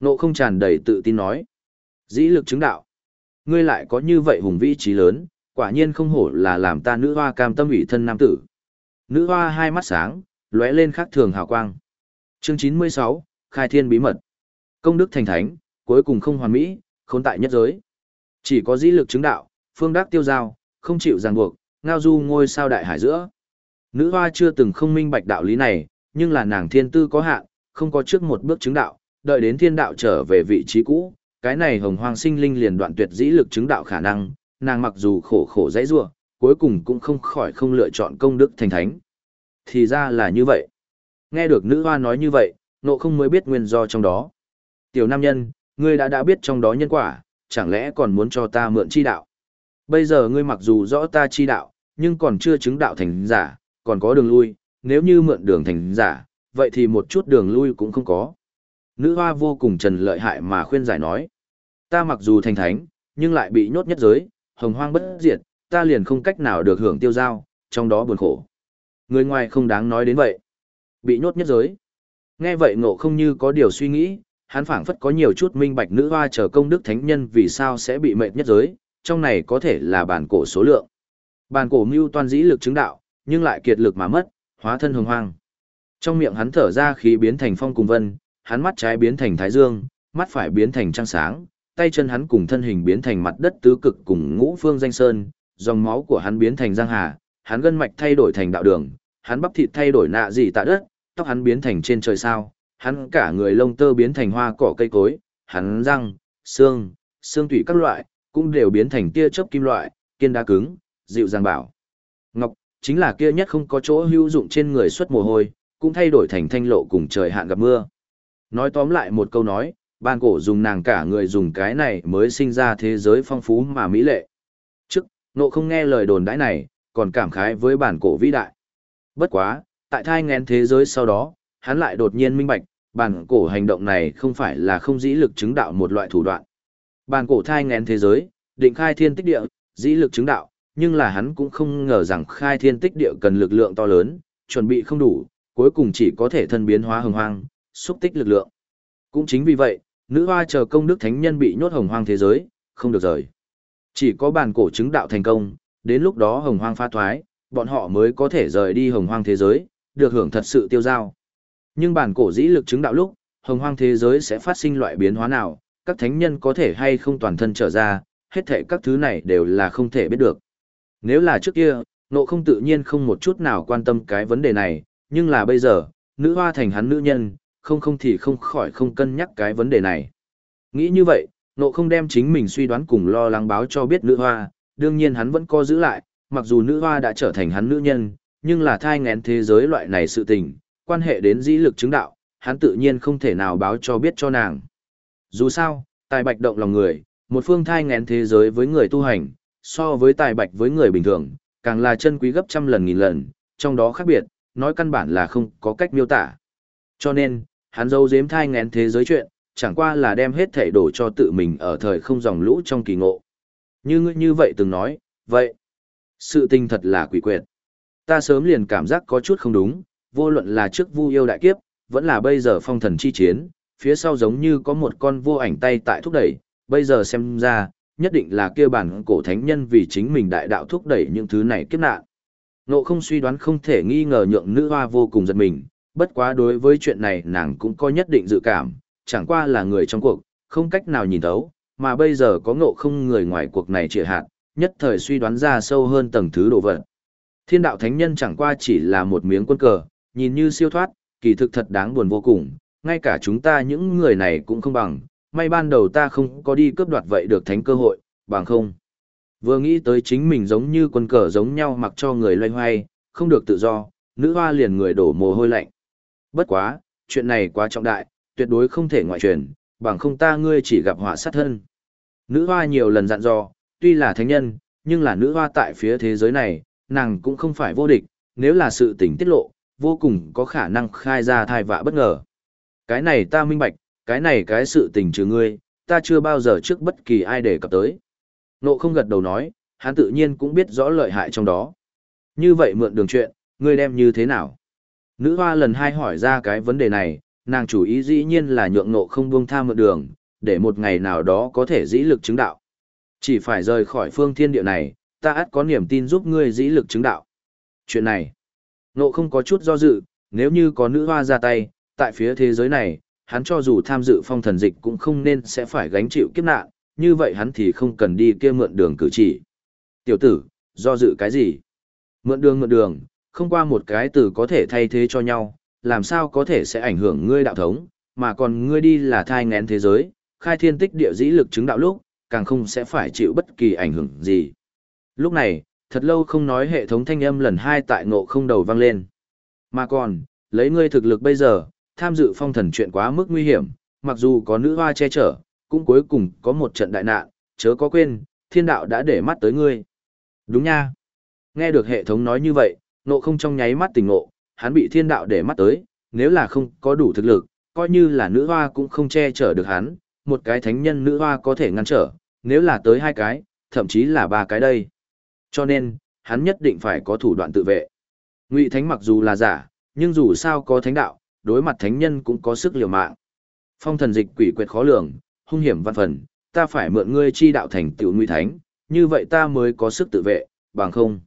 Nộ không tràn đầy tự tin nói. Dĩ lực chứng đạo. Ngươi lại có như vậy hùng vĩ trí lớn, quả nhiên không hổ là làm ta nữ hoa cam tâm ủy thân nam tử. Nữ hoa hai mắt sáng, lóe lên khắc thường hào quang. Chương 96, Khai Thiên Bí Mật. Công đức thành thánh, cuối cùng không hoàn mỹ, khốn tại nhất giới. Chỉ có dĩ lực chứng đạo, phương đắc tiêu giao, không chịu ràng buộc, ngao du ngôi sao đại hải giữa. Nữ hoa chưa từng không minh bạch đạo lý này, nhưng là nàng thiên tư có hạn, không có trước một bước chứng đạo, đợi đến thiên đạo trở về vị trí cũ, cái này hồng hoang sinh linh liền đoạn tuyệt dĩ lực chứng đạo khả năng, nàng mặc dù khổ khổ dãy rua, cuối cùng cũng không khỏi không lựa chọn công đức thành thánh. Thì ra là như vậy. Nghe được nữ hoa nói như vậy, nộ không mới biết nguyên do trong đó. Tiểu nam nhân, ngươi đã đã biết trong đó nhân quả, chẳng lẽ còn muốn cho ta mượn chi đạo? Bây giờ ngươi mặc dù rõ ta chi đạo, nhưng còn chưa chứng đạo thành giả, còn có đường lui, nếu như mượn đường thành giả, vậy thì một chút đường lui cũng không có. Nữ hoa vô cùng trần lợi hại mà khuyên giải nói. Ta mặc dù thành thánh, nhưng lại bị nhốt nhất giới, hồng hoang bất diệt, ta liền không cách nào được hưởng tiêu giao, trong đó buồn khổ. Người ngoài không đáng nói đến vậy. Bị nhốt nhất giới. Nghe vậy ngộ không như có điều suy nghĩ, hắn phảng phất có nhiều chút minh bạch nữ hoa chờ công đức thánh nhân vì sao sẽ bị mệt nhất giới, trong này có thể là bản cổ số lượng. Bản cổ mưu toàn dĩ lực chứng đạo, nhưng lại kiệt lực mà mất, hóa thân hồng hoang. Trong miệng hắn thở ra khí biến thành phong cùng vân, hắn mắt trái biến thành thái dương, mắt phải biến thành trăng sáng, tay chân hắn cùng thân hình biến thành mặt đất tứ cực cùng ngũ phương danh sơn, dòng máu của hắn biến thành giang hà, hắn gân mạch thay đổi thành đạo đường, hắn bắp thịt thay đổi nạ gì tạ đất, tóc hắn biến thành trên trời sao, hắn cả người lông tơ biến thành hoa cỏ cây cối, hắn răng, xương, xương tủy các loại, cũng đều biến thành tia chớp kim loại, kiên đá cứng, dịu dàng bảo. Ngọc, chính là kia nhất không có chỗ hữu dụng trên người xuất mồ hôi, cũng thay đổi thành thanh lộ cùng trời hạn gặp mưa. Nói tóm lại một câu nói, ban cổ dùng nàng cả người dùng cái này mới sinh ra thế giới phong phú mà mỹ lệ. Trước, nộ không nghe lời đồn đãi này, còn cảm khái với bản cổ vĩ đại. Bất quá, tại thai ngén thế giới sau đó, hắn lại đột nhiên minh bạch, bản cổ hành động này không phải là không dĩ lực chứng đạo một loại thủ đoạn. Bản cổ thai ngén thế giới, định khai thiên tích địa, dĩ lực chứng đạo, nhưng là hắn cũng không ngờ rằng khai thiên tích địa cần lực lượng to lớn, chuẩn bị không đủ, cuối cùng chỉ có thể thân biến hóa hồng hoang, xúc tích lực lượng. Cũng chính vì vậy, nữ hoa chờ công đức thánh nhân bị nhốt hồng hoang thế giới, không được rời. Chỉ có bản cổ chứng đạo thành công, đến lúc đó hồng hoang pha thoái, bọn họ mới có thể rời đi hồng hoang thế giới, được hưởng thật sự tiêu giao. Nhưng bản cổ dĩ lực chứng đạo lúc, hồng hoang thế giới sẽ phát sinh loại biến hóa nào, các thánh nhân có thể hay không toàn thân trở ra, hết thể các thứ này đều là không thể biết được. Nếu là trước kia, nộ không tự nhiên không một chút nào quan tâm cái vấn đề này, nhưng là bây giờ, nữ hoa thành hắn nữ nhân, không không thì không khỏi không cân nhắc cái vấn đề này. Nghĩ như vậy, nộ không đem chính mình suy đoán cùng lo lắng báo cho biết nữ hoa, đương nhiên hắn vẫn co giữ lại, mặc dù nữ hoa đã trở thành hắn nữ nhân, nhưng là thai ngén thế giới loại này sự tình, quan hệ đến dĩ lực chứng đạo, hắn tự nhiên không thể nào báo cho biết cho nàng. Dù sao, tài bạch động lòng người, một phương thai ngén thế giới với người tu hành, so với tài bạch với người bình thường, càng là chân quý gấp trăm lần nghìn lần, trong đó khác biệt, nói căn bản là không có cách miêu tả. Cho nên, hắn dâu dếm thai ngén thế giới chuyện, chẳng qua là đem hết thể đổ cho tự mình ở thời không dòng lũ trong kỳ ngộ. Như ngươi như vậy từng nói, vậy, sự tình thật là quỷ quyệt. Ta sớm liền cảm giác có chút không đúng, vô luận là trước vu yêu đại kiếp, vẫn là bây giờ phong thần chi chiến, phía sau giống như có một con vô ảnh tay tại thúc đẩy, bây giờ xem ra, nhất định là kia bản cổ thánh nhân vì chính mình đại đạo thúc đẩy những thứ này kiếp nạn. Nộ không suy đoán không thể nghi ngờ nhượng nữ hoa vô cùng giật mình, bất quá đối với chuyện này nàng cũng có nhất định dự cảm, chẳng qua là người trong cuộc, không cách nào nhìn thấu, mà bây giờ có ngộ không người ngoài cuộc này trịa hạt, nhất thời suy đoán ra sâu hơn tầng thứ đồ vật. Thiên đạo thánh nhân chẳng qua chỉ là một miếng quân cờ, nhìn như siêu thoát, kỳ thực thật đáng buồn vô cùng, ngay cả chúng ta những người này cũng không bằng, may ban đầu ta không có đi cướp đoạt vậy được thánh cơ hội, bằng không. Vừa nghĩ tới chính mình giống như quân cờ giống nhau mặc cho người loay hoay, không được tự do, nữ hoa liền người đổ mồ hôi lạnh. Bất quá, chuyện này quá trọng đại, tuyệt đối không thể ngoại truyền, bằng không ta ngươi chỉ gặp họa sát thân. Nữ hoa nhiều lần dặn dò, tuy là thánh nhân, nhưng là nữ hoa tại phía thế giới này, nàng cũng không phải vô địch, nếu là sự tình tiết lộ, vô cùng có khả năng khai ra thai vạ bất ngờ. Cái này ta minh bạch, cái này cái sự tình trừ ngươi, ta chưa bao giờ trước bất kỳ ai để cập tới. Nộ không gật đầu nói, hắn tự nhiên cũng biết rõ lợi hại trong đó. Như vậy mượn đường chuyện, ngươi đem như thế nào? Nữ hoa lần hai hỏi ra cái vấn đề này, nàng chủ ý dĩ nhiên là nhượng nộ không buông tha mượn đường, để một ngày nào đó có thể dĩ lực chứng đạo. Chỉ phải rời khỏi phương thiên địa này, ta ắt có niềm tin giúp ngươi dĩ lực chứng đạo. Chuyện này, nộ không có chút do dự, nếu như có nữ hoa ra tay, tại phía thế giới này, hắn cho dù tham dự phong thần dịch cũng không nên sẽ phải gánh chịu kiếp nạn, như vậy hắn thì không cần đi kia mượn đường cử chỉ. Tiểu tử, do dự cái gì? Mượn đường mượn đường, không qua một cái từ có thể thay thế cho nhau, làm sao có thể sẽ ảnh hưởng ngươi đạo thống, mà còn ngươi đi là thai ngén thế giới, khai thiên tích địa dĩ lực chứng đạo lúc, càng không sẽ phải chịu bất kỳ ảnh hưởng gì. Lúc này, thật lâu không nói hệ thống thanh âm lần hai tại ngộ không đầu vang lên. Mà còn, lấy ngươi thực lực bây giờ, tham dự phong thần chuyện quá mức nguy hiểm, mặc dù có nữ hoa che chở, cũng cuối cùng có một trận đại nạn, chớ có quên, thiên đạo đã để mắt tới ngươi. Đúng nha. Nghe được hệ thống nói như vậy, nộ không trong nháy mắt tỉnh ngộ, hắn bị thiên đạo để mắt tới, nếu là không có đủ thực lực, coi như là nữ hoa cũng không che chở được hắn, một cái thánh nhân nữ hoa có thể ngăn trở, nếu là tới hai cái, thậm chí là ba cái đây. Cho nên, hắn nhất định phải có thủ đoạn tự vệ. Ngụy thánh mặc dù là giả, nhưng dù sao có thánh đạo, đối mặt thánh nhân cũng có sức liều mạng. Phong thần dịch quỷ quyệt khó lường, hung hiểm văn phần, ta phải mượn ngươi chi đạo thành tiểu ngụy thánh, như vậy ta mới có sức tự vệ, bằng không.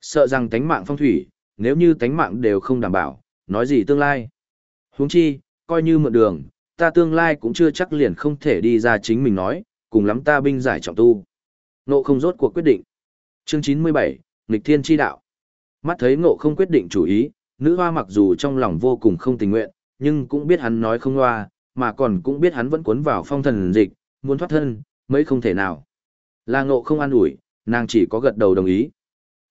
Sợ rằng tánh mạng phong thủy, nếu như tánh mạng đều không đảm bảo, nói gì tương lai. huống chi, coi như mượn đường, ta tương lai cũng chưa chắc liền không thể đi ra chính mình nói, cùng lắm ta binh giải trọng tu. Nộ không rốt cuộc quyết định. Chương 97, Nghịch Thiên Chi Đạo. Mắt thấy ngộ không quyết định chủ ý, nữ hoa mặc dù trong lòng vô cùng không tình nguyện, nhưng cũng biết hắn nói không hoa, mà còn cũng biết hắn vẫn cuốn vào phong thần dịch, muốn thoát thân, mấy không thể nào. Là ngộ không an ủi, nàng chỉ có gật đầu đồng ý.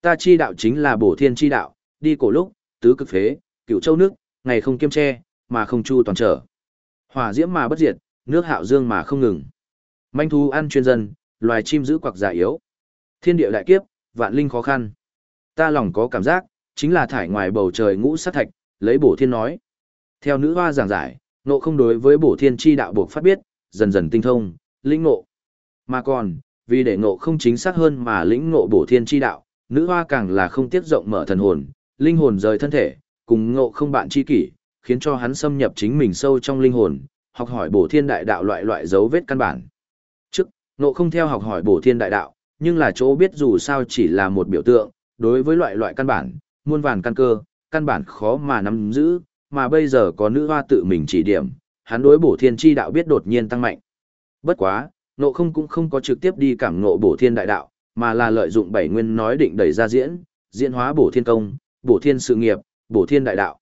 Ta chi đạo chính là bổ thiên chi đạo, đi cổ lúc, tứ cực phế, cựu châu nước, ngày không kiêm tre, mà không chu toàn trở. Hỏa diễm mà bất diệt, nước hạo dương mà không ngừng. Manh thú ăn chuyên dân, loài chim giữ quặc giả yếu. Thiên địa đại kiếp, vạn linh khó khăn. Ta lòng có cảm giác, chính là thải ngoài bầu trời ngũ sát thạch, lấy bổ thiên nói. Theo nữ hoa giảng giải, nộ không đối với bổ thiên chi đạo buộc phát biết, dần dần tinh thông, linh ngộ. Mà còn, vì để ngộ không chính xác hơn mà lĩnh ngộ bổ thiên chi đạo, nữ hoa càng là không tiếc rộng mở thần hồn, linh hồn rời thân thể, cùng ngộ không bạn chi kỷ, khiến cho hắn xâm nhập chính mình sâu trong linh hồn, học hỏi bổ thiên đại đạo loại loại dấu vết căn bản. Trước, ngộ không theo học hỏi bổ thiên đại đạo, nhưng là chỗ biết dù sao chỉ là một biểu tượng, đối với loại loại căn bản, muôn vàn căn cơ, căn bản khó mà nắm giữ, mà bây giờ có nữ hoa tự mình chỉ điểm, hắn đối bổ thiên chi đạo biết đột nhiên tăng mạnh. Bất quá, nộ không cũng không có trực tiếp đi cảm ngộ bổ thiên đại đạo, mà là lợi dụng bảy nguyên nói định đẩy ra diễn, diễn hóa bổ thiên công, bổ thiên sự nghiệp, bổ thiên đại đạo.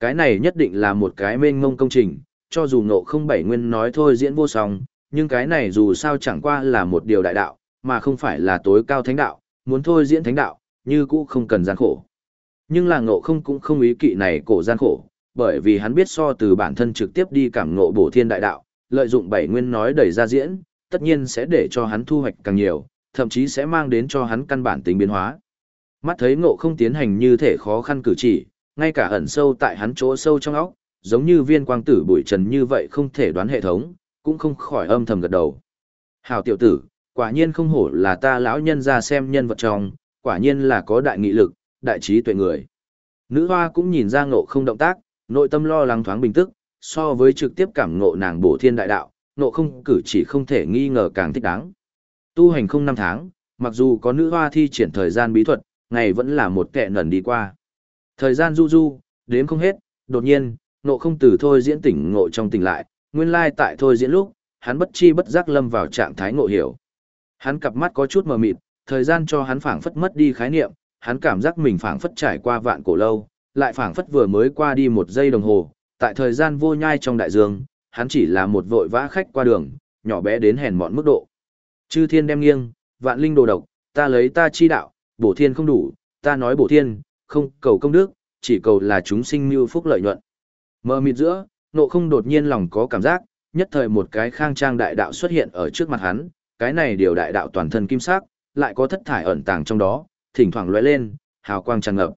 Cái này nhất định là một cái mênh mông công trình, cho dù ngộ không bảy nguyên nói thôi diễn vô song, nhưng cái này dù sao chẳng qua là một điều đại đạo, mà không phải là tối cao thánh đạo, muốn thôi diễn thánh đạo, như cũ không cần gian khổ. Nhưng là ngộ không cũng không ý kỵ này cổ gian khổ, bởi vì hắn biết so từ bản thân trực tiếp đi cảm ngộ bổ thiên đại đạo, lợi dụng bảy nguyên nói đẩy ra diễn, tất nhiên sẽ để cho hắn thu hoạch càng nhiều, thậm chí sẽ mang đến cho hắn căn bản tính biến hóa. Mắt thấy ngộ không tiến hành như thể khó khăn cử chỉ, ngay cả ẩn sâu tại hắn chỗ sâu trong óc, giống như viên quang tử bụi trần như vậy không thể đoán hệ thống, cũng không khỏi âm thầm gật đầu. Hảo tiểu tử, quả nhiên không hổ là ta lão nhân ra xem nhân vật trong, quả nhiên là có đại nghị lực, đại trí tuệ người. Nữ hoa cũng nhìn ra ngộ không động tác, nội tâm lo lắng thoáng bình tức, so với trực tiếp cảm ngộ nàng bổ thiên đại đạo, ngộ không cử chỉ không thể nghi ngờ càng thích đáng. Tu hành không năm tháng, mặc dù có nữ hoa thi triển thời gian bí thuật, ngày vẫn là một kẻ nẩn đi qua. Thời gian du du, đếm không hết, đột nhiên, nộ không từ thôi diễn tỉnh ngộ trong tỉnh lại, nguyên lai tại thôi diễn lúc, hắn bất chi bất giác lâm vào trạng thái ngộ hiểu. Hắn cặp mắt có chút mờ mịt, thời gian cho hắn phảng phất mất đi khái niệm, hắn cảm giác mình phảng phất trải qua vạn cổ lâu, lại phảng phất vừa mới qua đi một giây đồng hồ, tại thời gian vô nhai trong đại dương, hắn chỉ là một vội vã khách qua đường, nhỏ bé đến hèn mọn mức độ. Chư thiên đem nghiêng, vạn linh đồ độc, ta lấy ta chi đạo, bổ thiên không đủ, ta nói bổ thiên, không cầu công đức, chỉ cầu là chúng sinh mưu phúc lợi nhuận. Mơ mịt giữa, nộ không đột nhiên lòng có cảm giác, nhất thời một cái khang trang đại đạo xuất hiện ở trước mặt hắn, cái này điều đại đạo toàn thân kim sắc, lại có thất thải ẩn tàng trong đó, thỉnh thoảng lóe lên, hào quang tràn ngập.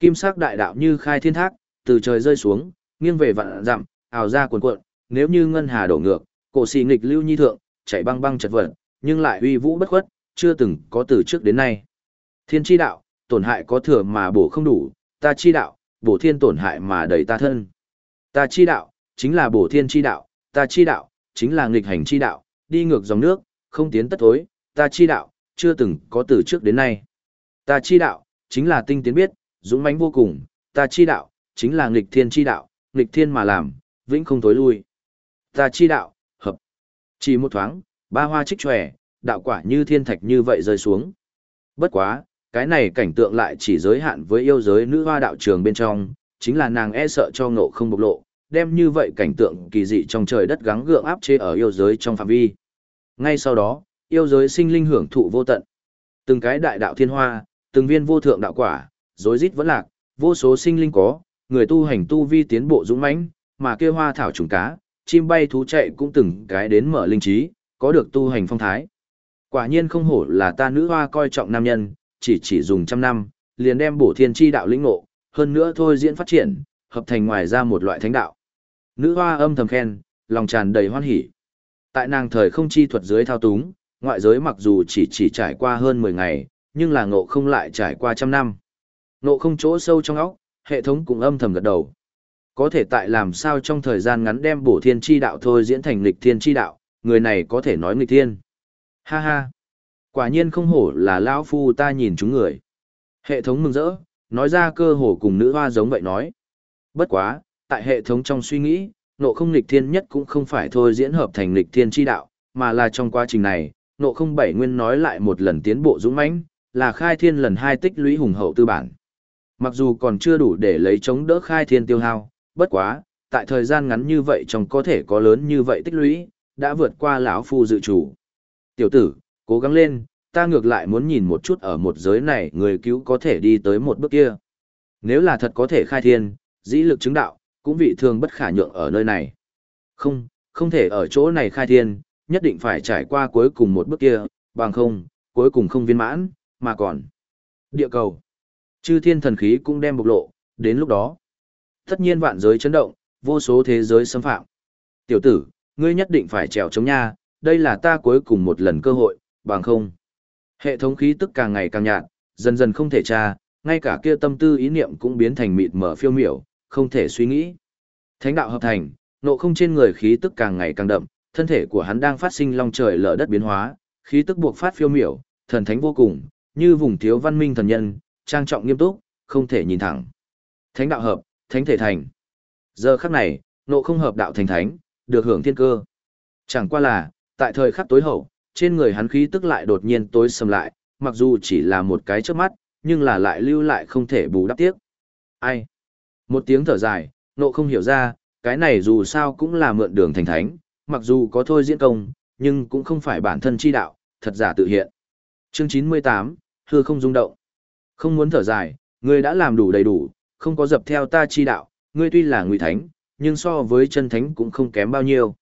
Kim sắc đại đạo như khai thiên thác, từ trời rơi xuống, nghiêng về vạn dặm, ào ra cuồn cuộn, nếu như ngân hà đổ ngược, cổ xì nghịch lưu nhi thượng, chạy băng băng chật vật, nhưng lại uy vũ bất khuất, chưa từng có từ trước đến nay. Thiên chi đạo, tổn hại có thừa mà bổ không đủ, ta chi đạo, bổ thiên tổn hại mà đầy ta thân. Ta chi đạo, chính là bổ thiên chi đạo, ta chi đạo, chính là nghịch hành chi đạo, đi ngược dòng nước, không tiến tất thối, ta chi đạo, chưa từng có từ trước đến nay. Ta chi đạo, chính là tinh tiến biết, dũng mãnh vô cùng, ta chi đạo, chính là nghịch thiên chi đạo, nghịch thiên mà làm, vĩnh không tối lui. Ta chi đạo, hợp. Chỉ một thoáng, ba hoa trích tròe, đạo quả như thiên thạch như vậy rơi xuống. Bất quá, cái này cảnh tượng lại chỉ giới hạn với yêu giới nữ hoa đạo trường bên trong, chính là nàng e sợ cho ngộ không bộc lộ, đem như vậy cảnh tượng kỳ dị trong trời đất gắng gượng áp chế ở yêu giới trong phạm vi. Ngay sau đó, yêu giới sinh linh hưởng thụ vô tận. Từng cái đại đạo thiên hoa, từng viên vô thượng đạo quả, rối rít vẫn lạc, vô số sinh linh có, người tu hành tu vi tiến bộ dũng mãnh, mà kia hoa thảo trùng cá, chim bay thú chạy cũng từng cái đến mở linh trí, có được tu hành phong thái. Quả nhiên không hổ là ta nữ hoa coi trọng nam nhân, chỉ chỉ dùng trăm năm, liền đem bổ thiên chi đạo lĩnh ngộ, hơn nữa thôi diễn phát triển, hợp thành ngoài ra một loại thánh đạo. Nữ hoa âm thầm khen, lòng tràn đầy hoan hỉ. Tại nàng thời không chi thuật dưới thao túng, ngoại giới mặc dù chỉ chỉ trải qua hơn 10 ngày, nhưng là ngộ không lại trải qua trăm năm. Ngộ không chỗ sâu trong óc, hệ thống cũng âm thầm gật đầu. Có thể tại làm sao trong thời gian ngắn đem bổ thiên chi đạo thôi diễn thành lịch thiên chi đạo, người này có thể nói nghịch thiên. Ha ha! Quả nhiên không hổ là lão phu ta nhìn chúng người. Hệ thống mừng rỡ, nói ra cơ hồ cùng nữ hoa giống vậy nói. Bất quá, tại hệ thống trong suy nghĩ, nộ không nghịch thiên nhất cũng không phải thôi diễn hợp thành nghịch thiên chi đạo, mà là trong quá trình này, nộ không bảy nguyên nói lại một lần tiến bộ dũng mãnh, là khai thiên lần hai tích lũy hùng hậu tư bản. Mặc dù còn chưa đủ để lấy chống đỡ khai thiên tiêu hao, bất quá, tại thời gian ngắn như vậy trong có thể có lớn như vậy tích lũy, đã vượt qua lão phu dự chủ. Tiểu tử, cố gắng lên, ta ngược lại muốn nhìn một chút ở một giới này người cứu có thể đi tới một bước kia. Nếu là thật có thể khai thiên, dĩ lực chứng đạo, cũng vị thường bất khả nhượng ở nơi này. Không, không thể ở chỗ này khai thiên, nhất định phải trải qua cuối cùng một bước kia, bằng không, cuối cùng không viên mãn, mà còn. Địa cầu. Chư thiên thần khí cũng đem bộc lộ, đến lúc đó. Tất nhiên vạn giới chấn động, vô số thế giới xâm phạm. Tiểu tử, ngươi nhất định phải trèo chống nha, đây là ta cuối cùng một lần cơ hội, bằng không. Hệ thống khí tức càng ngày càng nhạt, dần dần không thể tra, ngay cả kia tâm tư ý niệm cũng biến thành mịt mở phiêu miểu, không thể suy nghĩ. Thánh đạo hợp thành, nộ không trên người khí tức càng ngày càng đậm, thân thể của hắn đang phát sinh long trời lở đất biến hóa, khí tức buộc phát phiêu miểu, thần thánh vô cùng, như vùng thiếu văn minh thần nhân, trang trọng nghiêm túc, không thể nhìn thẳng. Thánh đạo hợp, thánh thể thành. Giờ khắc này, nộ không hợp đạo thành thánh, được hưởng thiên cơ. Chẳng qua là, tại thời khắc tối hậu, trên người hắn khí tức lại đột nhiên tối sầm lại, mặc dù chỉ là một cái chớp mắt, nhưng là lại lưu lại không thể bù đắp tiếc. Ai? Một tiếng thở dài, nộ không hiểu ra, cái này dù sao cũng là mượn đường thành thánh, mặc dù có thôi diễn công, nhưng cũng không phải bản thân chi đạo, thật giả tự hiện. Chương 98, hư không rung động. Không muốn thở dài, ngươi đã làm đủ đầy đủ, không có dập theo ta chi đạo, ngươi tuy là ngụy thánh, nhưng so với chân thánh cũng không kém bao nhiêu.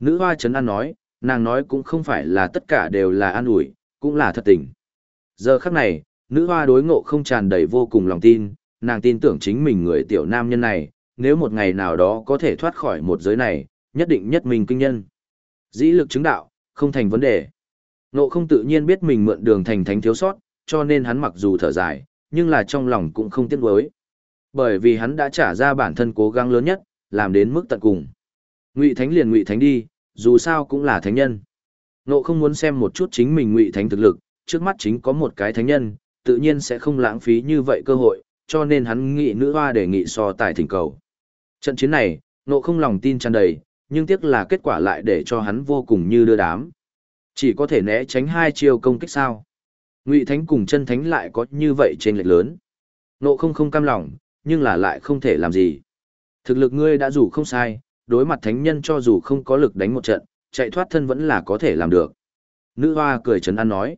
Nữ hoa chấn an nói, nàng nói cũng không phải là tất cả đều là an ủi, cũng là thật tình. Giờ khắc này, nữ hoa đối ngộ không tràn đầy vô cùng lòng tin, nàng tin tưởng chính mình người tiểu nam nhân này, nếu một ngày nào đó có thể thoát khỏi một giới này, nhất định nhất mình kinh nhân. Dĩ lực chứng đạo, không thành vấn đề. Ngộ không tự nhiên biết mình mượn đường thành thánh thiếu sót, cho nên hắn mặc dù thở dài, nhưng là trong lòng cũng không tiếc nuối. Bởi vì hắn đã trả ra bản thân cố gắng lớn nhất, làm đến mức tận cùng. Ngụy Thánh liền Ngụy Thánh đi, dù sao cũng là thánh nhân. Nộ không muốn xem một chút chính mình Ngụy Thánh thực lực, trước mắt chính có một cái thánh nhân, tự nhiên sẽ không lãng phí như vậy cơ hội, cho nên hắn nghị nữ hoa đề nghị so tài thỉnh cầu. Trận chiến này, nộ không lòng tin tràn đầy, nhưng tiếc là kết quả lại để cho hắn vô cùng như đưa đám. Chỉ có thể né tránh hai chiêu công kích sao. Ngụy Thánh cùng chân Thánh lại có như vậy trên lệch lớn. Nộ không không cam lòng, nhưng là lại không thể làm gì. Thực lực ngươi đã dù không sai, đối mặt thánh nhân cho dù không có lực đánh một trận, chạy thoát thân vẫn là có thể làm được. Nữ hoa cười trấn an nói.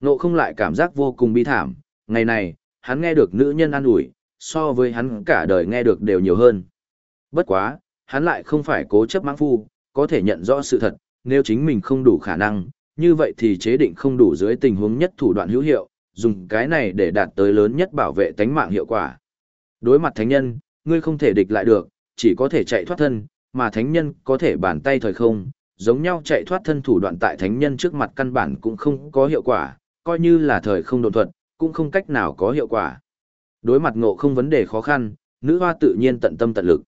Nộ không lại cảm giác vô cùng bi thảm, ngày này, hắn nghe được nữ nhân an ủi, so với hắn cả đời nghe được đều nhiều hơn. Bất quá, hắn lại không phải cố chấp mãng phu, có thể nhận rõ sự thật, nếu chính mình không đủ khả năng, như vậy thì chế định không đủ dưới tình huống nhất thủ đoạn hữu hiệu, dùng cái này để đạt tới lớn nhất bảo vệ tánh mạng hiệu quả. Đối mặt thánh nhân, ngươi không thể địch lại được, chỉ có thể chạy thoát thân, mà thánh nhân có thể bàn tay thời không, giống nhau chạy thoát thân thủ đoạn tại thánh nhân trước mặt căn bản cũng không có hiệu quả, coi như là thời không đột thuật, cũng không cách nào có hiệu quả. Đối mặt ngộ không vấn đề khó khăn, nữ hoa tự nhiên tận tâm tận lực.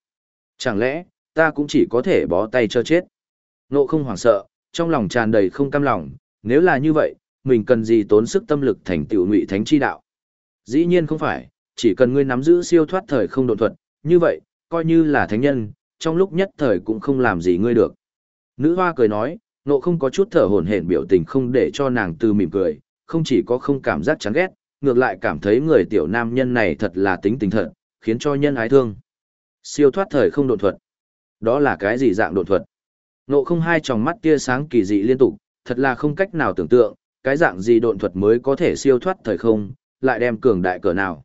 Chẳng lẽ, ta cũng chỉ có thể bó tay cho chết. Ngộ không hoảng sợ, trong lòng tràn đầy không cam lòng, nếu là như vậy, mình cần gì tốn sức tâm lực thành tiểu ngụy thánh chi đạo. Dĩ nhiên không phải, chỉ cần ngươi nắm giữ siêu thoát thời không độ thuật, như vậy, coi như là thánh nhân, trong lúc nhất thời cũng không làm gì ngươi được. Nữ hoa cười nói, nộ không có chút thở hổn hển biểu tình không để cho nàng từ mỉm cười, không chỉ có không cảm giác chán ghét, ngược lại cảm thấy người tiểu nam nhân này thật là tính tình thật, khiến cho nhân ái thương. Siêu thoát thời không độn thuật. Đó là cái gì dạng độn thuật? Nộ không hai tròng mắt tia sáng kỳ dị liên tục, thật là không cách nào tưởng tượng, cái dạng gì độn thuật mới có thể siêu thoát thời không, lại đem cường đại cỡ nào.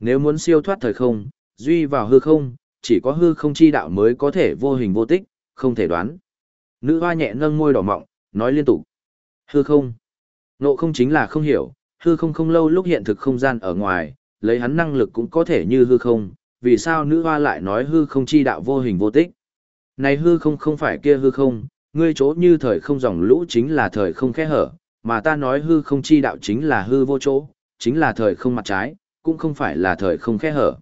Nếu muốn siêu thoát thời không, duy vào hư không, chỉ có hư không chi đạo mới có thể vô hình vô tích, không thể đoán. Nữ hoa nhẹ nâng môi đỏ mọng, nói liên tục. Hư không. Nộ không chính là không hiểu, hư không không lâu lúc hiện thực không gian ở ngoài, lấy hắn năng lực cũng có thể như hư không, vì sao nữ hoa lại nói hư không chi đạo vô hình vô tích. Này hư không không phải kia hư không, ngươi chỗ như thời không dòng lũ chính là thời không khe hở, mà ta nói hư không chi đạo chính là hư vô chỗ, chính là thời không mặt trái, cũng không phải là thời không khe hở.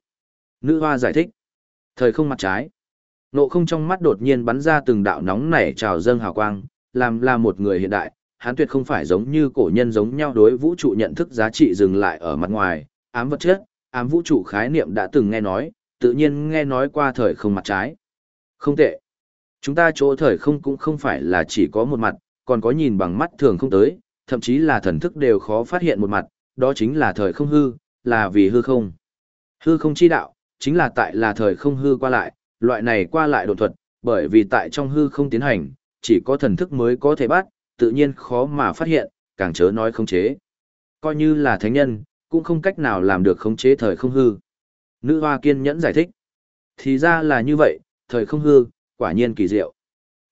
Nữ hoa giải thích, thời không mặt trái. Nộ không trong mắt đột nhiên bắn ra từng đạo nóng nảy trào dâng hào quang, làm là một người hiện đại, hắn tuyệt không phải giống như cổ nhân giống nhau đối vũ trụ nhận thức giá trị dừng lại ở mặt ngoài, ám vật chất, ám vũ trụ khái niệm đã từng nghe nói, tự nhiên nghe nói qua thời không mặt trái. Không tệ. Chúng ta chỗ thời không cũng không phải là chỉ có một mặt, còn có nhìn bằng mắt thường không tới, thậm chí là thần thức đều khó phát hiện một mặt, đó chính là thời không hư, là vì hư không. Hư không chi đạo, chính là tại là thời không hư qua lại, loại này qua lại độ thuật, bởi vì tại trong hư không tiến hành, chỉ có thần thức mới có thể bắt, tự nhiên khó mà phát hiện, càng chớ nói khống chế. Coi như là thánh nhân, cũng không cách nào làm được khống chế thời không hư. Nữ hoa kiên nhẫn giải thích. Thì ra là như vậy, thời không hư, quả nhiên kỳ diệu.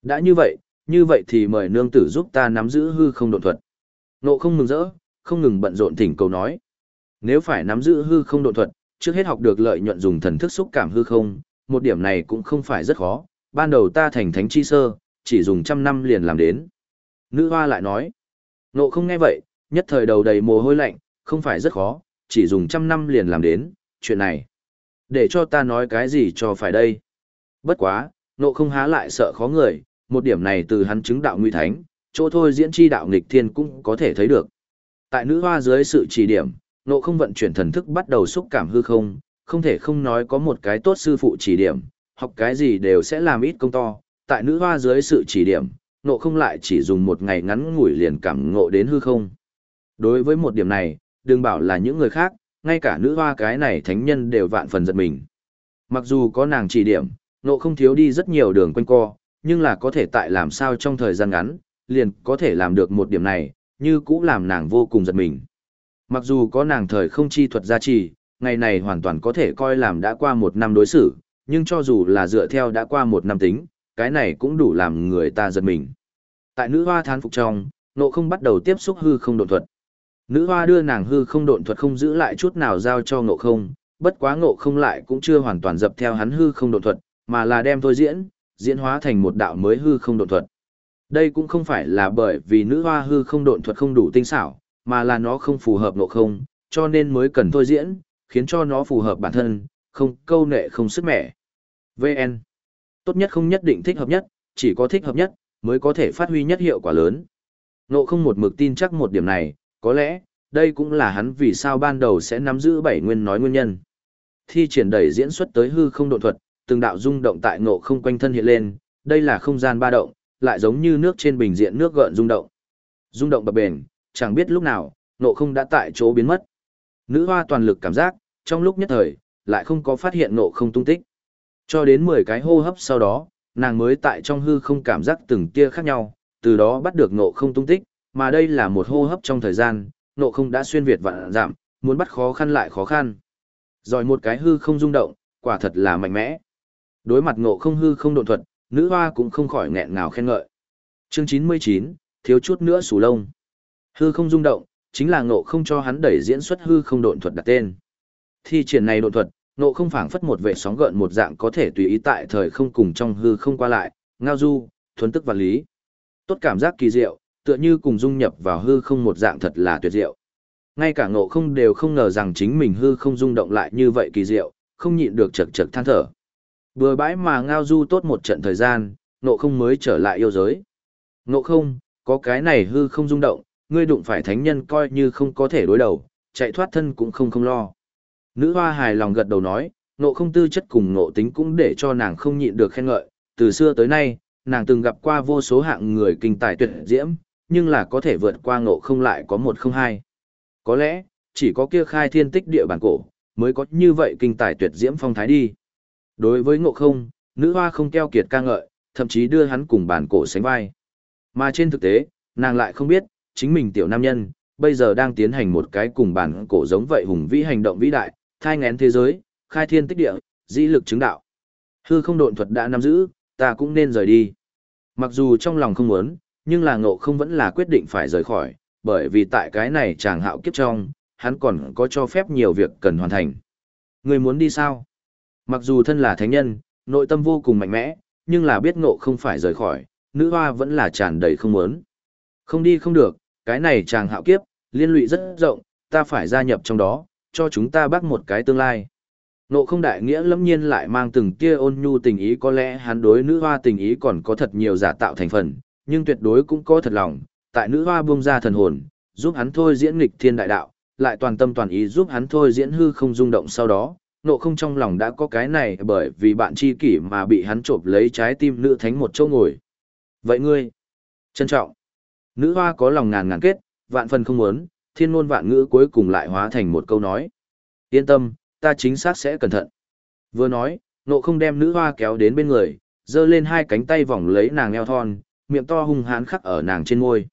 Đã như vậy, như vậy thì mời nương tử giúp ta nắm giữ hư không độ thuật. Nộ không mừng rỡ, không ngừng bận rộn thỉnh cầu nói. Nếu phải nắm giữ hư không độ thuật, trước hết học được lợi nhuận dùng thần thức xúc cảm hư không, một điểm này cũng không phải rất khó, ban đầu ta thành thánh chi sơ, chỉ dùng trăm năm liền làm đến. Nữ hoa lại nói, nộ không nghe vậy, nhất thời đầu đầy mồ hôi lạnh, không phải rất khó, chỉ dùng trăm năm liền làm đến, chuyện này. Để cho ta nói cái gì cho phải đây. Bất quá, nộ không há lại sợ khó người, một điểm này từ hắn chứng đạo nguy thánh, chỗ thôi diễn chi đạo nghịch thiên cũng có thể thấy được. Tại nữ hoa dưới sự chỉ điểm, nộ không vận chuyển thần thức bắt đầu xúc cảm hư không, không thể không nói có một cái tốt sư phụ chỉ điểm, học cái gì đều sẽ làm ít công to, tại nữ hoa dưới sự chỉ điểm, nộ không lại chỉ dùng một ngày ngắn ngủi liền cảm ngộ đến hư không. Đối với một điểm này, đừng bảo là những người khác, ngay cả nữ hoa cái này thánh nhân đều vạn phần giật mình. Mặc dù có nàng chỉ điểm, nộ không thiếu đi rất nhiều đường quanh co, nhưng là có thể tại làm sao trong thời gian ngắn, liền có thể làm được một điểm này, như cũ làm nàng vô cùng giật mình. Mặc dù có nàng thời không chi thuật gia trì, ngày này hoàn toàn có thể coi làm đã qua một năm đối xử, nhưng cho dù là dựa theo đã qua một năm tính, cái này cũng đủ làm người ta giật mình. Tại nữ hoa thán phục trong, nộ không bắt đầu tiếp xúc hư không độn thuật. Nữ hoa đưa nàng hư không độn thuật không giữ lại chút nào giao cho ngộ không, bất quá ngộ không lại cũng chưa hoàn toàn dập theo hắn hư không độn thuật, mà là đem thôi diễn, diễn hóa thành một đạo mới hư không độn thuật. Đây cũng không phải là bởi vì nữ hoa hư không độn thuật không đủ tinh xảo, mà là nó không phù hợp nộ không, cho nên mới cần thôi diễn, khiến cho nó phù hợp bản thân, không câu nệ không sức mẻ. VN Tốt nhất không nhất định thích hợp nhất, chỉ có thích hợp nhất, mới có thể phát huy nhất hiệu quả lớn. Nộ không một mực tin chắc một điểm này, có lẽ, đây cũng là hắn vì sao ban đầu sẽ nắm giữ bảy nguyên nói nguyên nhân. Thi triển đẩy diễn xuất tới hư không độ thuật, từng đạo rung động tại ngộ không quanh thân hiện lên, đây là không gian ba động, lại giống như nước trên bình diện nước gợn rung động. Rung động bập bền, chẳng biết lúc nào, nộ không đã tại chỗ biến mất. Nữ hoa toàn lực cảm giác, trong lúc nhất thời, lại không có phát hiện nộ không tung tích. Cho đến 10 cái hô hấp sau đó, nàng mới tại trong hư không cảm giác từng tia khác nhau, từ đó bắt được nộ không tung tích, mà đây là một hô hấp trong thời gian, nộ không đã xuyên việt vạn giảm, muốn bắt khó khăn lại khó khăn. Rồi một cái hư không rung động, quả thật là mạnh mẽ. Đối mặt ngộ không hư không độn thuật, nữ hoa cũng không khỏi nghẹn ngào khen ngợi. Chương 99, thiếu chút nữa sủ lông. Hư không rung động, chính là ngộ không cho hắn đẩy diễn xuất hư không độn thuật đặt tên. Thi triển này độn thuật, ngộ không phảng phất một vệ sóng gợn một dạng có thể tùy ý tại thời không cùng trong hư không qua lại, ngao du, thuấn tức và lý. Tốt cảm giác kỳ diệu, tựa như cùng dung nhập vào hư không một dạng thật là tuyệt diệu. Ngay cả ngộ không đều không ngờ rằng chính mình hư không rung động lại như vậy kỳ diệu, không nhịn được chật chật than thở. Vừa bãi mà ngao du tốt một trận thời gian, nộ không mới trở lại yêu giới. Nộ không, có cái này hư không rung động, ngươi đụng phải thánh nhân coi như không có thể đối đầu, chạy thoát thân cũng không không lo. Nữ hoa hài lòng gật đầu nói, nộ không tư chất cùng nộ tính cũng để cho nàng không nhịn được khen ngợi, từ xưa tới nay, nàng từng gặp qua vô số hạng người kinh tài tuyệt diễm, nhưng là có thể vượt qua nộ không lại có một không hai. Có lẽ, chỉ có kia khai thiên tích địa bản cổ, mới có như vậy kinh tài tuyệt diễm phong thái đi. Đối với ngộ không, nữ hoa không keo kiệt ca ngợi, thậm chí đưa hắn cùng bản cổ sánh vai. Mà trên thực tế, nàng lại không biết, chính mình tiểu nam nhân, bây giờ đang tiến hành một cái cùng bản cổ giống vậy hùng vĩ hành động vĩ đại, thai ngén thế giới, khai thiên tích địa, dĩ lực chứng đạo. Hư không độn thuật đã nắm giữ, ta cũng nên rời đi. Mặc dù trong lòng không muốn, nhưng là ngộ không vẫn là quyết định phải rời khỏi, bởi vì tại cái này chàng hạo kiếp trong, hắn còn có cho phép nhiều việc cần hoàn thành. Người muốn đi sao? Mặc dù thân là thánh nhân, nội tâm vô cùng mạnh mẽ, nhưng là biết ngộ không phải rời khỏi, nữ hoa vẫn là tràn đầy không muốn. Không đi không được, cái này chàng hạo kiếp, liên lụy rất rộng, ta phải gia nhập trong đó, cho chúng ta bắt một cái tương lai. Nộ không đại nghĩa lâm nhiên lại mang từng tia ôn nhu tình ý có lẽ hắn đối nữ hoa tình ý còn có thật nhiều giả tạo thành phần, nhưng tuyệt đối cũng có thật lòng, tại nữ hoa buông ra thần hồn, giúp hắn thôi diễn nghịch thiên đại đạo, lại toàn tâm toàn ý giúp hắn thôi diễn hư không rung động sau đó, nộ không trong lòng đã có cái này bởi vì bạn chi kỷ mà bị hắn trộm lấy trái tim nữ thánh một chỗ ngồi. Vậy ngươi, trân trọng, nữ hoa có lòng ngàn ngàn kết, vạn phần không muốn, thiên ngôn vạn ngữ cuối cùng lại hóa thành một câu nói. Yên tâm, ta chính xác sẽ cẩn thận. Vừa nói, nộ không đem nữ hoa kéo đến bên người, giơ lên hai cánh tay vòng lấy nàng eo thon, miệng to hung hãn khắc ở nàng trên môi.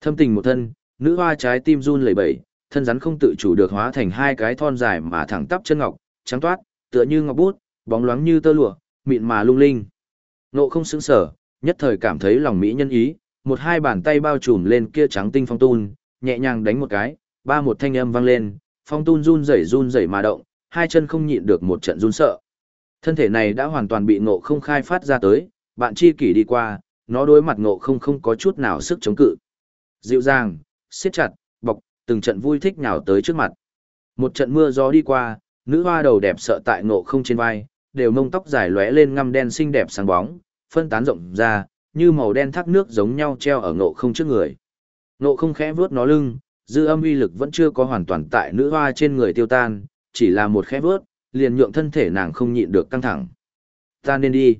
Thâm tình một thân, nữ hoa trái tim run lẩy bẩy, thân rắn không tự chủ được hóa thành hai cái thon dài mà thẳng tắp chân ngọc, trắng toát, tựa như ngọc bút, bóng loáng như tơ lụa, mịn mà lung linh. Nộ không sững sở, nhất thời cảm thấy lòng mỹ nhân ý, một hai bàn tay bao trùm lên kia trắng tinh phong tun, nhẹ nhàng đánh một cái, ba một thanh âm vang lên, phong tun run rẩy run rẩy mà động, hai chân không nhịn được một trận run sợ. Thân thể này đã hoàn toàn bị ngộ không khai phát ra tới, bạn chi kỷ đi qua, nó đối mặt ngộ không không có chút nào sức chống cự. Dịu dàng, siết chặt, bọc, từng trận vui thích nhào tới trước mặt. Một trận mưa gió đi qua, nữ hoa đầu đẹp sợ tại ngộ không trên vai, đều mông tóc dài lóe lên ngăm đen xinh đẹp sáng bóng, phân tán rộng ra, như màu đen thác nước giống nhau treo ở ngộ không trước người. Ngộ không khẽ vuốt nó lưng, dư âm uy lực vẫn chưa có hoàn toàn tại nữ hoa trên người tiêu tan, chỉ là một khẽ vuốt, liền nhượng thân thể nàng không nhịn được căng thẳng. Ta nên đi.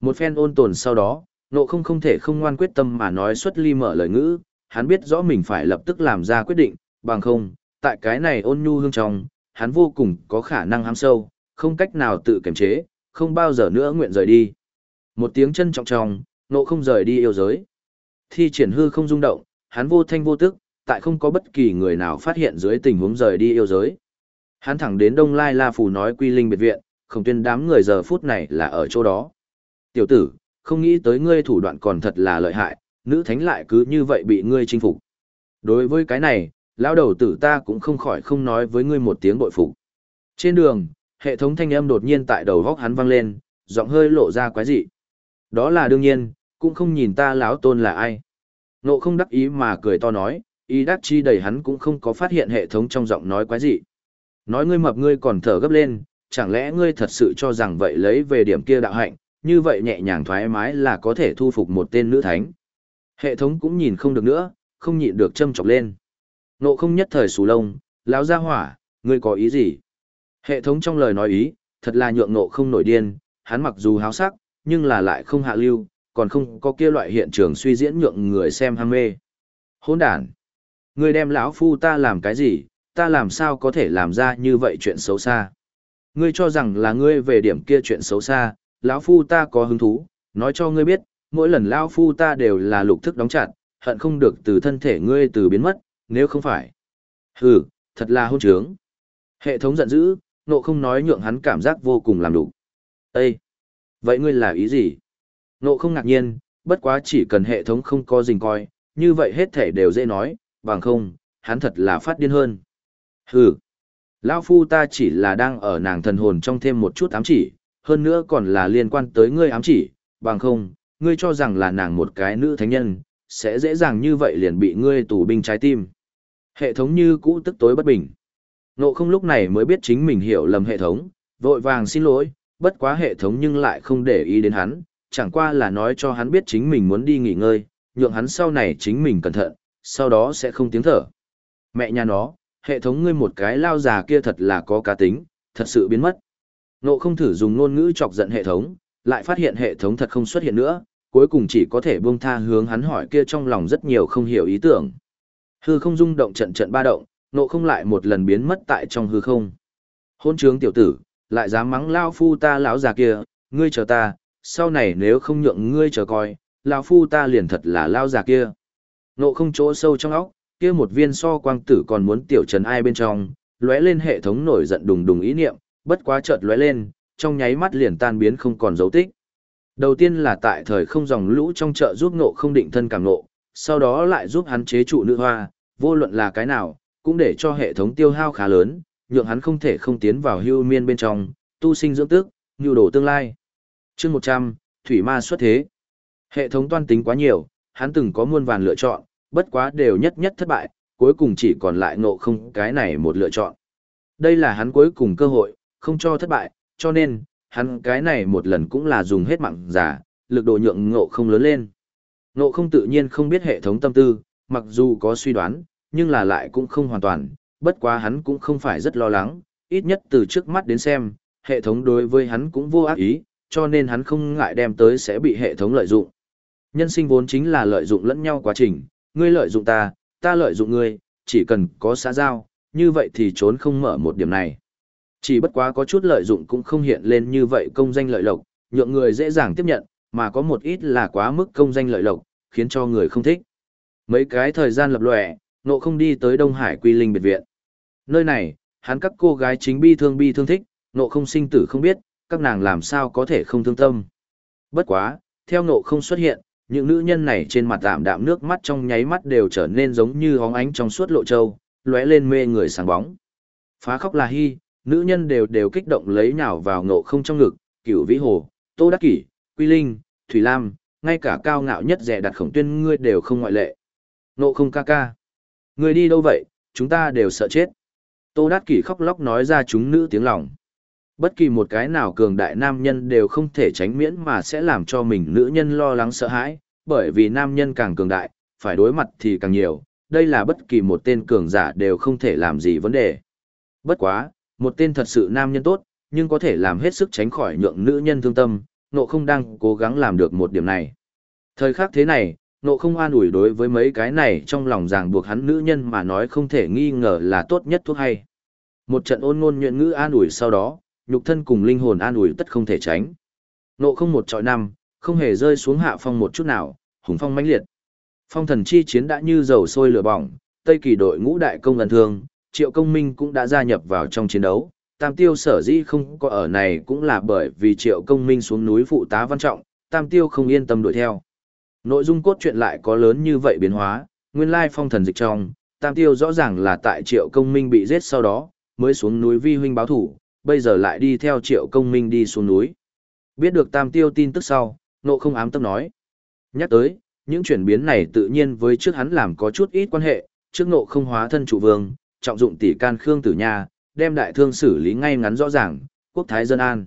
Một phen ôn tồn sau đó, ngộ không không thể không ngoan quyết tâm mà nói xuất ly mở lời ngữ, hắn biết rõ mình phải lập tức làm ra quyết định, bằng không, tại cái này ôn nhu hương trong, hắn vô cùng có khả năng ham sâu, không cách nào tự kiềm chế, không bao giờ nữa nguyện rời đi. Một tiếng chân trọng trọng, nộ không rời đi yêu giới. Thi triển hư không rung động, hắn vô thanh vô tức, tại không có bất kỳ người nào phát hiện dưới tình huống rời đi yêu giới. Hắn thẳng đến Đông Lai La Phù nói quy linh biệt viện, không tuyên đám người giờ phút này là ở chỗ đó. Tiểu tử, không nghĩ tới ngươi thủ đoạn còn thật là lợi hại, nữ thánh lại cứ như vậy bị ngươi chinh phục. Đối với cái này, lão đầu tử ta cũng không khỏi không nói với ngươi một tiếng bội phục. Trên đường, hệ thống thanh âm đột nhiên tại đầu góc hắn vang lên, giọng hơi lộ ra quái dị. Đó là đương nhiên, cũng không nhìn ta lão tôn là ai. Nộ không đắc ý mà cười to nói, ý đắc chi đầy hắn cũng không có phát hiện hệ thống trong giọng nói quái dị. Nói ngươi mập ngươi còn thở gấp lên, chẳng lẽ ngươi thật sự cho rằng vậy lấy về điểm kia đạo hạnh, như vậy nhẹ nhàng thoải mái là có thể thu phục một tên nữ thánh. Hệ thống cũng nhìn không được nữa, không nhịn được châm chọc lên. Nộ không nhất thời sù lông, lão gia hỏa, ngươi có ý gì? Hệ thống trong lời nói ý, thật là nhượng nộ không nổi điên, hắn mặc dù háo sắc, nhưng là lại không hạ lưu, còn không có kia loại hiện trường suy diễn nhượng người xem ham mê. Hỗn đản! Ngươi đem lão phu ta làm cái gì, ta làm sao có thể làm ra như vậy chuyện xấu xa? Ngươi cho rằng là ngươi về điểm kia chuyện xấu xa, lão phu ta có hứng thú, nói cho ngươi biết, mỗi lần lão phu ta đều là lục thức đóng chặt, hận không được từ thân thể ngươi từ biến mất, nếu không phải. Hừ, thật là hôn trướng. Hệ thống giận dữ, nộ không nói nhượng hắn cảm giác vô cùng làm đủ. Ê! Vậy ngươi là ý gì? Nộ không ngạc nhiên, bất quá chỉ cần hệ thống không có dình coi, như vậy hết thể đều dễ nói, bằng không, hắn thật là phát điên hơn. Hừ! Lão phu ta chỉ là đang ở nàng thần hồn trong thêm một chút ám chỉ, hơn nữa còn là liên quan tới ngươi ám chỉ, bằng không, ngươi cho rằng là nàng một cái nữ thánh nhân, sẽ dễ dàng như vậy liền bị ngươi tù binh trái tim. Hệ thống như cũ tức tối bất bình. Nộ không lúc này mới biết chính mình hiểu lầm hệ thống, vội vàng xin lỗi, bất quá hệ thống nhưng lại không để ý đến hắn, chẳng qua là nói cho hắn biết chính mình muốn đi nghỉ ngơi, nhượng hắn sau này chính mình cẩn thận, sau đó sẽ không tiếng thở. Mẹ nhà nó, hệ thống ngươi một cái lao già kia thật là có cá tính, thật sự biến mất. Nộ không thử dùng ngôn ngữ chọc giận hệ thống, lại phát hiện hệ thống thật không xuất hiện nữa, cuối cùng chỉ có thể buông tha hướng hắn hỏi kia trong lòng rất nhiều không hiểu ý tưởng. Hư không rung động trận trận ba động, nộ không lại một lần biến mất tại trong hư không. Hôn trướng tiểu tử, lại dám mắng lao phu ta lão già kia, ngươi chờ ta, sau này nếu không nhượng ngươi chờ coi, lão phu ta liền thật là lao già kia. Nộ không chỗ sâu trong óc, kia một viên so quang tử còn muốn tiểu trần ai bên trong, lóe lên hệ thống nổi giận đùng đùng ý niệm, bất quá chợt lóe lên, trong nháy mắt liền tan biến không còn dấu tích. Đầu tiên là tại thời không dòng lũ trong chợ giúp nộ không định thân cảm nộ, sau đó lại giúp hắn chế trụ nữ hoa, vô luận là cái nào, cũng để cho hệ thống tiêu hao khá lớn, nhượng hắn không thể không tiến vào hưu miên bên trong, tu sinh dưỡng tức, nhu đổ tương lai. chương 100, Thủy Ma xuất thế. Hệ thống toan tính quá nhiều, hắn từng có muôn vàn lựa chọn, bất quá đều nhất nhất thất bại, cuối cùng chỉ còn lại ngộ không cái này một lựa chọn. Đây là hắn cuối cùng cơ hội, không cho thất bại, cho nên, hắn cái này một lần cũng là dùng hết mạng giả, lực độ nhượng ngộ không lớn lên. Ngộ không tự nhiên không biết hệ thống tâm tư, mặc dù có suy đoán, nhưng là lại cũng không hoàn toàn, bất quá hắn cũng không phải rất lo lắng, ít nhất từ trước mắt đến xem, hệ thống đối với hắn cũng vô ác ý, cho nên hắn không ngại đem tới sẽ bị hệ thống lợi dụng. Nhân sinh vốn chính là lợi dụng lẫn nhau quá trình, ngươi lợi dụng ta, ta lợi dụng ngươi, chỉ cần có xã giao, như vậy thì trốn không mở một điểm này. Chỉ bất quá có chút lợi dụng cũng không hiện lên như vậy công danh lợi lộc, nhượng người dễ dàng tiếp nhận, mà có một ít là quá mức công danh lợi lộc, khiến cho người không thích. Mấy cái thời gian lập lòe, nộ không đi tới Đông Hải Quy Linh biệt viện. Nơi này, hắn các cô gái chính bi thương bi thương thích, nộ không sinh tử không biết, các nàng làm sao có thể không thương tâm. Bất quá, theo nộ không xuất hiện, những nữ nhân này trên mặt tạm đạm nước mắt trong nháy mắt đều trở nên giống như hóng ánh trong suốt lộ châu, lóe lên mê người sáng bóng. Phá khóc là hy, nữ nhân đều đều kích động lấy nhào vào nộ không trong ngực, cửu vĩ hồ, tô đắc kỷ, quy linh, thủy lam, ngay cả cao ngạo nhất rẻ đặt khổng tuyên ngươi đều không ngoại lệ. Nộ không ca ca. Ngươi đi đâu vậy, chúng ta đều sợ chết. Tô Đát Kỷ khóc lóc nói ra chúng nữ tiếng lòng. Bất kỳ một cái nào cường đại nam nhân đều không thể tránh miễn mà sẽ làm cho mình nữ nhân lo lắng sợ hãi, bởi vì nam nhân càng cường đại, phải đối mặt thì càng nhiều, đây là bất kỳ một tên cường giả đều không thể làm gì vấn đề. Bất quá, một tên thật sự nam nhân tốt, nhưng có thể làm hết sức tránh khỏi nhượng nữ nhân thương tâm, nộ không đang cố gắng làm được một điểm này. Thời khắc thế này, nộ không an ủi đối với mấy cái này trong lòng ràng buộc hắn nữ nhân mà nói không thể nghi ngờ là tốt nhất thuốc hay. Một trận ôn ngôn nhuận ngữ an ủi sau đó, nhục thân cùng linh hồn an ủi tất không thể tránh. Nộ không một trọi năm, không hề rơi xuống hạ phong một chút nào, hùng phong mãnh liệt. Phong thần chi chiến đã như dầu sôi lửa bỏng, Tây kỳ đội ngũ đại công ẩn thương, Triệu Công Minh cũng đã gia nhập vào trong chiến đấu. Tam Tiêu sở dĩ không có ở này cũng là bởi vì Triệu Công Minh xuống núi phụ tá văn trọng, Tam Tiêu không yên tâm đuổi theo. Nội dung cốt truyện lại có lớn như vậy biến hóa, nguyên lai phong thần dịch trong, Tam Tiêu rõ ràng là tại Triệu Công Minh bị giết sau đó, mới xuống núi vi huynh báo thủ, bây giờ lại đi theo Triệu Công Minh đi xuống núi. Biết được Tam Tiêu tin tức sau, nộ không ám tâm nói. Nhắc tới, những chuyển biến này tự nhiên với trước hắn làm có chút ít quan hệ, trước nộ không hóa thân chủ vương, trọng dụng tỷ can Khương Tử Nha, đem đại thương xử lý ngay ngắn rõ ràng, quốc thái dân an.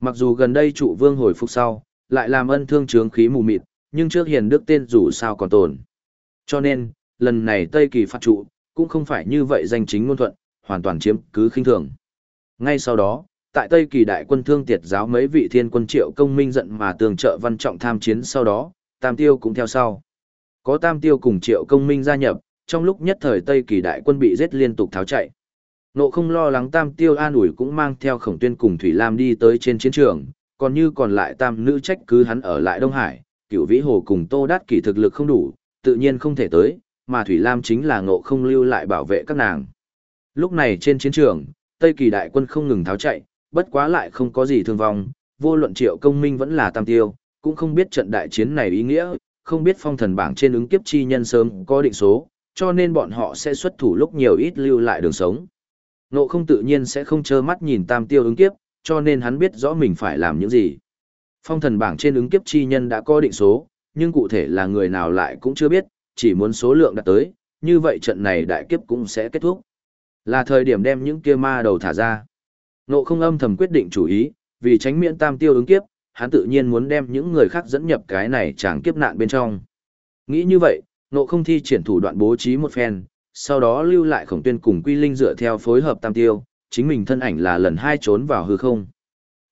Mặc dù gần đây trụ vương hồi phục sau, lại làm ân thương trướng khí mù mịt, nhưng trước hiền đức tên dù sao còn tồn. Cho nên, lần này Tây Kỳ phát trụ, cũng không phải như vậy danh chính ngôn thuận, hoàn toàn chiếm cứ khinh thường. Ngay sau đó, tại Tây Kỳ đại quân thương tiệt giáo mấy vị thiên quân triệu công minh giận mà tường trợ văn trọng tham chiến sau đó, Tam Tiêu cũng theo sau. Có Tam Tiêu cùng triệu công minh gia nhập, trong lúc nhất thời Tây Kỳ đại quân bị giết liên tục tháo chạy. Nộ không lo lắng Tam Tiêu an ủi cũng mang theo khổng tuyên cùng Thủy Lam đi tới trên chiến trường, còn như còn lại Tam nữ trách cứ hắn ở lại Đông Hải, cựu vĩ hồ cùng Tô Đát Kỳ thực lực không đủ, tự nhiên không thể tới, mà Thủy Lam chính là ngộ không lưu lại bảo vệ các nàng. Lúc này trên chiến trường, Tây Kỳ đại quân không ngừng tháo chạy, bất quá lại không có gì thương vong, vô luận triệu công minh vẫn là tam tiêu, cũng không biết trận đại chiến này ý nghĩa, không biết phong thần bảng trên ứng kiếp chi nhân sớm có định số, cho nên bọn họ sẽ xuất thủ lúc nhiều ít lưu lại đường sống. Nộ không tự nhiên sẽ không trơ mắt nhìn tam tiêu ứng kiếp, cho nên hắn biết rõ mình phải làm những gì. Phong thần bảng trên ứng kiếp chi nhân đã có định số, nhưng cụ thể là người nào lại cũng chưa biết, chỉ muốn số lượng đạt tới, như vậy trận này đại kiếp cũng sẽ kết thúc. Là thời điểm đem những kia ma đầu thả ra. Nộ không âm thầm quyết định chủ ý, vì tránh miễn tam tiêu ứng kiếp, hắn tự nhiên muốn đem những người khác dẫn nhập cái này chẳng kiếp nạn bên trong. Nghĩ như vậy, nộ không thi triển thủ đoạn bố trí một phen, sau đó lưu lại khổng tuyên cùng quy linh dựa theo phối hợp tam tiêu, chính mình thân ảnh là lần hai trốn vào hư không.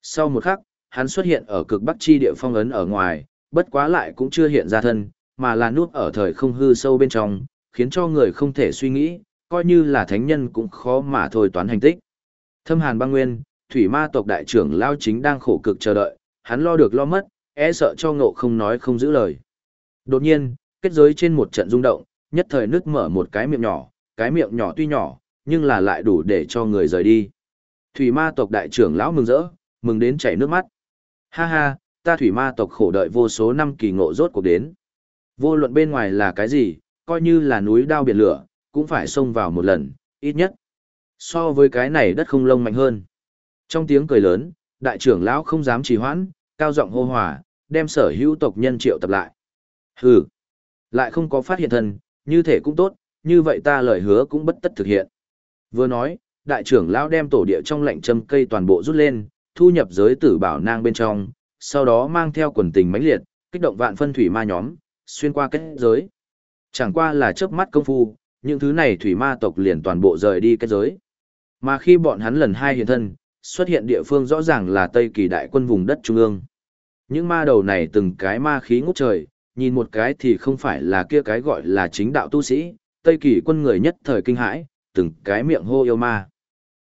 Sau một khắc, hắn xuất hiện ở cực bắc chi địa phong ấn ở ngoài, bất quá lại cũng chưa hiện ra thân, mà là núp ở thời không hư sâu bên trong, khiến cho người không thể suy nghĩ, coi như là thánh nhân cũng khó mà thôi toán hành tích. Thâm Hàn băng nguyên, thủy ma tộc đại trưởng lao chính đang khổ cực chờ đợi, hắn lo được lo mất, e sợ cho ngộ không nói không giữ lời. Đột nhiên, kết giới trên một trận rung động, nhất thời nước mở một cái miệng nhỏ, cái miệng nhỏ tuy nhỏ, nhưng là lại đủ để cho người rời đi. Thủy ma tộc đại trưởng lão mừng rỡ, mừng đến chảy nước mắt. Ha ha, ta thủy ma tộc khổ đợi vô số năm kỳ ngộ rốt cuộc đến. Vô luận bên ngoài là cái gì, coi như là núi đao biển lửa, cũng phải xông vào một lần, ít nhất. So với cái này đất không lông mạnh hơn. Trong tiếng cười lớn, đại trưởng lão không dám trì hoãn, cao giọng hô hòa, đem sở hữu tộc nhân triệu tập lại. Hừ, lại không có phát hiện thần, như thể cũng tốt, như vậy ta lời hứa cũng bất tất thực hiện. Vừa nói, đại trưởng lão đem tổ địa trong lạnh châm cây toàn bộ rút lên, thu nhập giới tử bảo nang bên trong, sau đó mang theo quần tình mãnh liệt, kích động vạn phân thủy ma nhóm, xuyên qua kết giới. Chẳng qua là chớp mắt công phu, những thứ này thủy ma tộc liền toàn bộ rời đi kết giới. Mà khi bọn hắn lần hai hiện thân, xuất hiện địa phương rõ ràng là Tây Kỳ đại quân vùng đất trung ương. Những ma đầu này từng cái ma khí ngút trời, nhìn một cái thì không phải là kia cái gọi là chính đạo tu sĩ, Tây Kỳ quân người nhất thời kinh hãi, từng cái miệng hô yêu ma.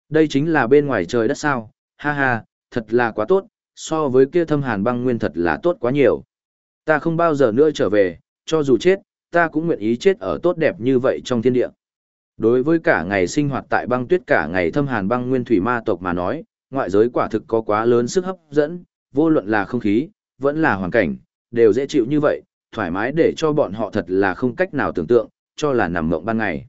Đây chính là bên ngoài trời đất sao, ha ha, thật là quá tốt, so với kia thâm hàn băng nguyên thật là tốt quá nhiều. Ta không bao giờ nữa trở về, cho dù chết, ta cũng nguyện ý chết ở tốt đẹp như vậy trong thiên địa. Đối với cả ngày sinh hoạt tại băng tuyết cả ngày thâm hàn băng nguyên thủy ma tộc mà nói, ngoại giới quả thực có quá lớn sức hấp dẫn, vô luận là không khí, vẫn là hoàn cảnh, đều dễ chịu như vậy, thoải mái để cho bọn họ thật là không cách nào tưởng tượng, cho là nằm mộng ban ngày.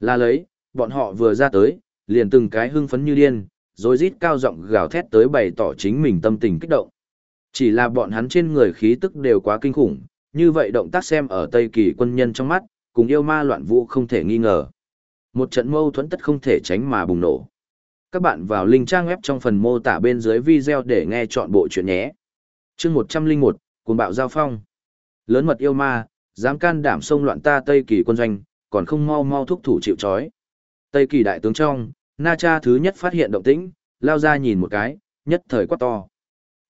Là lấy, bọn họ vừa ra tới, liền từng cái hưng phấn như điên, rồi rít cao giọng gào thét tới bày tỏ chính mình tâm tình kích động. Chỉ là bọn hắn trên người khí tức đều quá kinh khủng, như vậy động tác xem ở Tây Kỳ quân nhân trong mắt, cùng yêu ma loạn vũ không thể nghi ngờ. Một trận mâu thuẫn tất không thể tránh mà bùng nổ. Các bạn vào link trang web trong phần mô tả bên dưới video để nghe chọn bộ chuyện nhé. chương 101, cuồng bạo giao phong. Lớn mật yêu ma, dám can đảm xông loạn ta Tây Kỳ quân doanh, còn không mau mau thúc thủ chịu trói. Tây Kỳ đại tướng trong, Na Cha thứ nhất phát hiện động tĩnh, lao ra nhìn một cái, nhất thời quát to.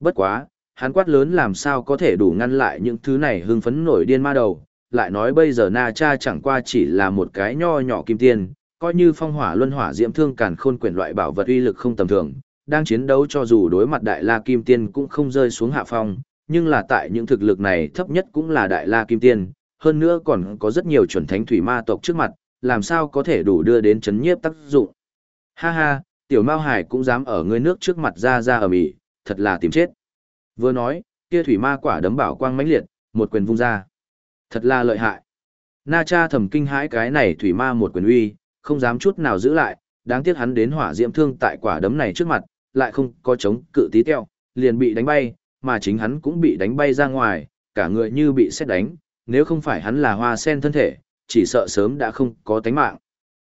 Bất quá, hắn quát lớn làm sao có thể đủ ngăn lại những thứ này hưng phấn nổi điên ma đầu, lại nói bây giờ Na Cha chẳng qua chỉ là một cái nho nhỏ kim tiền, coi như phong hỏa luân hỏa diễm thương càn khôn quyển loại bảo vật uy lực không tầm thường, đang chiến đấu cho dù đối mặt đại la kim tiên cũng không rơi xuống hạ phong, nhưng là tại những thực lực này thấp nhất cũng là đại la kim tiên, hơn nữa còn có rất nhiều chuẩn thánh thủy ma tộc trước mặt, làm sao có thể đủ đưa đến chấn nhiếp tác dụng. Ha ha, tiểu Mao Hải cũng dám ở ngươi nước trước mặt ra ra ở mỹ, thật là tìm chết. Vừa nói, kia thủy ma quả đấm bảo quang mãnh liệt, một quyền vung ra. Thật là lợi hại. Na cha thầm kinh hãi cái này thủy ma một quyền uy, không dám chút nào giữ lại, đáng tiếc hắn đến hỏa diễm thương tại quả đấm này trước mặt, lại không có chống cự tí teo, liền bị đánh bay, mà chính hắn cũng bị đánh bay ra ngoài, cả người như bị xét đánh, nếu không phải hắn là hoa sen thân thể, chỉ sợ sớm đã không có tánh mạng.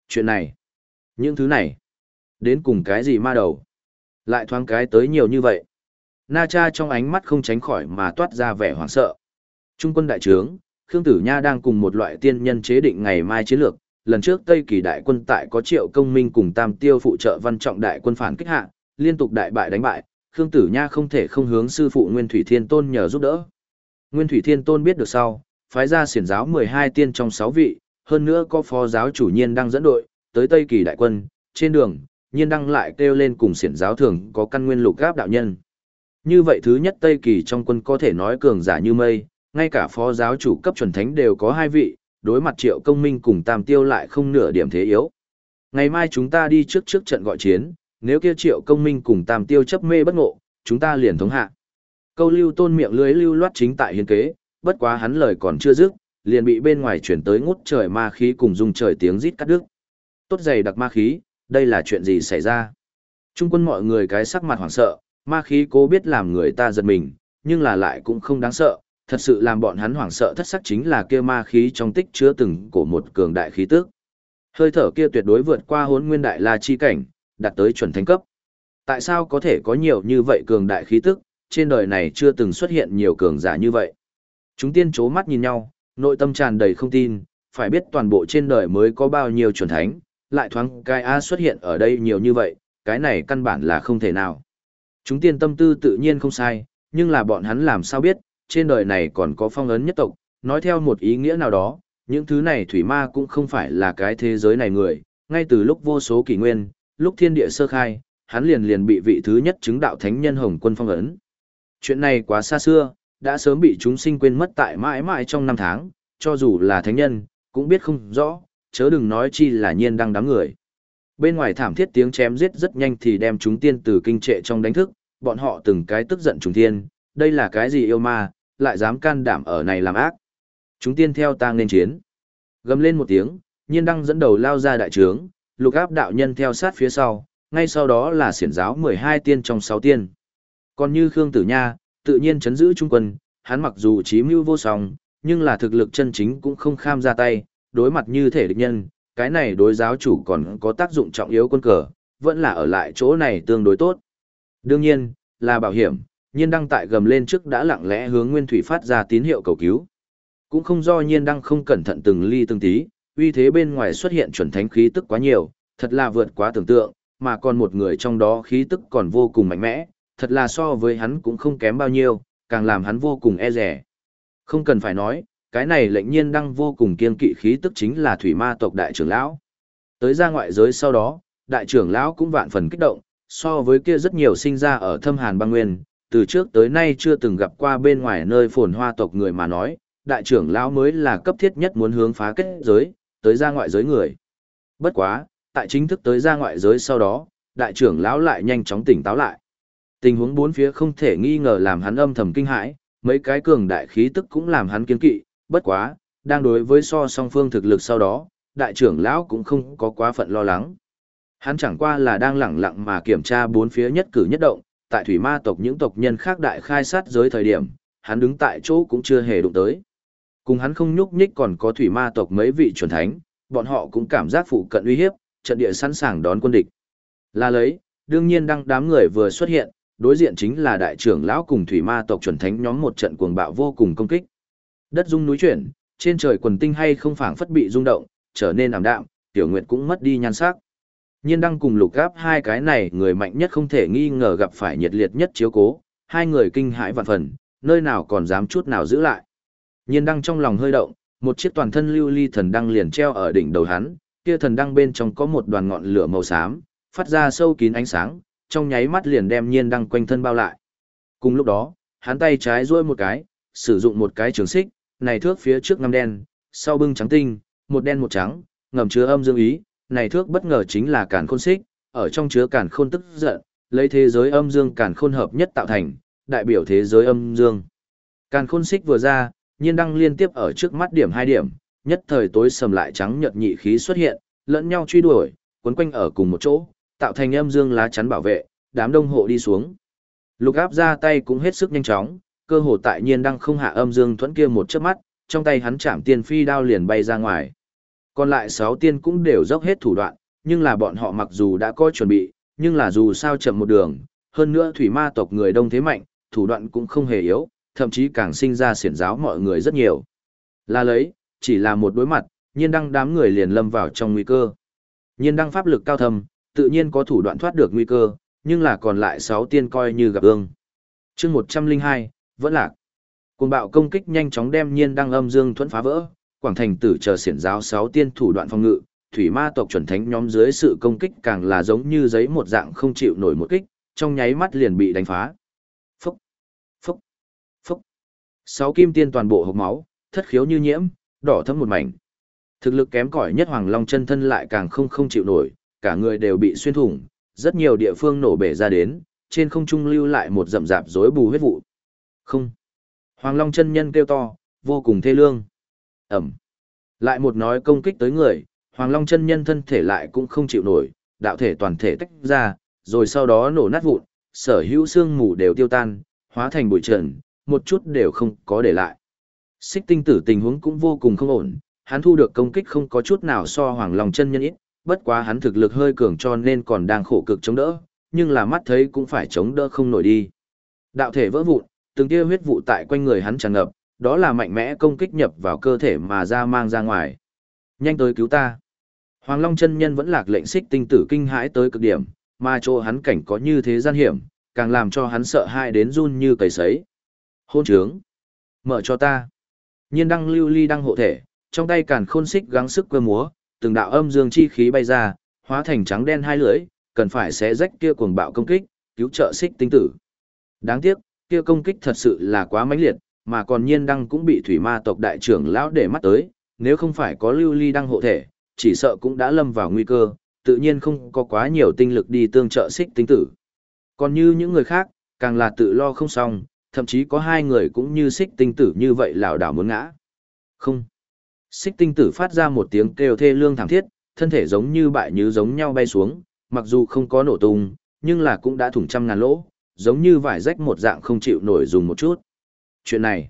Chuyện này, những thứ này, đến cùng cái gì ma đầu? Lại thoáng cái tới nhiều như vậy. Na cha trong ánh mắt không tránh khỏi mà toát ra vẻ hoảng sợ. Trung quân đại trướng, Khương Tử Nha đang cùng một loại tiên nhân chế định ngày mai chiến lược. Lần trước Tây Kỳ đại quân tại có triệu công minh cùng Tam Tiêu phụ trợ văn trọng đại quân phản kích hạ, liên tục đại bại đánh bại, Khương Tử Nha không thể không hướng sư phụ Nguyên Thủy Thiên Tôn nhờ giúp đỡ. Nguyên Thủy Thiên Tôn biết được sau, phái ra xiển giáo 12 tiên trong 6 vị, hơn nữa có phó giáo chủ nhiên đang dẫn đội, tới Tây Kỳ đại quân, trên đường, nhiên đăng lại kêu lên cùng xiển giáo thường có căn nguyên lục gáp đạo nhân. Như vậy thứ nhất Tây Kỳ trong quân có thể nói cường giả như mây, ngay cả phó giáo chủ cấp chuẩn thánh đều có hai vị, đối mặt triệu công minh cùng tam tiêu lại không nửa điểm thế yếu. Ngày mai chúng ta đi trước trước trận gọi chiến, nếu kia triệu công minh cùng tam tiêu chấp mê bất ngộ, chúng ta liền thống hạ. Câu lưu tôn miệng lưới lưu loát chính tại hiên kế, bất quá hắn lời còn chưa dứt, liền bị bên ngoài chuyển tới ngút trời ma khí cùng dung trời tiếng rít cắt đứt. Tốt dày đặc ma khí, đây là chuyện gì xảy ra? Trung quân mọi người cái sắc mặt hoảng sợ, ma khí cố biết làm người ta giật mình, nhưng là lại cũng không đáng sợ, thật sự làm bọn hắn hoảng sợ thất sắc chính là kia ma khí trong tích chứa từng của một cường đại khí tức. Hơi thở kia tuyệt đối vượt qua hốn nguyên đại la chi cảnh, đạt tới chuẩn thánh cấp. Tại sao có thể có nhiều như vậy cường đại khí tức, trên đời này chưa từng xuất hiện nhiều cường giả như vậy. Chúng tiên chố mắt nhìn nhau, nội tâm tràn đầy không tin, phải biết toàn bộ trên đời mới có bao nhiêu chuẩn thánh, lại thoáng cái A xuất hiện ở đây nhiều như vậy, cái này căn bản là không thể nào. Chúng tiên tâm tư tự nhiên không sai, nhưng là bọn hắn làm sao biết, trên đời này còn có phong ấn nhất tộc, nói theo một ý nghĩa nào đó, những thứ này thủy ma cũng không phải là cái thế giới này người, ngay từ lúc vô số kỷ nguyên, lúc thiên địa sơ khai, hắn liền liền bị vị thứ nhất chứng đạo thánh nhân hồng quân phong ấn. Chuyện này quá xa xưa, đã sớm bị chúng sinh quên mất tại mãi mãi trong năm tháng, cho dù là thánh nhân, cũng biết không rõ, chớ đừng nói chi là nhiên đang đám người. Bên ngoài thảm thiết tiếng chém giết rất nhanh thì đem chúng tiên từ kinh trệ trong đánh thức, bọn họ từng cái tức giận trùng thiên, đây là cái gì yêu ma, lại dám can đảm ở này làm ác. Chúng tiên theo ta nên chiến. Gầm lên một tiếng, nhiên đăng dẫn đầu lao ra đại trướng, lục áp đạo nhân theo sát phía sau, ngay sau đó là siển giáo 12 tiên trong 6 tiên. Còn như Khương Tử Nha, tự nhiên chấn giữ trung quân, hắn mặc dù trí mưu vô song, nhưng là thực lực chân chính cũng không kham ra tay, đối mặt như thể địch nhân, cái này đối giáo chủ còn có tác dụng trọng yếu quân cờ, vẫn là ở lại chỗ này tương đối tốt. Đương nhiên, là bảo hiểm, nhiên đăng tại gầm lên trước đã lặng lẽ hướng nguyên thủy phát ra tín hiệu cầu cứu. Cũng không do nhiên đăng không cẩn thận từng ly từng tí, uy thế bên ngoài xuất hiện chuẩn thánh khí tức quá nhiều, thật là vượt quá tưởng tượng, mà còn một người trong đó khí tức còn vô cùng mạnh mẽ, thật là so với hắn cũng không kém bao nhiêu, càng làm hắn vô cùng e rẻ. Không cần phải nói, cái này lệnh nhiên đăng vô cùng kiên kỵ khí tức chính là thủy ma tộc đại trưởng lão. Tới ra ngoại giới sau đó, đại trưởng lão cũng vạn phần kích động, so với kia rất nhiều sinh ra ở thâm hàn băng nguyên, từ trước tới nay chưa từng gặp qua bên ngoài nơi phồn hoa tộc người mà nói, đại trưởng lão mới là cấp thiết nhất muốn hướng phá kết giới, tới ra ngoại giới người. Bất quá, tại chính thức tới ra ngoại giới sau đó, đại trưởng lão lại nhanh chóng tỉnh táo lại. Tình huống bốn phía không thể nghi ngờ làm hắn âm thầm kinh hãi, mấy cái cường đại khí tức cũng làm hắn kiên kỵ, bất quá, đang đối với so song phương thực lực sau đó, đại trưởng lão cũng không có quá phận lo lắng. Hắn chẳng qua là đang lẳng lặng mà kiểm tra bốn phía nhất cử nhất động, tại thủy ma tộc những tộc nhân khác đại khai sát giới thời điểm, hắn đứng tại chỗ cũng chưa hề đụng tới. Cùng hắn không nhúc nhích còn có thủy ma tộc mấy vị chuẩn thánh, bọn họ cũng cảm giác phụ cận uy hiếp, trận địa sẵn sàng đón quân địch. Là lấy, đương nhiên đang đám người vừa xuất hiện, đối diện chính là đại trưởng lão cùng thủy ma tộc chuẩn thánh nhóm một trận cuồng bạo vô cùng công kích. Đất rung núi chuyển, trên trời quần tinh hay không phảng phất bị rung động, trở nên ảm đạm, tiểu nguyệt cũng mất đi nhan sắc. Nhiên đăng cùng lục gáp hai cái này người mạnh nhất không thể nghi ngờ gặp phải nhiệt liệt nhất chiếu cố, hai người kinh hãi vạn phần, nơi nào còn dám chút nào giữ lại. Nhiên đăng trong lòng hơi động, một chiếc toàn thân lưu ly thần đăng liền treo ở đỉnh đầu hắn, kia thần đăng bên trong có một đoàn ngọn lửa màu xám, phát ra sâu kín ánh sáng, trong nháy mắt liền đem nhiên đăng quanh thân bao lại. Cùng lúc đó, hắn tay trái duỗi một cái, sử dụng một cái trường xích, này thước phía trước ngăm đen, sau bưng trắng tinh, một đen một trắng, ngầm chứa âm dương ý, này thước bất ngờ chính là càn khôn xích, ở trong chứa càn khôn tức giận, lấy thế giới âm dương càn khôn hợp nhất tạo thành, đại biểu thế giới âm dương. Càn khôn xích vừa ra, nhiên đăng liên tiếp ở trước mắt điểm hai điểm, nhất thời tối sầm lại trắng nhợt nhị khí xuất hiện, lẫn nhau truy đuổi, quấn quanh ở cùng một chỗ, tạo thành âm dương lá chắn bảo vệ, đám đông hộ đi xuống. Lục áp ra tay cũng hết sức nhanh chóng, cơ hồ tại nhiên đang không hạ âm dương thuẫn kia một chớp mắt, trong tay hắn chạm tiên phi đao liền bay ra ngoài. Còn lại sáu tiên cũng đều dốc hết thủ đoạn, nhưng là bọn họ mặc dù đã có chuẩn bị, nhưng là dù sao chậm một đường, hơn nữa thủy ma tộc người đông thế mạnh, thủ đoạn cũng không hề yếu, thậm chí càng sinh ra xiển giáo mọi người rất nhiều. Là lấy, chỉ là một đối mặt, nhiên đăng đám người liền lâm vào trong nguy cơ. Nhiên đăng pháp lực cao thâm, tự nhiên có thủ đoạn thoát được nguy cơ, nhưng là còn lại sáu tiên coi như gặp ương. chương 102, vẫn lạc. Cùng bạo công kích nhanh chóng đem nhiên đăng âm dương thuẫn phá vỡ, quảng thành tử chờ xiển giáo sáu tiên thủ đoạn phòng ngự, thủy ma tộc chuẩn thánh nhóm dưới sự công kích càng là giống như giấy một dạng không chịu nổi một kích, trong nháy mắt liền bị đánh phá. Phúc, phúc, phúc. Sáu kim tiên toàn bộ hộc máu, thất khiếu như nhiễm, đỏ thấm một mảnh. Thực lực kém cỏi nhất Hoàng Long chân thân lại càng không không chịu nổi, cả người đều bị xuyên thủng, rất nhiều địa phương nổ bể ra đến, trên không trung lưu lại một rậm rạp rối bù huyết vụ. Không. Hoàng Long chân nhân kêu to, vô cùng thê lương. Ẩm. Lại một nói công kích tới người, Hoàng Long chân nhân thân thể lại cũng không chịu nổi, đạo thể toàn thể tách ra, rồi sau đó nổ nát vụn, sở hữu xương mù đều tiêu tan, hóa thành bụi trần, một chút đều không có để lại. Xích tinh tử tình huống cũng vô cùng không ổn, hắn thu được công kích không có chút nào so Hoàng Long chân nhân ít, bất quá hắn thực lực hơi cường cho nên còn đang khổ cực chống đỡ, nhưng là mắt thấy cũng phải chống đỡ không nổi đi. Đạo thể vỡ vụn, từng tia huyết vụ tại quanh người hắn tràn ngập, đó là mạnh mẽ công kích nhập vào cơ thể mà ra mang ra ngoài. Nhanh tới cứu ta. Hoàng Long chân nhân vẫn lạc lệnh xích tinh tử kinh hãi tới cực điểm, mà chỗ hắn cảnh có như thế gian hiểm, càng làm cho hắn sợ hãi đến run như cầy sấy. Hôn trướng. Mở cho ta. Nhiên đăng lưu ly đăng hộ thể, trong tay càn khôn xích gắng sức quơ múa, từng đạo âm dương chi khí bay ra, hóa thành trắng đen hai lưỡi, cần phải xé rách kia cuồng bạo công kích, cứu trợ xích tinh tử. Đáng tiếc, kia công kích thật sự là quá mãnh liệt, mà còn nhiên đăng cũng bị thủy ma tộc đại trưởng lão để mắt tới, nếu không phải có lưu ly đăng hộ thể, chỉ sợ cũng đã lâm vào nguy cơ, tự nhiên không có quá nhiều tinh lực đi tương trợ xích tinh tử. Còn như những người khác, càng là tự lo không xong, thậm chí có hai người cũng như xích tinh tử như vậy lảo đảo muốn ngã. Không. Xích tinh tử phát ra một tiếng kêu thê lương thảm thiết, thân thể giống như bại như giống nhau bay xuống, mặc dù không có nổ tung, nhưng là cũng đã thủng trăm ngàn lỗ, giống như vải rách một dạng không chịu nổi dùng một chút. Chuyện này,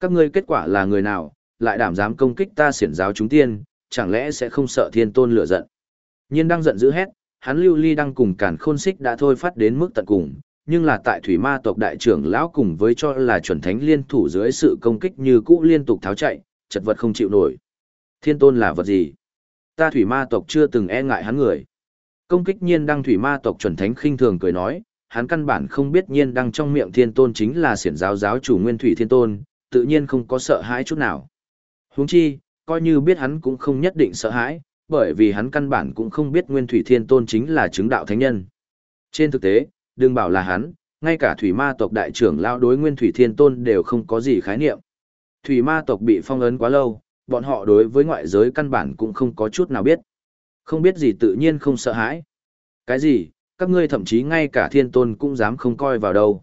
các ngươi kết quả là người nào, lại đảm dám công kích ta xiển giáo chúng tiên, chẳng lẽ sẽ không sợ thiên tôn lửa giận. Nhiên đang giận dữ hét, hắn lưu ly đang cùng cản khôn xích đã thôi phát đến mức tận cùng, nhưng là tại thủy ma tộc đại trưởng lão cùng với cho là chuẩn thánh liên thủ dưới sự công kích như cũ liên tục tháo chạy, chật vật không chịu nổi. Thiên tôn là vật gì? Ta thủy ma tộc chưa từng e ngại hắn người. Công kích nhiên đăng thủy ma tộc chuẩn thánh khinh thường cười nói, hắn căn bản không biết nhiên đăng trong miệng thiên tôn chính là xiển giáo giáo chủ nguyên thủy thiên tôn, tự nhiên không có sợ hãi chút nào. Huống chi, coi như biết hắn cũng không nhất định sợ hãi, bởi vì hắn căn bản cũng không biết nguyên thủy thiên tôn chính là chứng đạo thánh nhân. Trên thực tế, đừng bảo là hắn, ngay cả thủy ma tộc đại trưởng lao đối nguyên thủy thiên tôn đều không có gì khái niệm. Thủy ma tộc bị phong ấn quá lâu, bọn họ đối với ngoại giới căn bản cũng không có chút nào biết. Không biết gì tự nhiên không sợ hãi. Cái gì, các ngươi thậm chí ngay cả thiên tôn cũng dám không coi vào đâu.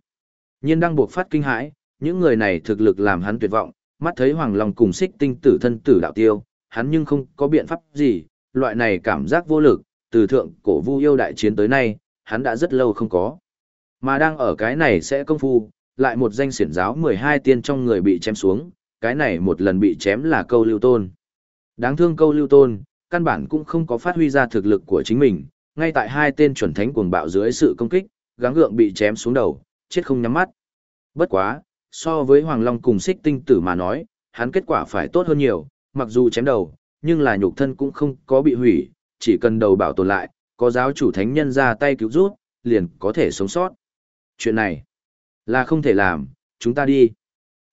Nhiên đang buộc phát kinh hãi, những người này thực lực làm hắn tuyệt vọng, mắt thấy Hoàng Long cùng xích tinh tử thân tử đạo tiêu, hắn nhưng không có biện pháp gì, loại này cảm giác vô lực, từ thượng cổ vu yêu đại chiến tới nay, hắn đã rất lâu không có. Mà đang ở cái này sẽ công phu, lại một danh siển giáo 12 tiên trong người bị chém xuống, cái này một lần bị chém là câu lưu tôn. Đáng thương câu lưu tôn, căn bản cũng không có phát huy ra thực lực của chính mình, ngay tại hai tên chuẩn thánh cuồng bạo dưới sự công kích, gắng gượng bị chém xuống đầu, chết không nhắm mắt. Bất quá, so với Hoàng Long cùng xích tinh tử mà nói, hắn kết quả phải tốt hơn nhiều, mặc dù chém đầu, nhưng là nhục thân cũng không có bị hủy, chỉ cần đầu bảo tồn lại, có giáo chủ thánh nhân ra tay cứu rút, liền có thể sống sót. Chuyện này là không thể làm, chúng ta đi.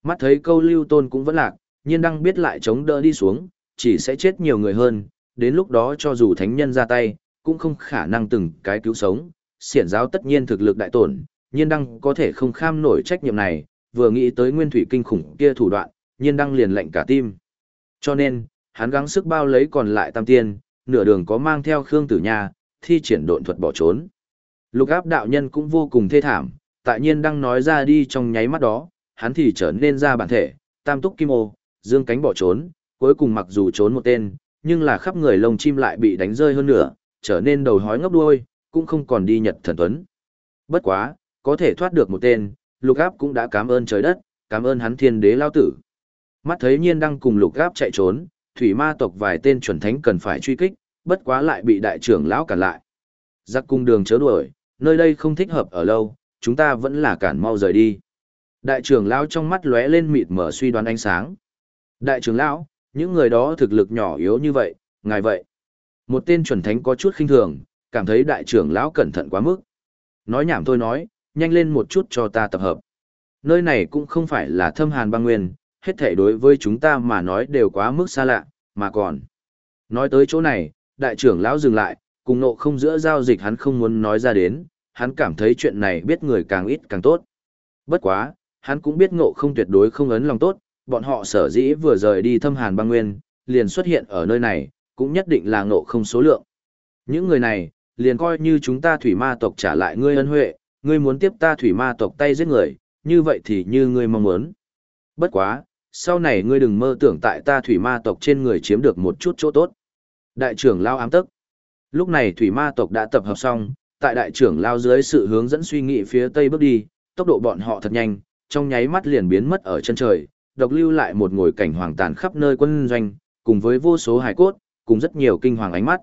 Mắt thấy câu lưu tôn cũng vẫn lạc, nhiên đang biết lại chống đỡ đi xuống, chỉ sẽ chết nhiều người hơn, đến lúc đó cho dù thánh nhân ra tay, cũng không khả năng từng cái cứu sống, xiển giáo tất nhiên thực lực đại tổn, nhiên đăng có thể không kham nổi trách nhiệm này, vừa nghĩ tới nguyên thủy kinh khủng kia thủ đoạn, nhiên đăng liền lệnh cả tim. Cho nên, hắn gắng sức bao lấy còn lại tam tiên, nửa đường có mang theo Khương Tử Nha, thi triển độn thuật bỏ trốn. Lục áp đạo nhân cũng vô cùng thê thảm, tại nhiên đang nói ra đi trong nháy mắt đó, hắn thì trở nên ra bản thể, tam túc kim ô, dương cánh bỏ trốn, cuối cùng mặc dù trốn một tên, nhưng là khắp người lông chim lại bị đánh rơi hơn nữa, trở nên đầu hói ngốc đuôi, cũng không còn đi nhật thần tuấn. Bất quá, có thể thoát được một tên, lục áp cũng đã cảm ơn trời đất, cảm ơn hắn thiên đế lao tử. Mắt thấy nhiên đang cùng lục áp chạy trốn, thủy ma tộc vài tên chuẩn thánh cần phải truy kích, bất quá lại bị đại trưởng lão cản lại. Giặc cung đường chớ đuổi, nơi đây không thích hợp ở lâu, chúng ta vẫn là cản mau rời đi. Đại trưởng lão trong mắt lóe lên mịt mở suy đoán ánh sáng. Đại trưởng lão, những người đó thực lực nhỏ yếu như vậy, ngài vậy. Một tên chuẩn thánh có chút khinh thường, cảm thấy đại trưởng lão cẩn thận quá mức. Nói nhảm thôi nói, nhanh lên một chút cho ta tập hợp. Nơi này cũng không phải là thâm hàn băng nguyên, hết thể đối với chúng ta mà nói đều quá mức xa lạ, mà còn. Nói tới chỗ này, đại trưởng lão dừng lại, cùng nộ không giữa giao dịch hắn không muốn nói ra đến, hắn cảm thấy chuyện này biết người càng ít càng tốt. Bất quá, hắn cũng biết ngộ không tuyệt đối không ấn lòng tốt, bọn họ sở dĩ vừa rời đi thâm hàn băng nguyên, liền xuất hiện ở nơi này, cũng nhất định là ngộ không số lượng. Những người này, liền coi như chúng ta thủy ma tộc trả lại ngươi ân huệ, ngươi muốn tiếp ta thủy ma tộc tay giết người, như vậy thì như ngươi mong muốn. Bất quá, sau này ngươi đừng mơ tưởng tại ta thủy ma tộc trên người chiếm được một chút chỗ tốt. Đại trưởng lao ám tức. Lúc này thủy ma tộc đã tập hợp xong, tại đại trưởng lao dưới sự hướng dẫn suy nghĩ phía tây bước đi, tốc độ bọn họ thật nhanh, trong nháy mắt liền biến mất ở chân trời, độc lưu lại một ngồi cảnh hoàng tàn khắp nơi quân doanh, cùng với vô số hải cốt, cùng rất nhiều kinh hoàng ánh mắt.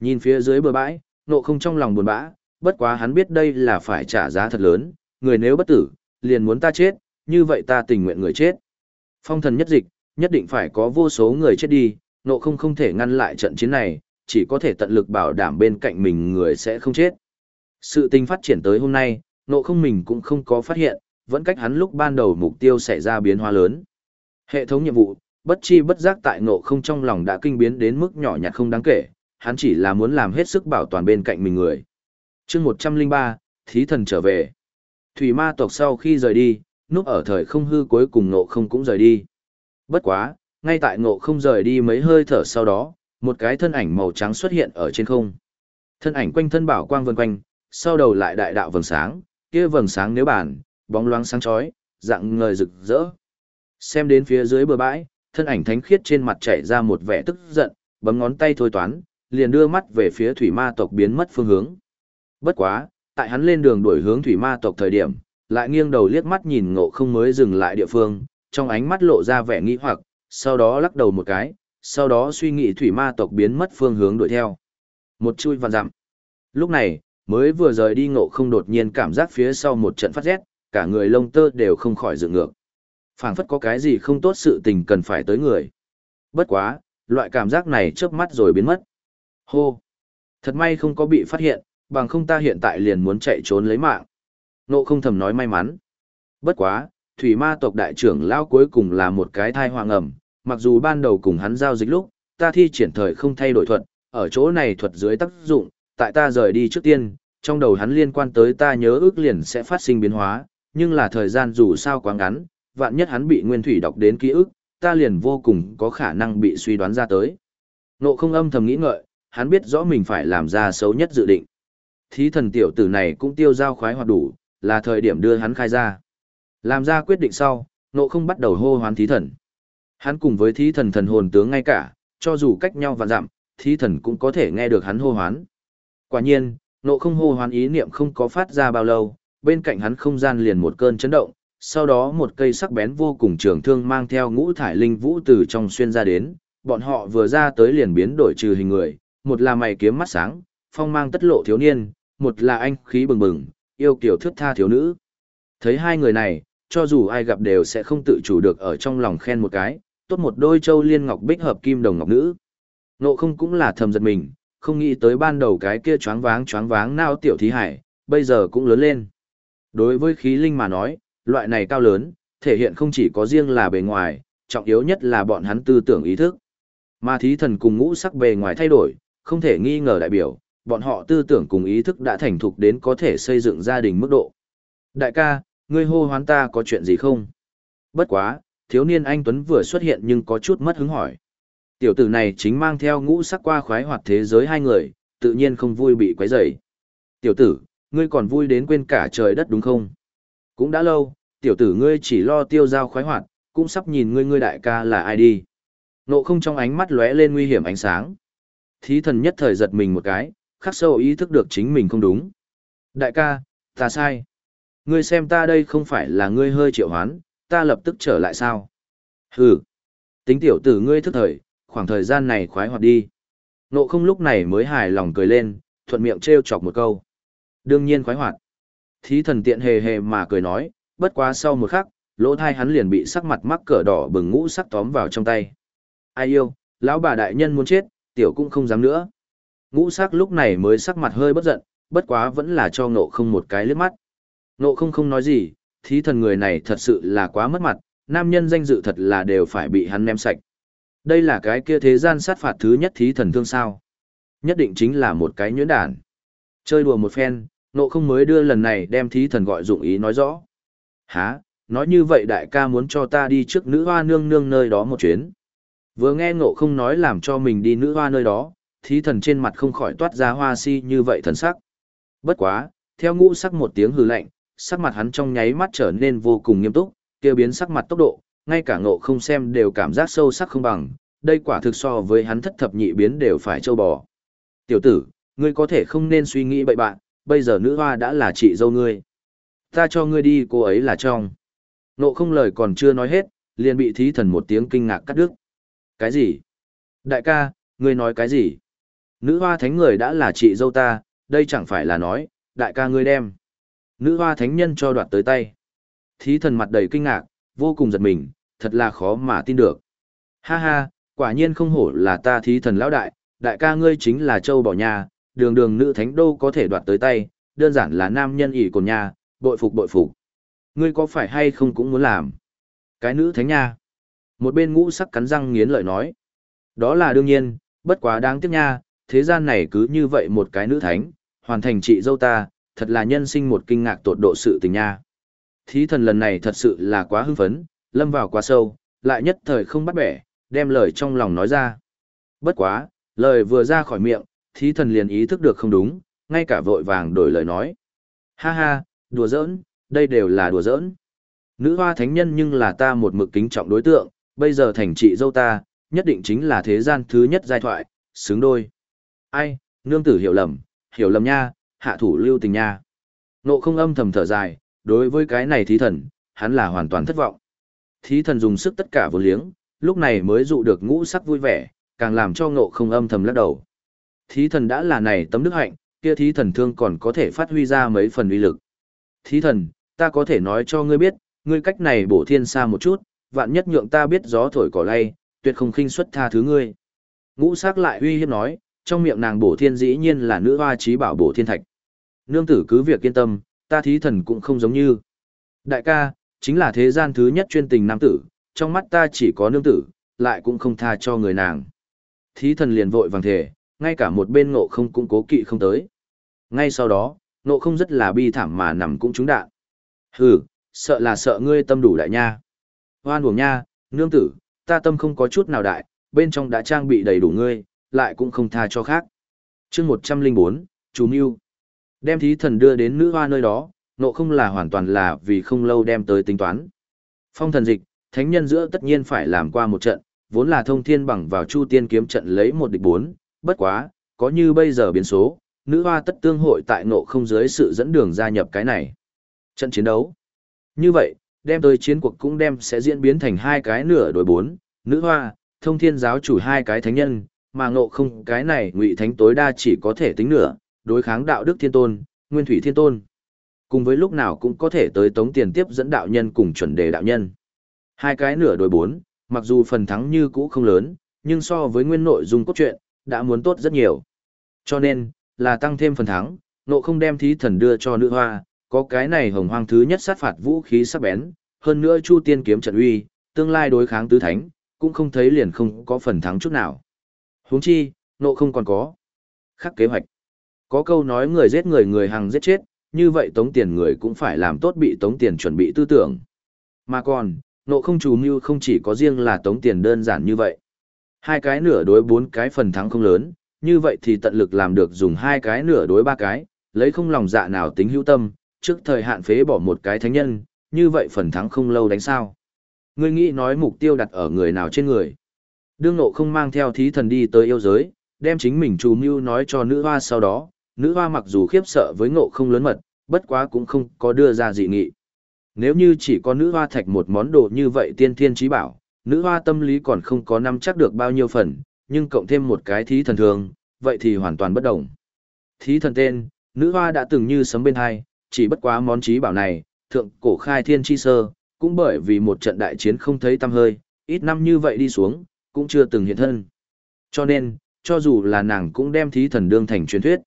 Nhìn phía dưới bờ bãi, nộ không trong lòng buồn bã, bất quá hắn biết đây là phải trả giá thật lớn, người nếu bất tử, liền muốn ta chết, như vậy ta tình nguyện người chết. Phong thần nhất dịch, nhất định phải có vô số người chết đi, nộ không không thể ngăn lại trận chiến này, chỉ có thể tận lực bảo đảm bên cạnh mình người sẽ không chết. Sự tình phát triển tới hôm nay, nộ không mình cũng không có phát hiện, vẫn cách hắn lúc ban đầu mục tiêu xảy ra biến hóa lớn. Hệ thống nhiệm vụ, bất chi bất giác tại nộ không trong lòng đã kinh biến đến mức nhỏ nhặt không đáng kể, hắn chỉ là muốn làm hết sức bảo toàn bên cạnh mình người. chương 103, Thí thần trở về. Thủy ma tộc sau khi rời đi, núp ở thời không hư cuối cùng nộ không cũng rời đi. Bất quá, ngay tại nộ không rời đi mấy hơi thở sau đó, một cái thân ảnh màu trắng xuất hiện ở trên không. Thân ảnh quanh thân bảo quang vần quanh, sau đầu lại đại đạo vầng sáng, kia vầng sáng nếu bản, bóng loáng sáng chói, dạng ngời rực rỡ. Xem đến phía dưới bờ bãi, thân ảnh thánh khiết trên mặt chảy ra một vẻ tức giận, bấm ngón tay thôi toán, liền đưa mắt về phía thủy ma tộc biến mất phương hướng. Bất quá, tại hắn lên đường đuổi hướng thủy ma tộc thời điểm, lại nghiêng đầu liếc mắt nhìn ngộ không mới dừng lại địa phương, trong ánh mắt lộ ra vẻ nghi hoặc, sau đó lắc đầu một cái, sau đó suy nghĩ thủy ma tộc biến mất phương hướng đuổi theo. Một chui vạn dặm. Lúc này, mới vừa rời đi ngộ không đột nhiên cảm giác phía sau một trận phát rét, cả người lông tơ đều không khỏi dựng ngược phảng phất có cái gì không tốt sự tình cần phải tới người. Bất quá, loại cảm giác này chớp mắt rồi biến mất. Hô! Thật may không có bị phát hiện, bằng không ta hiện tại liền muốn chạy trốn lấy mạng. Nộ không thầm nói may mắn. Bất quá, thủy ma tộc đại trưởng lao cuối cùng là một cái thai hoàng ẩm, mặc dù ban đầu cùng hắn giao dịch lúc, ta thi triển thời không thay đổi thuật, ở chỗ này thuật dưới tác dụng, tại ta rời đi trước tiên, trong đầu hắn liên quan tới ta nhớ ước liền sẽ phát sinh biến hóa, nhưng là thời gian dù sao quá ngắn, vạn nhất hắn bị nguyên thủy đọc đến ký ức, ta liền vô cùng có khả năng bị suy đoán ra tới. Nộ không âm thầm nghĩ ngợi, hắn biết rõ mình phải làm ra xấu nhất dự định. Thí thần tiểu tử này cũng tiêu giao khoái hoạt đủ, là thời điểm đưa hắn khai ra. Làm ra quyết định sau, nộ không bắt đầu hô hoán thí thần. Hắn cùng với thí thần thần hồn tướng ngay cả, cho dù cách nhau và dặm, thí thần cũng có thể nghe được hắn hô hoán. Quả nhiên, nộ không hô hoán ý niệm không có phát ra bao lâu, bên cạnh hắn không gian liền một cơn chấn động, sau đó một cây sắc bén vô cùng trường thương mang theo ngũ thải linh vũ từ trong xuyên ra đến, bọn họ vừa ra tới liền biến đổi trừ hình người, một là mày kiếm mắt sáng, phong mang tất lộ thiếu niên, một là anh khí bừng bừng, yêu kiểu thước tha thiếu nữ. Thấy hai người này, cho dù ai gặp đều sẽ không tự chủ được ở trong lòng khen một cái, tốt một đôi châu liên ngọc bích hợp kim đồng ngọc nữ. Nộ không cũng là thầm giật mình, không nghĩ tới ban đầu cái kia choáng váng choáng váng nao tiểu thí hải, bây giờ cũng lớn lên. Đối với khí linh mà nói, loại này cao lớn, thể hiện không chỉ có riêng là bề ngoài, trọng yếu nhất là bọn hắn tư tưởng ý thức. Mà thí thần cùng ngũ sắc bề ngoài thay đổi, không thể nghi ngờ đại biểu, bọn họ tư tưởng cùng ý thức đã thành thục đến có thể xây dựng gia đình mức độ. Đại ca, ngươi hô hoán ta có chuyện gì không? Bất quá, thiếu niên anh Tuấn vừa xuất hiện nhưng có chút mất hứng hỏi. Tiểu tử này chính mang theo ngũ sắc qua khoái hoạt thế giới hai người, tự nhiên không vui bị quấy rầy. Tiểu tử, ngươi còn vui đến quên cả trời đất đúng không? Cũng đã lâu, tiểu tử ngươi chỉ lo tiêu giao khoái hoạt, cũng sắp nhìn ngươi ngươi đại ca là ai đi. Nộ không trong ánh mắt lóe lên nguy hiểm ánh sáng. Thí thần nhất thời giật mình một cái, khắc sâu ý thức được chính mình không đúng. Đại ca, ta sai. Ngươi xem ta đây không phải là ngươi hơi triệu hoán, ta lập tức trở lại sao? Hừ. Tính tiểu tử ngươi thức thời, khoảng thời gian này khoái hoạt đi. Nộ không lúc này mới hài lòng cười lên, thuận miệng trêu chọc một câu. Đương nhiên khoái hoạt. Thí thần tiện hề hề mà cười nói, bất quá sau một khắc, lỗ thai hắn liền bị sắc mặt mắc cỡ đỏ bừng ngũ sắc tóm vào trong tay. Ai yêu, lão bà đại nhân muốn chết, tiểu cũng không dám nữa. Ngũ sắc lúc này mới sắc mặt hơi bất giận, bất quá vẫn là cho ngộ không một cái liếc mắt. Ngộ không không nói gì, thí thần người này thật sự là quá mất mặt, nam nhân danh dự thật là đều phải bị hắn ném sạch. Đây là cái kia thế gian sát phạt thứ nhất thí thần thương sao. Nhất định chính là một cái nhuyễn đản. Chơi đùa một phen, nộ không mới đưa lần này đem thí thần gọi dụng ý nói rõ. Hả, nói như vậy đại ca muốn cho ta đi trước nữ hoa nương nương nơi đó một chuyến. Vừa nghe ngộ không nói làm cho mình đi nữ hoa nơi đó, thí thần trên mặt không khỏi toát ra hoa si như vậy thần sắc. Bất quá, theo ngũ sắc một tiếng hừ lạnh, sắc mặt hắn trong nháy mắt trở nên vô cùng nghiêm túc, kia biến sắc mặt tốc độ, ngay cả ngộ không xem đều cảm giác sâu sắc không bằng, đây quả thực so với hắn thất thập nhị biến đều phải châu bò. Tiểu tử, ngươi có thể không nên suy nghĩ bậy bạn, bây giờ nữ hoa đã là chị dâu ngươi. Ta cho ngươi đi cô ấy là trong. Nộ không lời còn chưa nói hết, liền bị thí thần một tiếng kinh ngạc cắt đứt. Cái gì? Đại ca, ngươi nói cái gì? Nữ hoa thánh người đã là chị dâu ta, đây chẳng phải là nói, đại ca ngươi đem. Nữ hoa thánh nhân cho đoạt tới tay. Thí thần mặt đầy kinh ngạc, vô cùng giật mình, thật là khó mà tin được. Ha ha, quả nhiên không hổ là ta thí thần lão đại, đại ca ngươi chính là châu bỏ nhà, đường đường nữ thánh đô có thể đoạt tới tay, đơn giản là nam nhân ỷ cồn nhà, bội phục bội phục. Ngươi có phải hay không cũng muốn làm? Cái nữ thánh nha. Một bên ngũ sắc cắn răng nghiến lợi nói. Đó là đương nhiên, bất quá đáng tiếc nha, thế gian này cứ như vậy một cái nữ thánh, hoàn thành chị dâu ta, thật là nhân sinh một kinh ngạc tột độ sự tình nha. Thí thần lần này thật sự là quá hưng phấn, lâm vào quá sâu, lại nhất thời không bắt bẻ, đem lời trong lòng nói ra. Bất quá, lời vừa ra khỏi miệng, thí thần liền ý thức được không đúng, ngay cả vội vàng đổi lời nói. Ha ha, đùa giỡn, đây đều là đùa giỡn. Nữ hoa thánh nhân nhưng là ta một mực kính trọng đối tượng, bây giờ thành trị dâu ta, nhất định chính là thế gian thứ nhất giai thoại, xứng đôi. Ai, nương tử hiểu lầm, hiểu lầm nha, hạ thủ lưu tình nha. Nộ không âm thầm thở dài, đối với cái này thí thần, hắn là hoàn toàn thất vọng. Thí thần dùng sức tất cả vô liếng, lúc này mới dụ được ngũ sắc vui vẻ, càng làm cho nộ không âm thầm lắc đầu. Thí thần đã là này tấm đức hạnh, kia thí thần thương còn có thể phát huy ra mấy phần uy lực. Thí thần, ta có thể nói cho ngươi biết, ngươi cách này bổ thiên xa một chút, vạn nhất nhượng ta biết gió thổi cỏ lay, tuyệt không khinh suất tha thứ ngươi. Ngũ sắc lại uy hiếp nói, trong miệng nàng bổ thiên dĩ nhiên là nữ hoa trí bảo bổ thiên thạch. Nương tử cứ việc yên tâm, ta thí thần cũng không giống như. Đại ca, chính là thế gian thứ nhất chuyên tình nam tử, trong mắt ta chỉ có nương tử, lại cũng không tha cho người nàng. Thí thần liền vội vàng thể, ngay cả một bên ngộ không cũng cố kỵ không tới. Ngay sau đó, nộ không rất là bi thảm mà nằm cũng trúng đạn. Hừ, sợ là sợ ngươi tâm đủ đại nha. Hoan buồn nha, nương tử, ta tâm không có chút nào đại, bên trong đã trang bị đầy đủ ngươi, lại cũng không tha cho khác. chương 104, chú Mưu. Đem thí thần đưa đến nữ hoa nơi đó, nộ không là hoàn toàn là vì không lâu đem tới tính toán. Phong thần dịch, thánh nhân giữa tất nhiên phải làm qua một trận, vốn là thông thiên bằng vào chu tiên kiếm trận lấy một địch bốn, bất quá, có như bây giờ biến số, nữ hoa tất tương hội tại nộ không dưới sự dẫn đường gia nhập cái này. Trận chiến đấu. Như vậy, đem tới chiến cuộc cũng đem sẽ diễn biến thành hai cái nửa đối bốn, nữ hoa, thông thiên giáo chủ hai cái thánh nhân, mà ngộ không cái này ngụy thánh tối đa chỉ có thể tính nửa, đối kháng đạo đức thiên tôn, nguyên thủy thiên tôn. Cùng với lúc nào cũng có thể tới tống tiền tiếp dẫn đạo nhân cùng chuẩn đề đạo nhân. Hai cái nửa đối bốn, mặc dù phần thắng như cũ không lớn, nhưng so với nguyên nội dung cốt truyện, đã muốn tốt rất nhiều. Cho nên, là tăng thêm phần thắng, nộ không đem thí thần đưa cho nữ hoa, có cái này hồng hoang thứ nhất sát phạt vũ khí sắc bén, hơn nữa chu tiên kiếm trận uy, tương lai đối kháng tứ thánh, cũng không thấy liền không có phần thắng chút nào. huống chi, nộ không còn có. Khắc kế hoạch. Có câu nói người giết người người hằng giết chết, như vậy tống tiền người cũng phải làm tốt bị tống tiền chuẩn bị tư tưởng. Mà còn, nộ không chủ mưu không chỉ có riêng là tống tiền đơn giản như vậy. Hai cái nửa đối bốn cái phần thắng không lớn, như vậy thì tận lực làm được dùng hai cái nửa đối ba cái, lấy không lòng dạ nào tính hữu tâm, trước thời hạn phế bỏ một cái thánh nhân, như vậy phần thắng không lâu đánh sao. Ngươi nghĩ nói mục tiêu đặt ở người nào trên người. Đương nộ không mang theo thí thần đi tới yêu giới, đem chính mình trù mưu nói cho nữ hoa sau đó, nữ hoa mặc dù khiếp sợ với ngộ không lớn mật, bất quá cũng không có đưa ra dị nghị. Nếu như chỉ có nữ hoa thạch một món đồ như vậy tiên thiên trí bảo, nữ hoa tâm lý còn không có nắm chắc được bao nhiêu phần, nhưng cộng thêm một cái thí thần thường, vậy thì hoàn toàn bất động. Thí thần tên, nữ hoa đã từng như sấm bên hai, chỉ bất quá món trí bảo này, thượng cổ khai thiên chi sơ, cũng bởi vì một trận đại chiến không thấy tăm hơi, ít năm như vậy đi xuống, cũng chưa từng hiện thân. Cho nên, cho dù là nàng cũng đem thí thần đương thành truyền thuyết.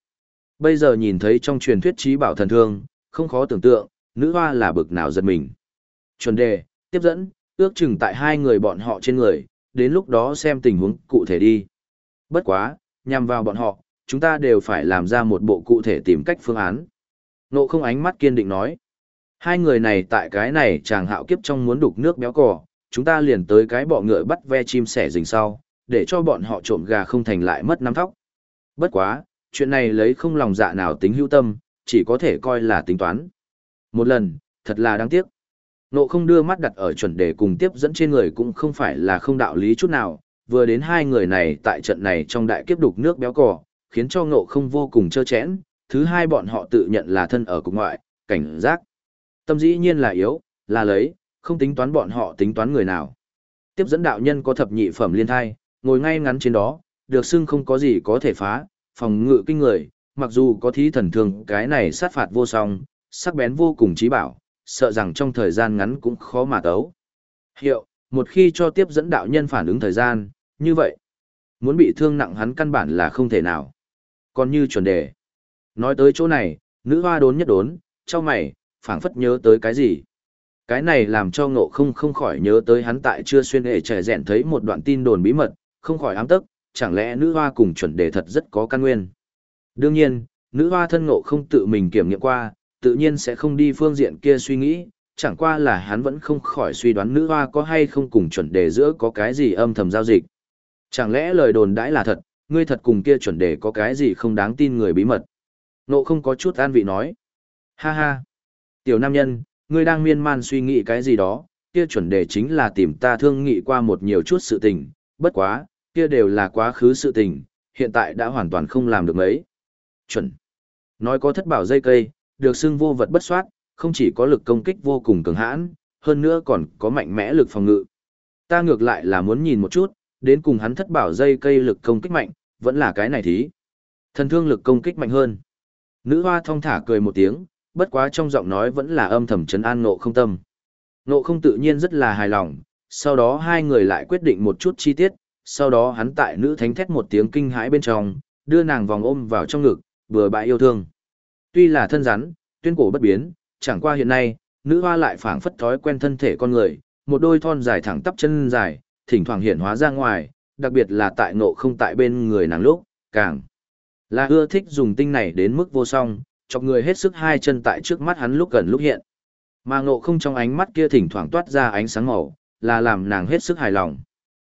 Bây giờ nhìn thấy trong truyền thuyết trí bảo thần thương, không khó tưởng tượng, nữ hoa là bực nào giật mình. Chuẩn đề, tiếp dẫn, ước chừng tại hai người bọn họ trên người, đến lúc đó xem tình huống cụ thể đi. Bất quá, nhằm vào bọn họ, chúng ta đều phải làm ra một bộ cụ thể tìm cách phương án. Nộ không ánh mắt kiên định nói. Hai người này tại cái này chàng hạo kiếp trong muốn đục nước béo cò, chúng ta liền tới cái bọ ngựa bắt ve chim sẻ rình sau, để cho bọn họ trộm gà không thành lại mất năm thóc. Bất quá, chuyện này lấy không lòng dạ nào tính hữu tâm, chỉ có thể coi là tính toán. Một lần, thật là đáng tiếc. Nộ không đưa mắt đặt ở chuẩn đề cùng tiếp dẫn trên người cũng không phải là không đạo lý chút nào, vừa đến hai người này tại trận này trong đại kiếp đục nước béo cò, khiến cho ngộ không vô cùng trơ chẽn, thứ hai bọn họ tự nhận là thân ở cùng ngoại, cảnh giác. Tâm dĩ nhiên là yếu, là lấy, không tính toán bọn họ tính toán người nào. Tiếp dẫn đạo nhân có thập nhị phẩm liên thai, ngồi ngay ngắn trên đó, được xưng không có gì có thể phá, phòng ngự kinh người, mặc dù có thí thần thường cái này sát phạt vô song, sắc bén vô cùng trí bảo, sợ rằng trong thời gian ngắn cũng khó mà tấu. Hiệu, một khi cho tiếp dẫn đạo nhân phản ứng thời gian, như vậy, muốn bị thương nặng hắn căn bản là không thể nào. Còn như chuẩn đề. Nói tới chỗ này, nữ hoa đốn nhất đốn, cho mày, phảng phất nhớ tới cái gì. Cái này làm cho ngộ không không khỏi nhớ tới hắn tại chưa xuyên hệ trẻ rèn thấy một đoạn tin đồn bí mật, không khỏi ám tức, chẳng lẽ nữ hoa cùng chuẩn đề thật rất có căn nguyên. Đương nhiên, nữ hoa thân ngộ không tự mình kiểm nghiệm qua, tự nhiên sẽ không đi phương diện kia suy nghĩ, chẳng qua là hắn vẫn không khỏi suy đoán nữ hoa có hay không cùng chuẩn đề giữa có cái gì âm thầm giao dịch. Chẳng lẽ lời đồn đãi là thật, ngươi thật cùng kia chuẩn đề có cái gì không đáng tin người bí mật. Nộ không có chút an vị nói. Ha ha. Tiểu nam nhân, ngươi đang miên man suy nghĩ cái gì đó, kia chuẩn đề chính là tìm ta thương nghị qua một nhiều chút sự tình, bất quá, kia đều là quá khứ sự tình, hiện tại đã hoàn toàn không làm được mấy. Chuẩn. Nói có thất bảo dây cây, được xưng vô vật bất soát, không chỉ có lực công kích vô cùng cường hãn, hơn nữa còn có mạnh mẽ lực phòng ngự. Ta ngược lại là muốn nhìn một chút, đến cùng hắn thất bảo dây cây lực công kích mạnh, vẫn là cái này thí. Thần thương lực công kích mạnh hơn. Nữ hoa thong thả cười một tiếng, bất quá trong giọng nói vẫn là âm thầm trấn an nộ không tâm. Nộ không tự nhiên rất là hài lòng, sau đó hai người lại quyết định một chút chi tiết, sau đó hắn tại nữ thánh thét một tiếng kinh hãi bên trong, đưa nàng vòng ôm vào trong ngực, vừa bãi yêu thương. Tuy là thân rắn, tuyên cổ bất biến, chẳng qua hiện nay, nữ hoa lại phảng phất thói quen thân thể con người, một đôi thon dài thẳng tắp chân dài, thỉnh thoảng hiện hóa ra ngoài, đặc biệt là tại ngộ không tại bên người nàng lúc, càng là ưa thích dùng tinh này đến mức vô song, chọc người hết sức hai chân tại trước mắt hắn lúc gần lúc hiện. Mà ngộ không trong ánh mắt kia thỉnh thoảng toát ra ánh sáng màu, là làm nàng hết sức hài lòng.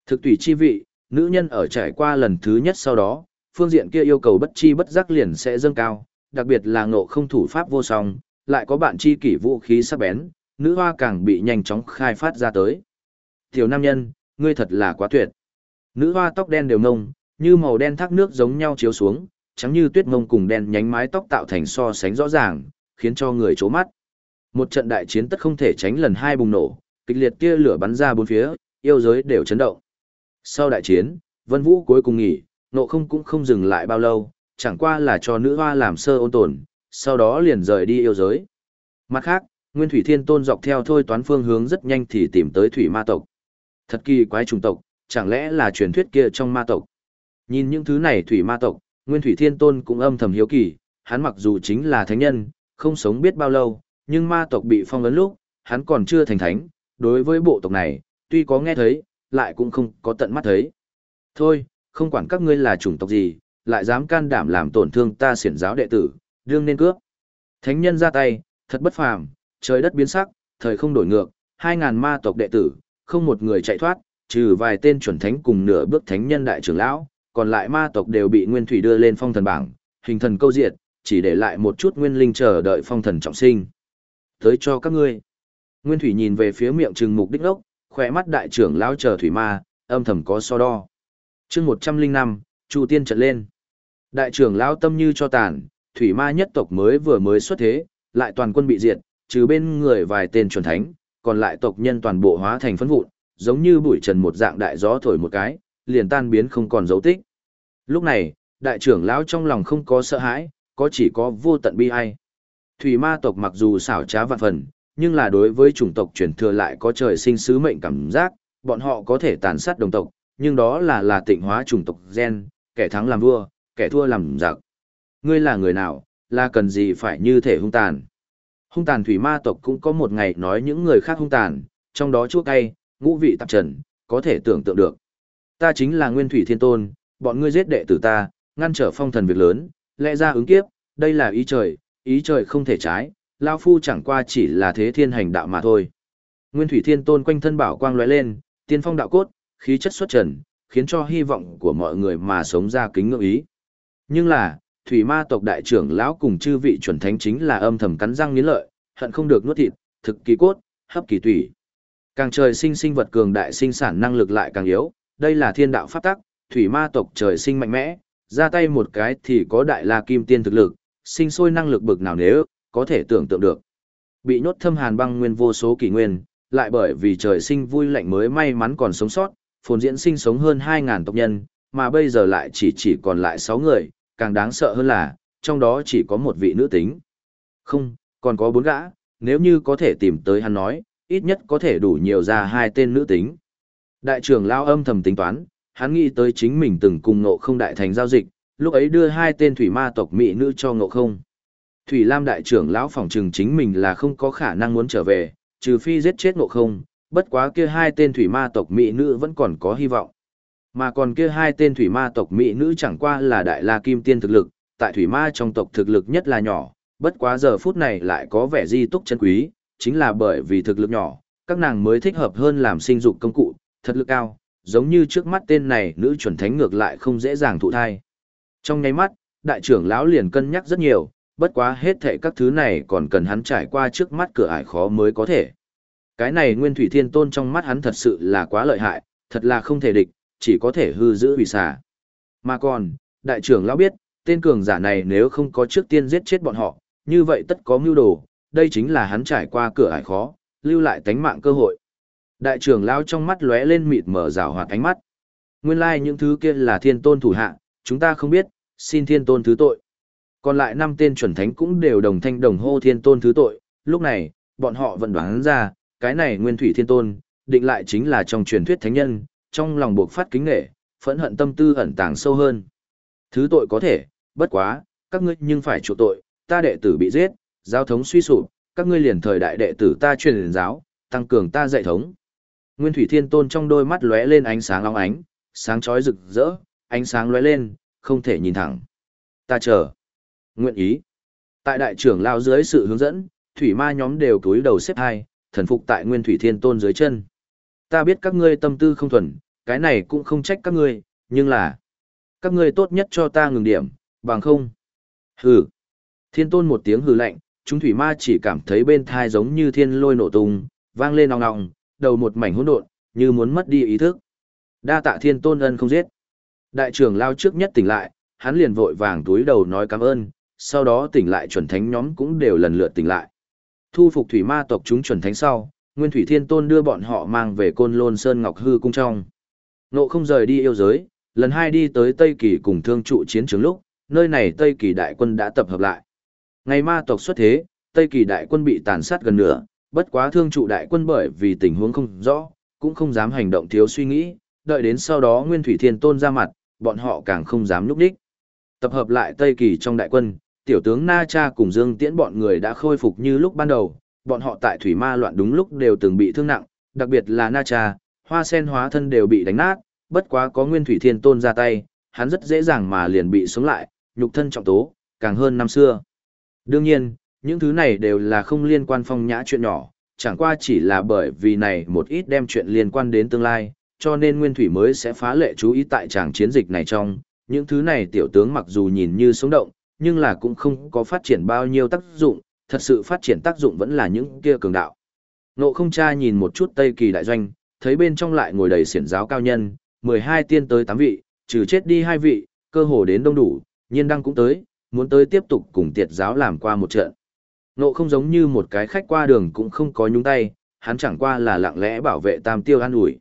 Thực tùy chi vị, nữ nhân ở trải qua lần thứ nhất sau đó, phương diện kia yêu cầu bất chi bất giác liền sẽ dâng cao, đặc biệt là ngộ không thủ pháp vô song, lại có bạn chi kỷ vũ khí sắc bén, nữ hoa càng bị nhanh chóng khai phát ra tới. Tiểu nam nhân, ngươi thật là quá tuyệt. Nữ hoa tóc đen đều ngông, như màu đen thác nước giống nhau chiếu xuống, trắng như tuyết ngông cùng đen nhánh mái tóc tạo thành so sánh rõ ràng, khiến cho người chố mắt. Một trận đại chiến tất không thể tránh lần hai bùng nổ, kịch liệt tia lửa bắn ra bốn phía, yêu giới đều chấn động. Sau đại chiến, Vân Vũ cuối cùng nghỉ, nộ không cũng không dừng lại bao lâu, chẳng qua là cho nữ hoa làm sơ ôn tồn, sau đó liền rời đi yêu giới. Mặt khác, Nguyên Thủy Thiên Tôn dọc theo thôi toán phương hướng rất nhanh thì tìm tới Thủy Ma tộc. Thật kỳ quái trùng tộc, chẳng lẽ là truyền thuyết kia trong ma tộc. Nhìn những thứ này Thủy Ma tộc, Nguyên Thủy Thiên Tôn cũng âm thầm hiếu kỳ, hắn mặc dù chính là thánh nhân, không sống biết bao lâu, nhưng ma tộc bị phong ấn lúc, hắn còn chưa thành thánh, đối với bộ tộc này, tuy có nghe thấy, lại cũng không có tận mắt thấy. Thôi, không quản các ngươi là chủng tộc gì, lại dám can đảm làm tổn thương ta xiển giáo đệ tử, đương nên cướp. Thánh nhân ra tay, thật bất phàm, trời đất biến sắc, thời không đổi ngược, hai ngàn ma tộc đệ tử, không một người chạy thoát, trừ vài tên chuẩn thánh cùng nửa bước thánh nhân đại trưởng lão, còn lại ma tộc đều bị nguyên thủy đưa lên phong thần bảng, hình thần câu diệt, chỉ để lại một chút nguyên linh chờ đợi phong thần trọng sinh. Tới cho các ngươi. Nguyên thủy nhìn về phía miệng trừng mục đích Lốc, khỏe mắt đại trưởng lão chờ thủy ma, âm thầm có so đo. chương 105, Chu tiên trận lên. Đại trưởng lão tâm như cho tàn, thủy ma nhất tộc mới vừa mới xuất thế, lại toàn quân bị diệt, trừ bên người vài tên chuẩn thánh, còn lại tộc nhân toàn bộ hóa thành phấn vụn, giống như bụi trần một dạng đại gió thổi một cái, liền tan biến không còn dấu tích. Lúc này, đại trưởng lão trong lòng không có sợ hãi, có chỉ có vô tận bi ai. Thủy ma tộc mặc dù xảo trá vạn phần, nhưng là đối với chủng tộc truyền thừa lại có trời sinh sứ mệnh cảm giác, bọn họ có thể tàn sát đồng tộc, nhưng đó là là tịnh hóa chủng tộc gen, kẻ thắng làm vua, kẻ thua làm giặc. Ngươi là người nào, là cần gì phải như thể hung tàn. Hung tàn thủy ma tộc cũng có một ngày nói những người khác hung tàn, trong đó chua cay, ngũ vị tạp trần, có thể tưởng tượng được. Ta chính là Nguyên Thủy Thiên Tôn, bọn ngươi giết đệ tử ta, ngăn trở phong thần việc lớn, lẽ ra ứng kiếp, đây là ý trời, ý trời không thể trái, Lao Phu chẳng qua chỉ là thế thiên hành đạo mà thôi. Nguyên Thủy Thiên Tôn quanh thân bảo quang lóe lên, tiên phong đạo cốt, khí chất xuất trần, khiến cho hy vọng của mọi người mà sống ra kính ngưỡng ý. Nhưng là, thủy ma tộc đại trưởng lão cùng chư vị chuẩn thánh chính là âm thầm cắn răng nghiến lợi, hận không được nuốt thịt, thực kỳ cốt, hấp kỳ tủy. Càng trời sinh sinh vật cường đại sinh sản năng lực lại càng yếu, đây là thiên đạo pháp tắc, thủy ma tộc trời sinh mạnh mẽ, ra tay một cái thì có đại la kim tiên thực lực, sinh sôi năng lực bực nào nếu, có thể tưởng tượng được. Bị nhốt thâm hàn băng nguyên vô số kỷ nguyên, lại bởi vì trời sinh vui lạnh mới may mắn còn sống sót, phồn diễn sinh sống hơn 2.000 tộc nhân, mà bây giờ lại chỉ chỉ còn lại 6 người, càng đáng sợ hơn là, trong đó chỉ có một vị nữ tính. Không, còn có bốn gã, nếu như có thể tìm tới hắn nói, ít nhất có thể đủ nhiều ra hai tên nữ tính. Đại trưởng lao âm thầm tính toán, hắn nghĩ tới chính mình từng cùng ngộ không đại thành giao dịch, lúc ấy đưa hai tên thủy ma tộc mỹ nữ cho ngộ không. Thủy Lam đại trưởng lão phòng trừng chính mình là không có khả năng muốn trở về, trừ phi giết chết ngộ không, bất quá kia hai tên thủy ma tộc mỹ nữ vẫn còn có hy vọng. Mà còn kia hai tên thủy ma tộc mỹ nữ chẳng qua là đại la kim tiên thực lực, tại thủy ma trong tộc thực lực nhất là nhỏ, bất quá giờ phút này lại có vẻ di túc chân quý, chính là bởi vì thực lực nhỏ, các nàng mới thích hợp hơn làm sinh dục công cụ, thật lực cao, giống như trước mắt tên này nữ chuẩn thánh ngược lại không dễ dàng thụ thai. Trong nháy mắt, đại trưởng lão liền cân nhắc rất nhiều, bất quá hết thệ các thứ này còn cần hắn trải qua trước mắt cửa ải khó mới có thể. Cái này Nguyên Thủy Thiên Tôn trong mắt hắn thật sự là quá lợi hại, thật là không thể địch, chỉ có thể hư giữ vì xả. Mà còn, đại trưởng lão biết, tên cường giả này nếu không có trước tiên giết chết bọn họ, như vậy tất có mưu đồ, đây chính là hắn trải qua cửa ải khó, lưu lại tánh mạng cơ hội. Đại trưởng lão trong mắt lóe lên mịt mở rào hoạt ánh mắt. Nguyên lai like những thứ kia là thiên tôn thủ hạ, chúng ta không biết, xin thiên tôn thứ tội. Còn lại năm tên chuẩn thánh cũng đều đồng thanh đồng hô thiên tôn thứ tội, lúc này, bọn họ vẫn đoán ra, cái này nguyên thủy thiên tôn, định lại chính là trong truyền thuyết thánh nhân, trong lòng buộc phát kính nghệ, phẫn hận tâm tư ẩn tàng sâu hơn. Thứ tội có thể, bất quá, các ngươi nhưng phải chịu tội, ta đệ tử bị giết, giáo thống suy sụp, các ngươi liền thời đại đệ tử ta truyền giáo, tăng cường ta dạy thống. Nguyên Thủy Thiên Tôn trong đôi mắt lóe lên ánh sáng long ánh, sáng chói rực rỡ, ánh sáng lóe lên, không thể nhìn thẳng. Ta chờ. Nguyện ý. Tại đại trưởng lao dưới sự hướng dẫn, thủy ma nhóm đều cúi đầu xếp hai, thần phục tại Nguyên Thủy Thiên Tôn dưới chân. Ta biết các ngươi tâm tư không thuần, cái này cũng không trách các ngươi, nhưng là các ngươi tốt nhất cho ta ngừng điểm, bằng không. Hừ. Thiên Tôn một tiếng hừ lạnh, chúng thủy ma chỉ cảm thấy bên thai giống như thiên lôi nổ tung, vang lên ong ong, đầu một mảnh hỗn độn, như muốn mất đi ý thức. Đa tạ Thiên Tôn ân không giết. Đại trưởng lao trước nhất tỉnh lại, hắn liền vội vàng túi đầu nói cảm ơn, sau đó tỉnh lại chuẩn thánh nhóm cũng đều lần lượt tỉnh lại. Thu phục thủy ma tộc chúng chuẩn thánh sau, Nguyên Thủy Thiên Tôn đưa bọn họ mang về Côn Lôn Sơn Ngọc Hư cung trong. Nộ không rời đi yêu giới, lần hai đi tới Tây Kỳ cùng thương trụ chiến trường lúc, nơi này Tây Kỳ đại quân đã tập hợp lại. Ngày ma tộc xuất thế, Tây Kỳ đại quân bị tàn sát gần nửa, bất quá thương trụ đại quân bởi vì tình huống không rõ, cũng không dám hành động thiếu suy nghĩ, đợi đến sau đó Nguyên Thủy Thiên Tôn ra mặt, bọn họ càng không dám núp đích. Tập hợp lại Tây Kỳ trong đại quân, tiểu tướng Na Cha cùng Dương Tiễn bọn người đã khôi phục như lúc ban đầu, bọn họ tại thủy ma loạn đúng lúc đều từng bị thương nặng, đặc biệt là Na Cha, hoa sen hóa thân đều bị đánh nát, bất quá có Nguyên Thủy Thiên Tôn ra tay, hắn rất dễ dàng mà liền bị sống lại, nhục thân trọng tố, càng hơn năm xưa. Đương nhiên, những thứ này đều là không liên quan phong nhã chuyện nhỏ, chẳng qua chỉ là bởi vì này một ít đem chuyện liên quan đến tương lai, cho nên Nguyên Thủy mới sẽ phá lệ chú ý tại tràng chiến dịch này trong, những thứ này tiểu tướng mặc dù nhìn như sống động, nhưng là cũng không có phát triển bao nhiêu tác dụng, thật sự phát triển tác dụng vẫn là những kia cường đạo. Nộ không cha nhìn một chút Tây Kỳ đại doanh, thấy bên trong lại ngồi đầy xiển giáo cao nhân, 12 tiên tới 8 vị, trừ chết đi hai vị, cơ hồ đến đông đủ, nhiên đăng cũng tới, muốn tới tiếp tục cùng tiệt giáo làm qua một trận. Nộ không giống như một cái khách qua đường cũng không có nhúng tay, hắn chẳng qua là lặng lẽ bảo vệ tam tiêu an ủi.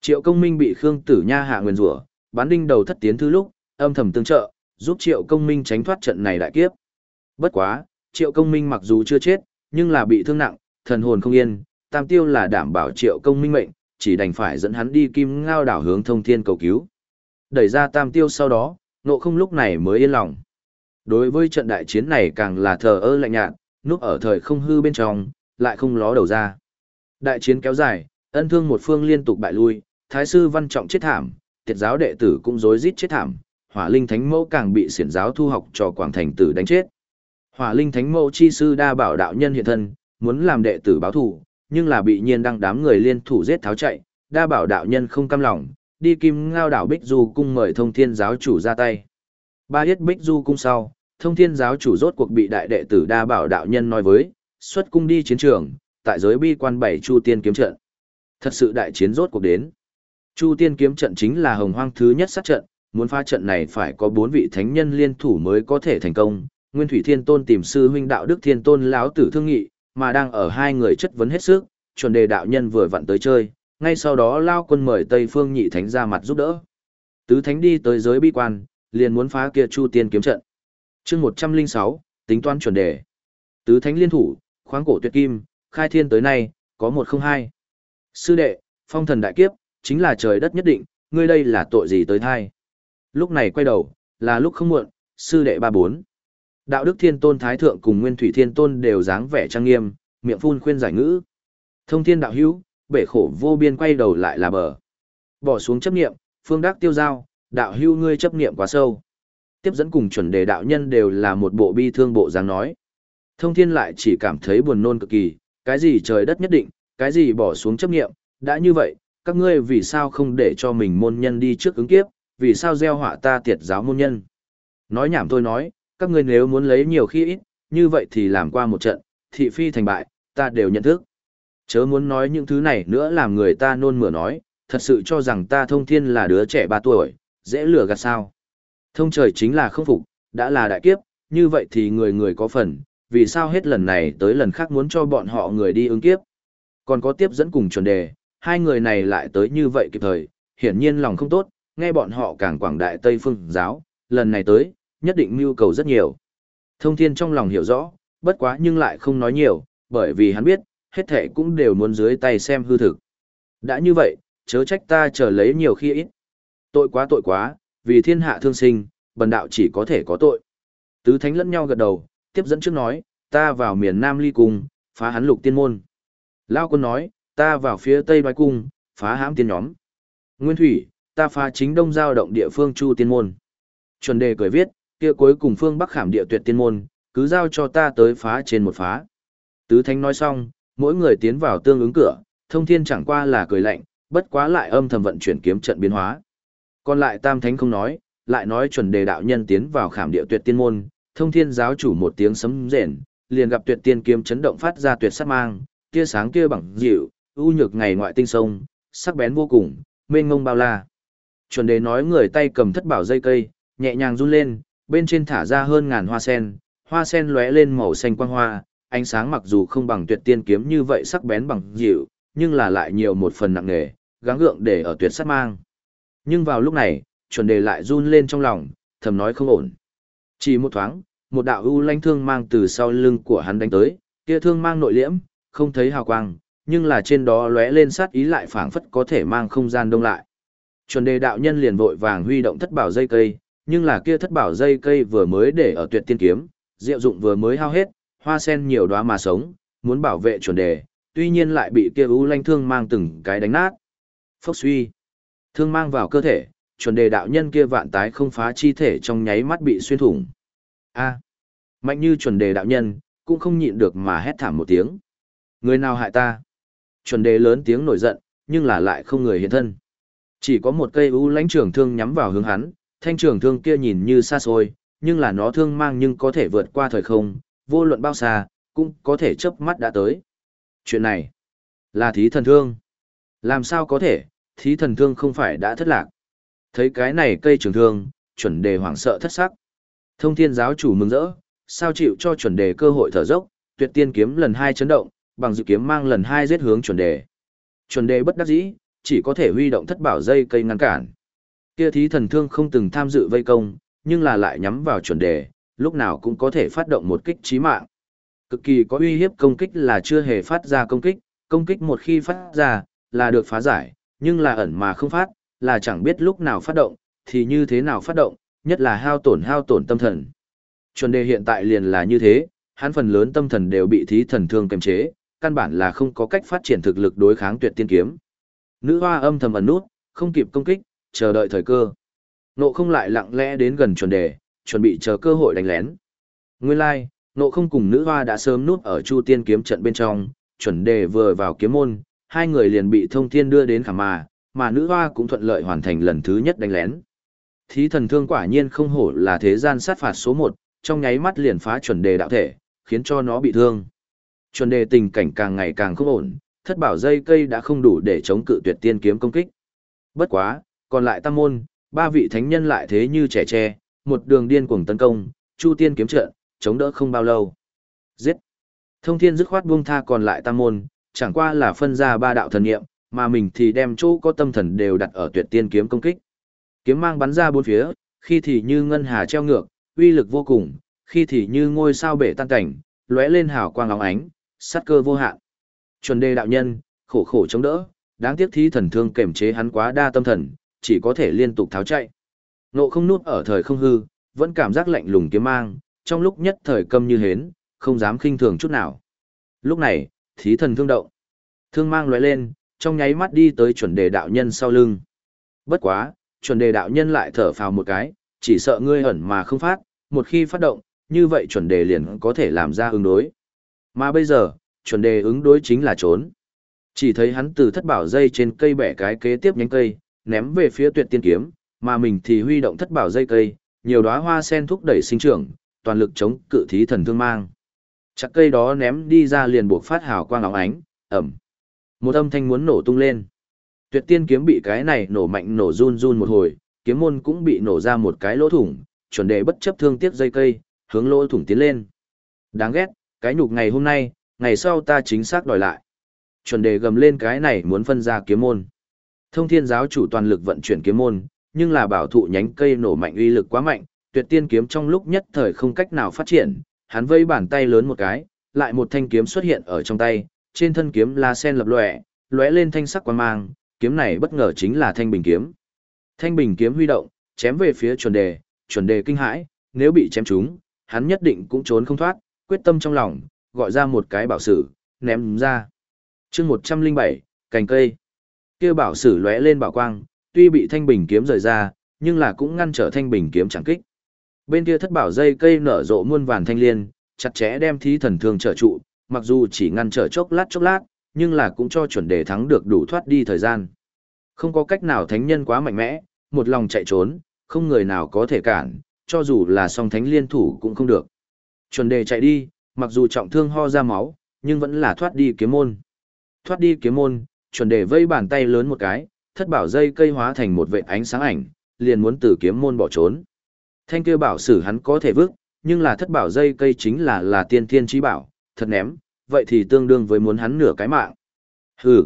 Triệu công minh bị Khương Tử Nha hạ nguyền rủa bán đinh đầu thất tiến thứ lúc, âm thầm tương trợ, giúp Triệu Công Minh tránh thoát trận này đại kiếp. Bất quá, Triệu Công Minh mặc dù chưa chết, nhưng là bị thương nặng, thần hồn không yên, Tam Tiêu là đảm bảo Triệu Công Minh mệnh, chỉ đành phải dẫn hắn đi Kim Ngao đảo hướng thông thiên cầu cứu. Đẩy ra Tam Tiêu sau đó, nộ không lúc này mới yên lòng. Đối với trận đại chiến này càng là thờ ơ lạnh nhạt, núp ở thời không hư bên trong, lại không ló đầu ra. Đại chiến kéo dài, ân thương một phương liên tục bại lui, thái sư văn trọng chết thảm, tiệt giáo đệ tử cũng rối rít chết thảm, hỏa linh thánh mẫu càng bị xiển giáo thu học cho quảng thành tử đánh chết. Hỏa linh thánh mẫu chi sư đa bảo đạo nhân hiện thân, muốn làm đệ tử báo thù, nhưng là bị nhiên đăng đám người liên thủ giết tháo chạy, đa bảo đạo nhân không cam lòng, đi kim ngao đảo Bích Du cung mời thông thiên giáo chủ ra tay. Ba yết Bích Du cung sau, thông thiên giáo chủ rốt cuộc bị đại đệ tử đa bảo đạo nhân nói với, xuất cung đi chiến trường, tại giới bi quan bảy chu tiên kiếm trận. Thật sự đại chiến rốt cuộc đến. Chu tiên kiếm trận chính là hồng hoang thứ nhất sát trận, muốn phá trận này phải có bốn vị thánh nhân liên thủ mới có thể thành công. Nguyên Thủy Thiên Tôn tìm sư huynh đạo đức Thiên Tôn lão tử thương nghị, mà đang ở hai người chất vấn hết sức, chuẩn đề đạo nhân vừa vặn tới chơi, ngay sau đó lao quân mời Tây Phương Nhị Thánh ra mặt giúp đỡ. Tứ Thánh đi tới giới bi quan, liền muốn phá kia Chu Tiên kiếm trận. chương 106, tính toán chuẩn đề. Tứ thánh liên thủ, khoáng cổ tuyệt kim, khai thiên tới nay, có một không hai. Sư đệ, phong thần đại kiếp, chính là trời đất nhất định, ngươi đây là tội gì tới thai. Lúc này quay đầu, là lúc không muộn, sư đệ ba bốn. Đạo đức thiên tôn thái thượng cùng nguyên thủy thiên tôn đều dáng vẻ trang nghiêm, miệng phun khuyên giải ngữ. Thông thiên đạo hữu, bể khổ vô biên quay đầu lại là bờ. Bỏ xuống chấp niệm, phương đắc tiêu giao, đạo hữu ngươi chấp niệm quá sâu. Tiếp dẫn cùng chuẩn đề đạo nhân đều là một bộ bi thương bộ dáng nói. Thông thiên lại chỉ cảm thấy buồn nôn cực kỳ, cái gì trời đất nhất định, cái gì bỏ xuống chấp niệm, đã như vậy, các ngươi vì sao không để cho mình môn nhân đi trước ứng kiếp, vì sao gieo họa ta tiệt giáo môn nhân. Nói nhảm tôi nói, các ngươi nếu muốn lấy nhiều khi ít, như vậy thì làm qua một trận, thị phi thành bại, ta đều nhận thức. Chớ muốn nói những thứ này nữa làm người ta nôn mửa nói, thật sự cho rằng ta thông thiên là đứa trẻ 3 tuổi, dễ lừa gạt sao. Thông trời chính là không phục, đã là đại kiếp, như vậy thì người người có phần, vì sao hết lần này tới lần khác muốn cho bọn họ người đi ứng kiếp. Còn có tiếp dẫn cùng chuẩn đề, hai người này lại tới như vậy kịp thời, hiển nhiên lòng không tốt, nghe bọn họ càng quảng đại Tây Phương giáo, lần này tới, nhất định mưu cầu rất nhiều. Thông thiên trong lòng hiểu rõ, bất quá nhưng lại không nói nhiều, bởi vì hắn biết, hết thể cũng đều muốn dưới tay xem hư thực. Đã như vậy, chớ trách ta chờ lấy nhiều khi ít. Tội quá tội quá, vì thiên hạ thương sinh, bần đạo chỉ có thể có tội. Tứ thánh lẫn nhau gật đầu, tiếp dẫn trước nói, ta vào miền Nam ly cung, phá hắn lục tiên môn. Lao quân nói, ta vào phía tây đoái cung, phá hãm tiên nhóm. Nguyên thủy, ta phá chính đông giao động địa phương chu tiên môn. Chuẩn đề cười viết, kia cuối cùng phương bắc khảm địa tuyệt tiên môn, cứ giao cho ta tới phá trên một phá. Tứ thánh nói xong, mỗi người tiến vào tương ứng cửa, thông thiên chẳng qua là cười lạnh, bất quá lại âm thầm vận chuyển kiếm trận biến hóa. Còn lại tam thánh không nói, lại nói chuẩn đề đạo nhân tiến vào khảm địa tuyệt tiên môn, thông thiên giáo chủ một tiếng sấm rền, liền gặp tuyệt tiên kiếm chấn động phát ra tuyệt sát mang, tia sáng kia bằng dịu, ưu nhược ngày ngoại tinh sông, sắc bén vô cùng, mênh ngông bao la. Chuẩn đề nói người tay cầm thất bảo dây cây, nhẹ nhàng run lên, bên trên thả ra hơn ngàn hoa sen, hoa sen lóe lên màu xanh quang hoa, ánh sáng mặc dù không bằng tuyệt tiên kiếm như vậy sắc bén bằng dịu, nhưng là lại nhiều một phần nặng nề, gắng gượng để ở tuyệt sát mang. Nhưng vào lúc này, chuẩn đề lại run lên trong lòng, thầm nói không ổn. Chỉ một thoáng, một đạo u lanh thương mang từ sau lưng của hắn đánh tới, kia thương mang nội liễm, không thấy hào quang, nhưng là trên đó lóe lên sát ý lại phảng phất có thể mang không gian đông lại. Chuẩn đề đạo nhân liền vội vàng huy động thất bảo dây cây, nhưng là kia thất bảo dây cây vừa mới để ở tuyệt tiên kiếm, diệu dụng vừa mới hao hết, hoa sen nhiều đóa mà sống, muốn bảo vệ chuẩn đề, tuy nhiên lại bị kia u lanh thương mang từng cái đánh nát. Phốc suy, thương mang vào cơ thể, chuẩn đề đạo nhân kia vạn tái không phá chi thể trong nháy mắt bị xuyên thủng. A, mạnh như chuẩn đề đạo nhân, cũng không nhịn được mà hét thảm một tiếng. Người nào hại ta? Chuẩn đề lớn tiếng nổi giận, nhưng là lại không người hiện thân. Chỉ có một cây u lãnh trường thương nhắm vào hướng hắn, thanh trường thương kia nhìn như xa xôi, nhưng là nó thương mang nhưng có thể vượt qua thời không, vô luận bao xa, cũng có thể chớp mắt đã tới. Chuyện này, là thí thần thương. Làm sao có thể, thí thần thương không phải đã thất lạc. Thấy cái này cây trường thương, chuẩn đề hoảng sợ thất sắc. Thông thiên giáo chủ mừng rỡ, sao chịu cho chuẩn đề cơ hội thở dốc, tuyệt tiên kiếm lần hai chấn động, bằng dự kiếm mang lần hai giết hướng chuẩn đề. Chuẩn đề bất đắc dĩ, chỉ có thể huy động thất bảo dây cây ngăn cản. Kia thí thần thương không từng tham dự vây công, nhưng là lại nhắm vào chuẩn đề, lúc nào cũng có thể phát động một kích chí mạng. Cực kỳ có uy hiếp công kích là chưa hề phát ra công kích, công kích một khi phát ra, là được phá giải, nhưng là ẩn mà không phát, là chẳng biết lúc nào phát động, thì như thế nào phát động, nhất là hao tổn hao tổn tâm thần. Chuẩn đề hiện tại liền là như thế, hắn phần lớn tâm thần đều bị thí thần thương kiềm chế, căn bản là không có cách phát triển thực lực đối kháng tuyệt tiên kiếm. Nữ hoa âm thầm ẩn nút, không kịp công kích, chờ đợi thời cơ. Nộ không lại lặng lẽ đến gần chuẩn đề, chuẩn bị chờ cơ hội đánh lén. Nguyên lai, like, nộ không cùng nữ hoa đã sớm nút ở chu tiên kiếm trận bên trong, chuẩn đề vừa vào kiếm môn, hai người liền bị thông thiên đưa đến khả mà, mà nữ hoa cũng thuận lợi hoàn thành lần thứ nhất đánh lén. Thí thần thương quả nhiên không hổ là thế gian sát phạt số một, trong nháy mắt liền phá chuẩn đề đạo thể, khiến cho nó bị thương. Chuẩn đề tình cảnh càng ngày càng không ổn, thất bảo dây cây đã không đủ để chống cự tuyệt tiên kiếm công kích. Bất quá, còn lại tam môn, ba vị thánh nhân lại thế như trẻ tre, một đường điên cuồng tấn công, chu tiên kiếm trận, chống đỡ không bao lâu. Giết! Thông thiên dứt khoát buông tha còn lại tam môn, chẳng qua là phân ra ba đạo thần niệm mà mình thì đem chỗ có tâm thần đều đặt ở tuyệt tiên kiếm công kích. Kiếm mang bắn ra bốn phía, khi thì như ngân hà treo ngược, uy lực vô cùng, khi thì như ngôi sao bể tan cảnh, lóe lên hào quang óng ánh, sát cơ vô hạn. Chuẩn đề đạo nhân, khổ khổ chống đỡ, đáng tiếc thí thần thương kềm chế hắn quá đa tâm thần, chỉ có thể liên tục tháo chạy. Nộ không nuốt ở thời không hư, vẫn cảm giác lạnh lùng kiếm mang, trong lúc nhất thời câm như hến, không dám khinh thường chút nào. Lúc này, thí thần thương động. Thương mang lóe lên, trong nháy mắt đi tới chuẩn đề đạo nhân sau lưng. Bất quá, chuẩn đề đạo nhân lại thở phào một cái, chỉ sợ ngươi ẩn mà không phát, một khi phát động, như vậy chuẩn đề liền có thể làm ra ứng đối. Mà bây giờ, chuẩn đề ứng đối chính là trốn. Chỉ thấy hắn từ thất bảo dây trên cây bẻ cái kế tiếp nhánh cây, ném về phía tuyệt tiên kiếm, mà mình thì huy động thất bảo dây cây, nhiều đóa hoa sen thúc đẩy sinh trưởng, toàn lực chống cự thí thần thương mang. Chặt cây đó ném đi ra liền buộc phát hào quang óng ánh, ẩm. Một âm thanh muốn nổ tung lên. Tuyệt tiên kiếm bị cái này nổ mạnh nổ run run một hồi, kiếm môn cũng bị nổ ra một cái lỗ thủng, chuẩn đề bất chấp thương tiếc dây cây, hướng lỗ thủng tiến lên. Đáng ghét, cái nhục ngày hôm nay, ngày sau ta chính xác đòi lại. Chuẩn đề gầm lên cái này muốn phân ra kiếm môn. Thông thiên giáo chủ toàn lực vận chuyển kiếm môn, nhưng là bảo thụ nhánh cây nổ mạnh uy lực quá mạnh, tuyệt tiên kiếm trong lúc nhất thời không cách nào phát triển, hắn vây bàn tay lớn một cái, lại một thanh kiếm xuất hiện ở trong tay, trên thân kiếm la sen lập lòe, lóe lên thanh sắc quang mang, kiếm này bất ngờ chính là thanh bình kiếm. Thanh bình kiếm huy động, chém về phía chuẩn đề, chuẩn đề kinh hãi, nếu bị chém trúng, hắn nhất định cũng trốn không thoát, quyết tâm trong lòng, gọi ra một cái bảo sử, ném ra. chương 107, cành cây kia bảo sử lóe lên bảo quang, tuy bị thanh bình kiếm rời ra, nhưng là cũng ngăn trở thanh bình kiếm chẳng kích. Bên kia thất bảo dây cây nở rộ muôn vàn thanh liên, chặt chẽ đem thí thần thương trở trụ, mặc dù chỉ ngăn trở chốc lát chốc lát, nhưng là cũng cho chuẩn đề thắng được đủ thoát đi thời gian. Không có cách nào thánh nhân quá mạnh mẽ, một lòng chạy trốn, không người nào có thể cản, cho dù là song thánh liên thủ cũng không được. Chuẩn đề chạy đi, mặc dù trọng thương ho ra máu, nhưng vẫn là thoát đi kiếm môn. Thoát đi kiếm môn, chuẩn đề vây bàn tay lớn một cái, thất bảo dây cây hóa thành một vệ ánh sáng ảnh, liền muốn từ kiếm môn bỏ trốn. Thanh kia bảo sử hắn có thể vứt, nhưng là thất bảo dây cây chính là là tiên thiên trí bảo, thật ném, vậy thì tương đương với muốn hắn nửa cái mạng. Hừ.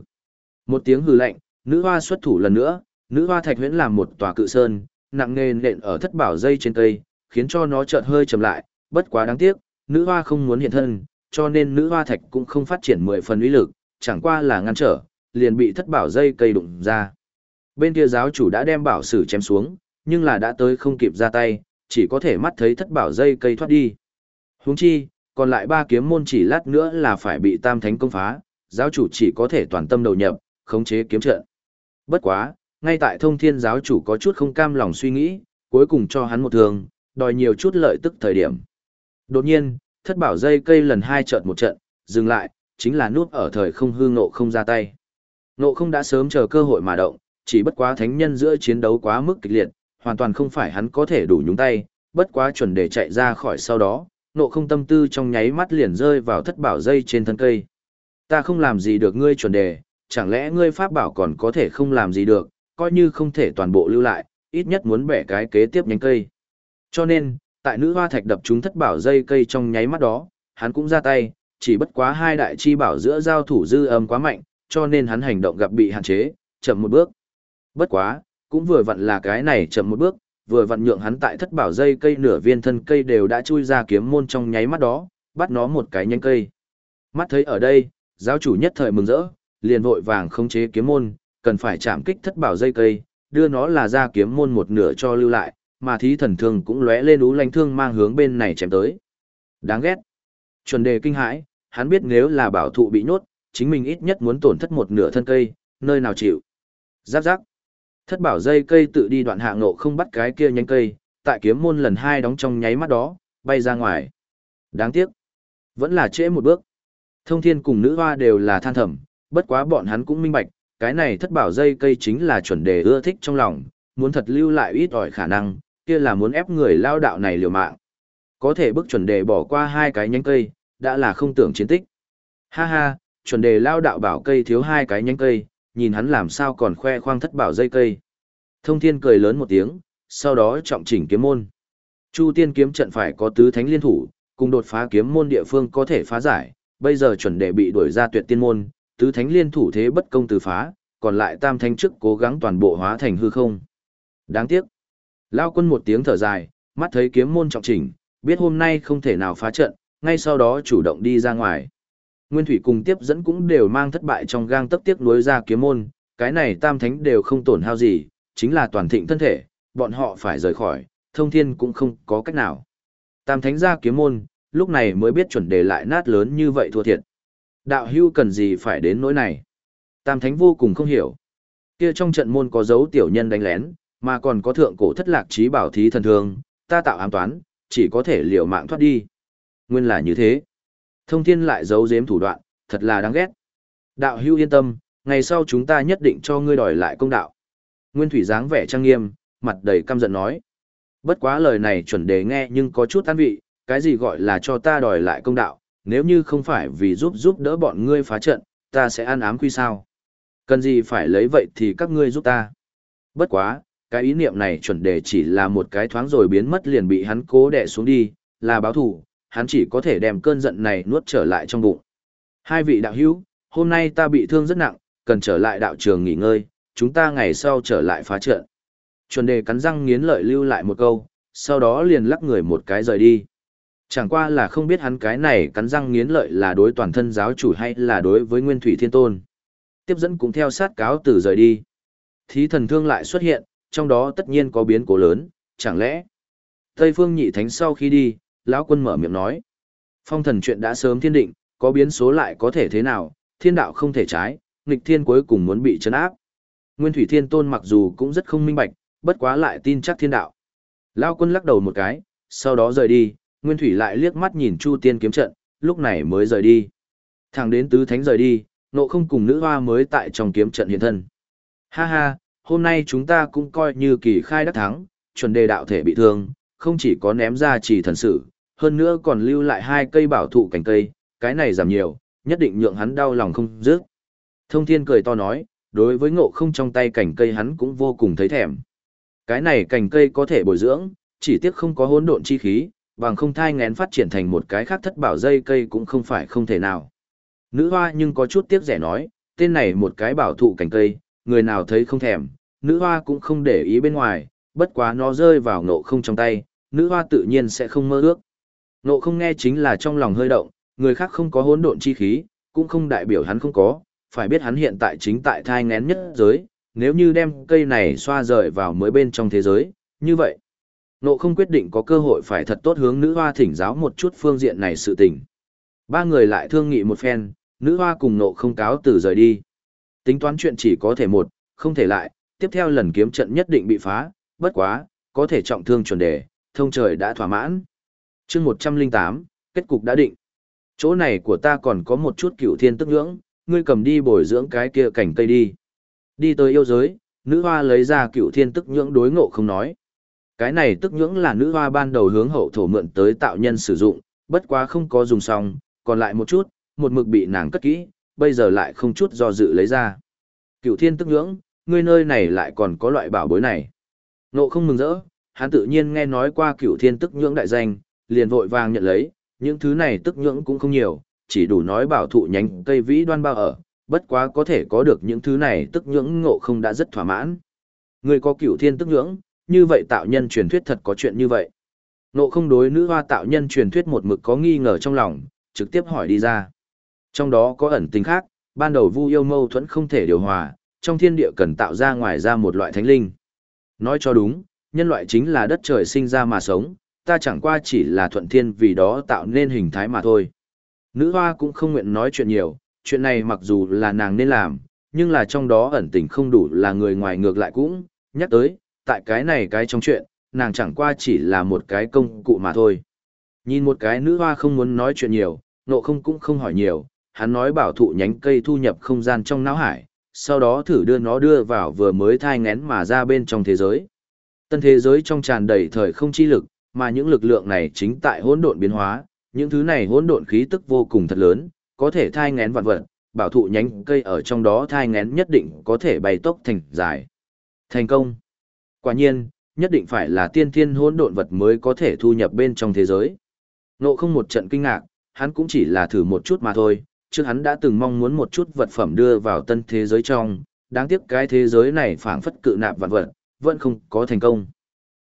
Một tiếng hừ lạnh, nữ hoa xuất thủ lần nữa, nữ hoa thạch huyễn làm một tòa cự sơn, nặng nề nện ở thất bảo dây trên cây, khiến cho nó chợt hơi chậm lại, bất quá đáng tiếc, nữ hoa không muốn hiện thân, cho nên nữ hoa thạch cũng không phát triển mười phần uy lực, chẳng qua là ngăn trở, liền bị thất bảo dây cây đụng ra. Bên kia giáo chủ đã đem bảo sử chém xuống, nhưng là đã tới không kịp ra tay, chỉ có thể mắt thấy thất bảo dây cây thoát đi. Huống chi, còn lại ba kiếm môn chỉ lát nữa là phải bị tam thánh công phá, giáo chủ chỉ có thể toàn tâm đầu nhập, khống chế kiếm trận. Bất quá, ngay tại thông thiên giáo chủ có chút không cam lòng suy nghĩ, cuối cùng cho hắn một thường, đòi nhiều chút lợi tức thời điểm. Đột nhiên, thất bảo dây cây lần hai trận một trận, dừng lại, chính là nuốt ở thời không hư ngộ không ra tay. Ngộ không đã sớm chờ cơ hội mà động, chỉ bất quá thánh nhân giữa chiến đấu quá mức kịch liệt, hoàn toàn không phải hắn có thể đủ nhúng tay, bất quá chuẩn để chạy ra khỏi sau đó, nộ không tâm tư trong nháy mắt liền rơi vào thất bảo dây trên thân cây. Ta không làm gì được ngươi chuẩn đề, chẳng lẽ ngươi pháp bảo còn có thể không làm gì được, coi như không thể toàn bộ lưu lại, ít nhất muốn bẻ cái kế tiếp nhánh cây. Cho nên, tại nữ hoa thạch đập chúng thất bảo dây cây trong nháy mắt đó, hắn cũng ra tay, chỉ bất quá hai đại chi bảo giữa giao thủ dư âm quá mạnh, cho nên hắn hành động gặp bị hạn chế, chậm một bước. Bất quá, cũng vừa vặn là cái này chậm một bước, vừa vặn nhượng hắn tại thất bảo dây cây nửa viên thân cây đều đã chui ra kiếm môn trong nháy mắt đó, bắt nó một cái nhánh cây. Mắt thấy ở đây, giáo chủ nhất thời mừng rỡ, liền vội vàng khống chế kiếm môn, cần phải chạm kích thất bảo dây cây, đưa nó là ra kiếm môn một nửa cho lưu lại, mà thí thần thương cũng lóe lên ú lanh thương mang hướng bên này chém tới. Đáng ghét. Chuẩn đề kinh hãi, hắn biết nếu là bảo thụ bị nhốt, chính mình ít nhất muốn tổn thất một nửa thân cây, nơi nào chịu. Giáp giáp. Thất bảo dây cây tự đi đoạn hạ ngộ không bắt cái kia nhánh cây, tại kiếm môn lần hai đóng trong nháy mắt đó, bay ra ngoài. Đáng tiếc. Vẫn là trễ một bước. Thông thiên cùng nữ hoa đều là than thầm, bất quá bọn hắn cũng minh bạch, cái này thất bảo dây cây chính là chuẩn đề ưa thích trong lòng, muốn thật lưu lại ít ỏi khả năng, kia là muốn ép người lao đạo này liều mạng. Có thể bức chuẩn đề bỏ qua hai cái nhánh cây, đã là không tưởng chiến tích. Ha ha, chuẩn đề lao đạo bảo cây thiếu hai cái nhánh cây, nhìn hắn làm sao còn khoe khoang thất bảo dây cây. Thông thiên cười lớn một tiếng, sau đó trọng chỉnh kiếm môn. Chu tiên kiếm trận phải có tứ thánh liên thủ, cùng đột phá kiếm môn địa phương có thể phá giải, bây giờ chuẩn đệ bị đuổi ra tuyệt tiên môn, tứ thánh liên thủ thế bất công từ phá, còn lại tam thánh trước cố gắng toàn bộ hóa thành hư không. Đáng tiếc. Lao quân một tiếng thở dài, mắt thấy kiếm môn trọng chỉnh, biết hôm nay không thể nào phá trận, ngay sau đó chủ động đi ra ngoài. Nguyên Thủy cùng tiếp dẫn cũng đều mang thất bại trong gang tấp tiếc nuối ra kiếm môn, cái này tam thánh đều không tổn hao gì, chính là toàn thịnh thân thể, bọn họ phải rời khỏi, thông thiên cũng không có cách nào. Tam thánh ra kiếm môn, lúc này mới biết chuẩn đề lại nát lớn như vậy thua thiệt. Đạo hưu cần gì phải đến nỗi này? Tam thánh vô cùng không hiểu. Kia trong trận môn có dấu tiểu nhân đánh lén, mà còn có thượng cổ thất lạc trí bảo thí thần thương, ta tạo ám toán, chỉ có thể liều mạng thoát đi. Nguyên là như thế. Thông thiên lại giấu giếm thủ đoạn, thật là đáng ghét. Đạo hưu yên tâm, ngày sau chúng ta nhất định cho ngươi đòi lại công đạo. Nguyên thủy dáng vẻ trang nghiêm, mặt đầy căm giận nói. Bất quá lời này chuẩn đề nghe nhưng có chút tan vị, cái gì gọi là cho ta đòi lại công đạo, nếu như không phải vì giúp giúp đỡ bọn ngươi phá trận, ta sẽ ăn ám quy sao. Cần gì phải lấy vậy thì các ngươi giúp ta. Bất quá, cái ý niệm này chuẩn đề chỉ là một cái thoáng rồi biến mất liền bị hắn cố đè xuống đi, là báo thủ, hắn chỉ có thể đem cơn giận này nuốt trở lại trong bụng. Hai vị đạo hữu, hôm nay ta bị thương rất nặng, cần trở lại đạo trường nghỉ ngơi, chúng ta ngày sau trở lại phá trận. Chuẩn đề cắn răng nghiến lợi lưu lại một câu, sau đó liền lắc người một cái rời đi. Chẳng qua là không biết hắn cái này cắn răng nghiến lợi là đối toàn thân giáo chủ hay là đối với Nguyên Thủy Thiên Tôn. Tiếp dẫn cũng theo sát cáo từ rời đi. Thí thần thương lại xuất hiện, trong đó tất nhiên có biến cố lớn, chẳng lẽ. Tây Phương Nhị Thánh sau khi đi, lão quân mở miệng nói. Phong thần chuyện đã sớm thiên định, có biến số lại có thể thế nào, thiên đạo không thể trái, nghịch thiên cuối cùng muốn bị chấn áp. Nguyên Thủy Thiên Tôn mặc dù cũng rất không minh bạch, bất quá lại tin chắc thiên đạo. Lão quân lắc đầu một cái, sau đó rời đi, Nguyên Thủy lại liếc mắt nhìn Chu Tiên kiếm trận, lúc này mới rời đi. Thẳng đến tứ thánh rời đi, nộ không cùng nữ hoa mới tại trong kiếm trận hiện thân. Ha ha, hôm nay chúng ta cũng coi như kỳ khai đắc thắng, chuẩn đề đạo thể bị thương, không chỉ có ném ra chỉ thần sự, hơn nữa còn lưu lại hai cây bảo thụ cành cây, cái này giảm nhiều, nhất định nhượng hắn đau lòng không dứt. Thông thiên cười to nói, đối với ngộ không trong tay cành cây hắn cũng vô cùng thấy thèm. Cái này cành cây có thể bồi dưỡng, chỉ tiếc không có hỗn độn chi khí, bằng không thai ngén phát triển thành một cái khác thất bảo dây cây cũng không phải không thể nào. Nữ hoa nhưng có chút tiếc rẻ nói, tên này một cái bảo thụ cành cây, người nào thấy không thèm, nữ hoa cũng không để ý bên ngoài, bất quá nó rơi vào ngộ không trong tay, nữ hoa tự nhiên sẽ không mơ ước. Ngộ không nghe chính là trong lòng hơi động, người khác không có hỗn độn chi khí, cũng không đại biểu hắn không có, phải biết hắn hiện tại chính tại thai ngén nhất giới, nếu như đem cây này xoa rời vào mới bên trong thế giới, như vậy. Nộ không quyết định có cơ hội phải thật tốt hướng nữ hoa thỉnh giáo một chút phương diện này sự tình. Ba người lại thương nghị một phen, nữ hoa cùng nộ không cáo từ rời đi. Tính toán chuyện chỉ có thể một, không thể lại, tiếp theo lần kiếm trận nhất định bị phá, bất quá, có thể trọng thương chuẩn đề, thông trời đã thỏa mãn chương 108, kết cục đã định. Chỗ này của ta còn có một chút cựu thiên tức ngưỡng, ngươi cầm đi bồi dưỡng cái kia cảnh cây đi. Đi tới yêu giới, nữ hoa lấy ra cựu thiên tức nhưỡng đối ngộ không nói. Cái này tức nhưỡng là nữ hoa ban đầu hướng hậu thổ mượn tới tạo nhân sử dụng, bất quá không có dùng xong, còn lại một chút, một mực bị nàng cất kỹ, bây giờ lại không chút do dự lấy ra. Cựu thiên tức nhưỡng, ngươi nơi này lại còn có loại bảo bối này. Ngộ không mừng rỡ, hắn tự nhiên nghe nói qua cựu thiên tức nhưỡng đại danh, liền vội vàng nhận lấy, những thứ này tức nhưỡng cũng không nhiều, chỉ đủ nói bảo thụ nhánh cây vĩ đoan bao ở, bất quá có thể có được những thứ này tức nhưỡng ngộ không đã rất thỏa mãn. Người có cửu thiên tức nhưỡng, như vậy tạo nhân truyền thuyết thật có chuyện như vậy. Ngộ không đối nữ hoa tạo nhân truyền thuyết một mực có nghi ngờ trong lòng, trực tiếp hỏi đi ra. Trong đó có ẩn tình khác, ban đầu vu yêu mâu thuẫn không thể điều hòa, trong thiên địa cần tạo ra ngoài ra một loại thánh linh. Nói cho đúng, nhân loại chính là đất trời sinh ra mà sống, ta chẳng qua chỉ là thuận thiên vì đó tạo nên hình thái mà thôi. Nữ hoa cũng không nguyện nói chuyện nhiều, chuyện này mặc dù là nàng nên làm, nhưng là trong đó ẩn tình không đủ là người ngoài ngược lại cũng, nhắc tới, tại cái này cái trong chuyện, nàng chẳng qua chỉ là một cái công cụ mà thôi. Nhìn một cái nữ hoa không muốn nói chuyện nhiều, nộ không cũng không hỏi nhiều, hắn nói bảo thụ nhánh cây thu nhập không gian trong não hải, sau đó thử đưa nó đưa vào vừa mới thai ngén mà ra bên trong thế giới. Tân thế giới trong tràn đầy thời không chi lực, mà những lực lượng này chính tại hỗn độn biến hóa, những thứ này hỗn độn khí tức vô cùng thật lớn, có thể thai ngén vạn vật, bảo thụ nhánh cây ở trong đó thai ngén nhất định có thể bay tốc thành dài. Thành công. Quả nhiên, nhất định phải là tiên thiên hỗn độn vật mới có thể thu nhập bên trong thế giới. Nộ không một trận kinh ngạc, hắn cũng chỉ là thử một chút mà thôi, trước hắn đã từng mong muốn một chút vật phẩm đưa vào tân thế giới trong, đáng tiếc cái thế giới này phảng phất cự nạp vạn vật, vẫn không có thành công.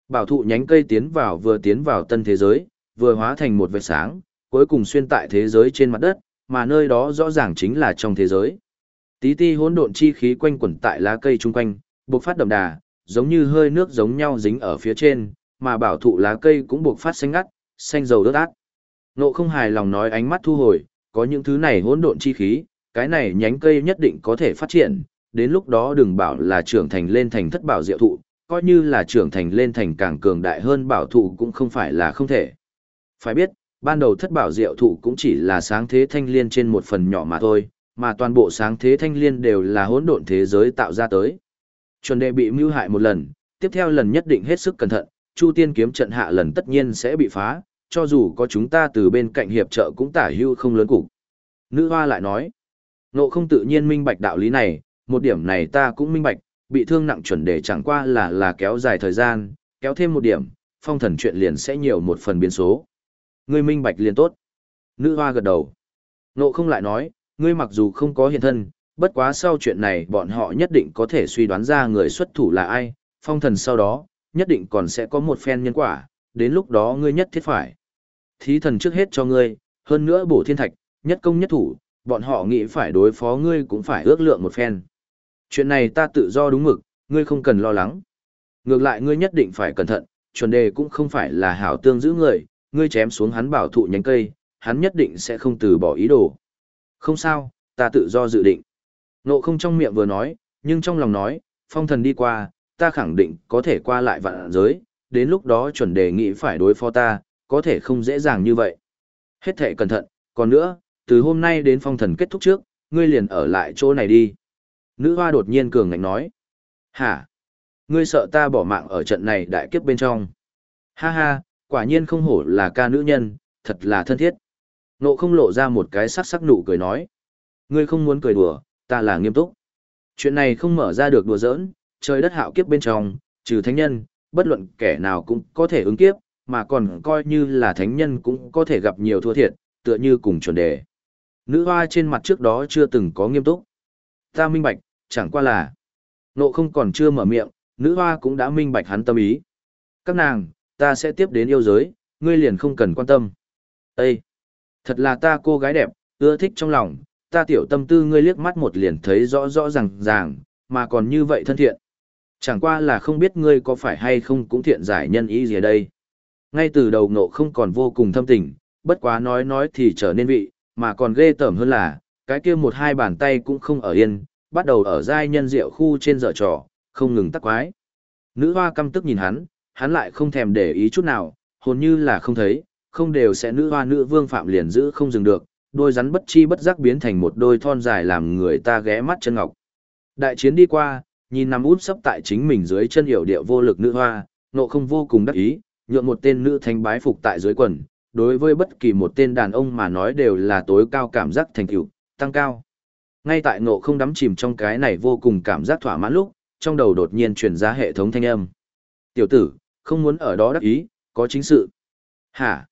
Bảo thụ nhánh cây tiến vào vừa tiến vào tân thế giới, vừa hóa thành một vệt sáng, cuối cùng xuyên tại thế giới trên mặt đất, mà nơi đó rõ ràng chính là trong thế giới. Tí ti hỗn độn chi khí quanh quẩn tại lá cây chung quanh, bộc phát đậm đà, giống như hơi nước giống nhau dính ở phía trên, mà bảo thụ lá cây cũng bộc phát xanh ngắt, xanh dầu đớt át. Nộ không hài lòng nói ánh mắt thu hồi, có những thứ này hỗn độn chi khí, cái này nhánh cây nhất định có thể phát triển, đến lúc đó đừng bảo là trưởng thành lên thành thất bảo diệu thụ, coi như là trưởng thành lên thành càng cường đại hơn bảo thụ cũng không phải là không thể. Phải biết, ban đầu thất bảo diệu thụ cũng chỉ là sáng thế thanh liên trên một phần nhỏ mà thôi, mà toàn bộ sáng thế thanh liên đều là hỗn độn thế giới tạo ra tới. Chuẩn đệ bị mưu hại một lần, tiếp theo lần nhất định hết sức cẩn thận, Chu Tiên kiếm trận hạ lần tất nhiên sẽ bị phá, cho dù có chúng ta từ bên cạnh hiệp trợ cũng tả hưu không lớn cục. Nữ hoa lại nói, nộ không tự nhiên minh bạch đạo lý này, một điểm này ta cũng minh bạch, bị thương nặng chuẩn đề chẳng qua là là kéo dài thời gian, kéo thêm một điểm, phong thần chuyện liền sẽ nhiều một phần biến số. Ngươi minh bạch liền tốt. Nữ hoa gật đầu. Nộ không lại nói, ngươi mặc dù không có hiện thân, bất quá sau chuyện này bọn họ nhất định có thể suy đoán ra người xuất thủ là ai, phong thần sau đó, nhất định còn sẽ có một phen nhân quả, đến lúc đó ngươi nhất thiết phải. Thí thần trước hết cho ngươi, hơn nữa bổ thiên thạch, nhất công nhất thủ, bọn họ nghĩ phải đối phó ngươi cũng phải ước lượng một phen. Chuyện này ta tự do đúng mực, ngươi không cần lo lắng. Ngược lại ngươi nhất định phải cẩn thận, chuẩn đề cũng không phải là hảo tương giữ người, ngươi chém xuống hắn bảo thụ nhánh cây, hắn nhất định sẽ không từ bỏ ý đồ. Không sao, ta tự do dự định. Nộ không trong miệng vừa nói, nhưng trong lòng nói, phong thần đi qua, ta khẳng định có thể qua lại vạn giới, đến lúc đó chuẩn đề nghĩ phải đối phó ta, có thể không dễ dàng như vậy. Hết thể cẩn thận, còn nữa, từ hôm nay đến phong thần kết thúc trước, ngươi liền ở lại chỗ này đi. Nữ hoa đột nhiên cường ngạnh nói. Hả? Ngươi sợ ta bỏ mạng ở trận này đại kiếp bên trong. Ha ha, quả nhiên không hổ là ca nữ nhân, thật là thân thiết. Nộ không lộ ra một cái sắc sắc nụ cười nói. Ngươi không muốn cười đùa, ta là nghiêm túc. Chuyện này không mở ra được đùa giỡn, trời đất hạo kiếp bên trong, trừ thánh nhân, bất luận kẻ nào cũng có thể ứng kiếp, mà còn coi như là thánh nhân cũng có thể gặp nhiều thua thiệt, tựa như cùng chuẩn đề. Nữ hoa trên mặt trước đó chưa từng có nghiêm túc. Ta minh bạch, chẳng qua là. Nộ không còn chưa mở miệng, nữ hoa cũng đã minh bạch hắn tâm ý. Các nàng, ta sẽ tiếp đến yêu giới, ngươi liền không cần quan tâm. Ê! Thật là ta cô gái đẹp, ưa thích trong lòng, ta tiểu tâm tư ngươi liếc mắt một liền thấy rõ rõ ràng ràng, mà còn như vậy thân thiện. Chẳng qua là không biết ngươi có phải hay không cũng thiện giải nhân ý gì ở đây. Ngay từ đầu nộ không còn vô cùng thâm tình, bất quá nói nói thì trở nên vị, mà còn ghê tởm hơn là, cái kia một hai bàn tay cũng không ở yên, bắt đầu ở giai nhân rượu khu trên dở trò, không ngừng tắc quái. Nữ hoa căm tức nhìn hắn, hắn lại không thèm để ý chút nào, hồn như là không thấy, không đều sẽ nữ hoa nữ vương phạm liền giữ không dừng được, đôi rắn bất chi bất giác biến thành một đôi thon dài làm người ta ghé mắt chân ngọc. Đại chiến đi qua, nhìn nằm út sấp tại chính mình dưới chân hiểu điệu vô lực nữ hoa, nộ không vô cùng đắc ý, nhượng một tên nữ thánh bái phục tại dưới quần, đối với bất kỳ một tên đàn ông mà nói đều là tối cao cảm giác thành tựu, tăng cao. Ngay tại nộ không đắm chìm trong cái này vô cùng cảm giác thỏa mãn lúc, trong đầu đột nhiên truyền ra hệ thống thanh âm. Tiểu tử, không muốn ở đó đắc ý, có chính sự. Hả?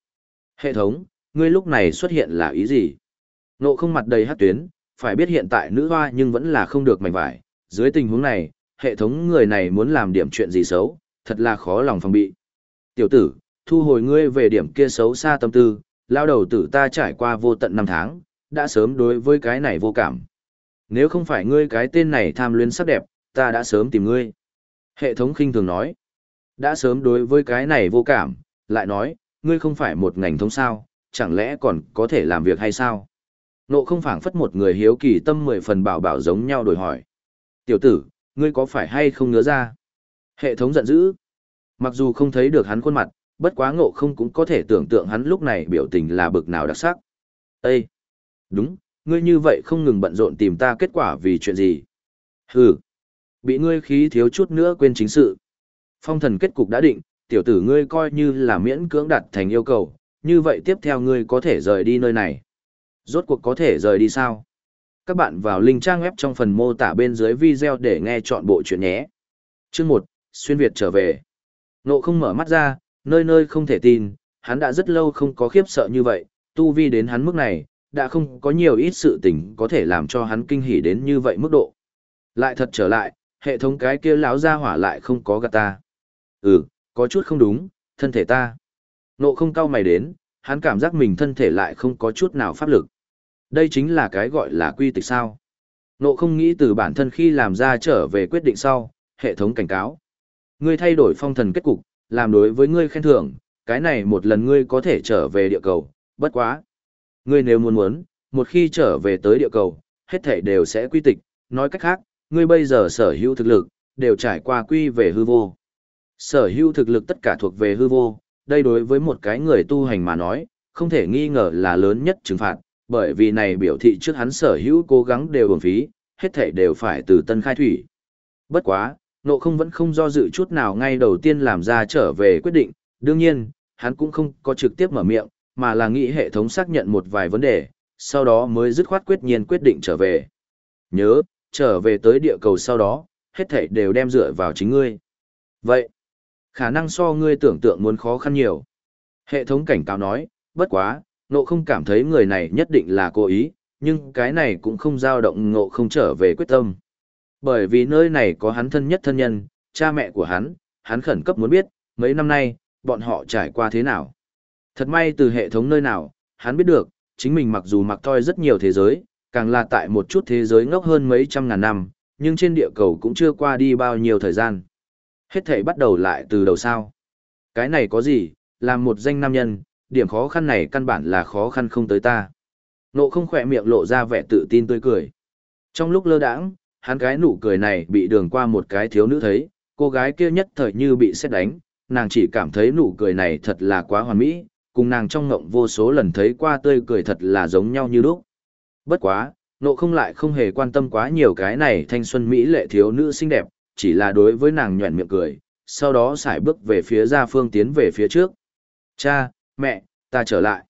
Hệ thống, ngươi lúc này xuất hiện là ý gì? Nộ không mặt đầy hát tuyến, phải biết hiện tại nữ hoa nhưng vẫn là không được mảnh vải. Dưới tình huống này, hệ thống người này muốn làm điểm chuyện gì xấu, thật là khó lòng phòng bị. Tiểu tử, thu hồi ngươi về điểm kia xấu xa tâm tư, lao đầu tử ta trải qua vô tận năm tháng, đã sớm đối với cái này vô cảm. Nếu không phải ngươi cái tên này tham luyến sắc đẹp, ta đã sớm tìm ngươi. Hệ thống khinh thường nói, đã sớm đối với cái này vô cảm, lại nói, ngươi không phải một ngành thống sao, chẳng lẽ còn có thể làm việc hay sao? Nộ không phảng phất một người hiếu kỳ tâm mười phần bảo bảo giống nhau đổi hỏi. Tiểu tử, ngươi có phải hay không nhớ ra? Hệ thống giận dữ. Mặc dù không thấy được hắn khuôn mặt, bất quá ngộ không cũng có thể tưởng tượng hắn lúc này biểu tình là bực nào đặc sắc. Ê! Đúng, ngươi như vậy không ngừng bận rộn tìm ta kết quả vì chuyện gì? Hừ! Bị ngươi khí thiếu chút nữa quên chính sự. Phong thần kết cục đã định, tiểu tử ngươi coi như là miễn cưỡng đặt thành yêu cầu, như vậy tiếp theo ngươi có thể rời đi nơi này. Rốt cuộc có thể rời đi sao? Các bạn vào link trang web trong phần mô tả bên dưới video để nghe chọn bộ chuyện nhé. Chương 1, Xuyên Việt trở về. Nộ không mở mắt ra, nơi nơi không thể tin, hắn đã rất lâu không có khiếp sợ như vậy, tu vi đến hắn mức này, đã không có nhiều ít sự tình có thể làm cho hắn kinh hỉ đến như vậy mức độ. Lại thật trở lại, hệ thống cái kia lão ra hỏa lại không có gạt ta. Ừ, có chút không đúng, thân thể ta. Nộ không cao mày đến, hắn cảm giác mình thân thể lại không có chút nào pháp lực. Đây chính là cái gọi là quy tịch sao. Nộ không nghĩ từ bản thân khi làm ra trở về quyết định sau, hệ thống cảnh cáo. Ngươi thay đổi phong thần kết cục, làm đối với ngươi khen thưởng, cái này một lần ngươi có thể trở về địa cầu, bất quá. Ngươi nếu muốn muốn, một khi trở về tới địa cầu, hết thảy đều sẽ quy tịch, nói cách khác, ngươi bây giờ sở hữu thực lực, đều trải qua quy về hư vô. Sở hữu thực lực tất cả thuộc về hư vô, đây đối với một cái người tu hành mà nói, không thể nghi ngờ là lớn nhất trừng phạt, bởi vì này biểu thị trước hắn sở hữu cố gắng đều uổng phí, hết thảy đều phải từ tân khai thủy. Bất quá, nộ không vẫn không do dự chút nào ngay đầu tiên làm ra trở về quyết định, đương nhiên, hắn cũng không có trực tiếp mở miệng, mà là nghĩ hệ thống xác nhận một vài vấn đề, sau đó mới dứt khoát quyết nhiên quyết định trở về. Nhớ, trở về tới địa cầu sau đó, hết thảy đều đem dựa vào chính ngươi. Vậy, khả năng so ngươi tưởng tượng muốn khó khăn nhiều. Hệ thống cảnh cáo nói, bất quá, nộ không cảm thấy người này nhất định là cố ý, nhưng cái này cũng không dao động ngộ không trở về quyết tâm. Bởi vì nơi này có hắn thân nhất thân nhân, cha mẹ của hắn, hắn khẩn cấp muốn biết, mấy năm nay, bọn họ trải qua thế nào. Thật may từ hệ thống nơi nào, hắn biết được, chính mình mặc dù mặc toi rất nhiều thế giới, càng là tại một chút thế giới ngốc hơn mấy trăm ngàn năm, nhưng trên địa cầu cũng chưa qua đi bao nhiêu thời gian. Hết thể bắt đầu lại từ đầu sao. Cái này có gì, làm một danh nam nhân, điểm khó khăn này căn bản là khó khăn không tới ta. Nộ không khỏe miệng lộ ra vẻ tự tin tươi cười. Trong lúc lơ đãng, hắn cái nụ cười này bị đường qua một cái thiếu nữ thấy, cô gái kia nhất thời như bị xét đánh, nàng chỉ cảm thấy nụ cười này thật là quá hoàn mỹ, cùng nàng trong ngộng vô số lần thấy qua tươi cười thật là giống nhau như lúc. Bất quá, nộ không lại không hề quan tâm quá nhiều cái này thanh xuân mỹ lệ thiếu nữ xinh đẹp, chỉ là đối với nàng nhuẩn miệng cười, sau đó xài bước về phía ra phương tiến về phía trước. Cha, mẹ, ta trở lại.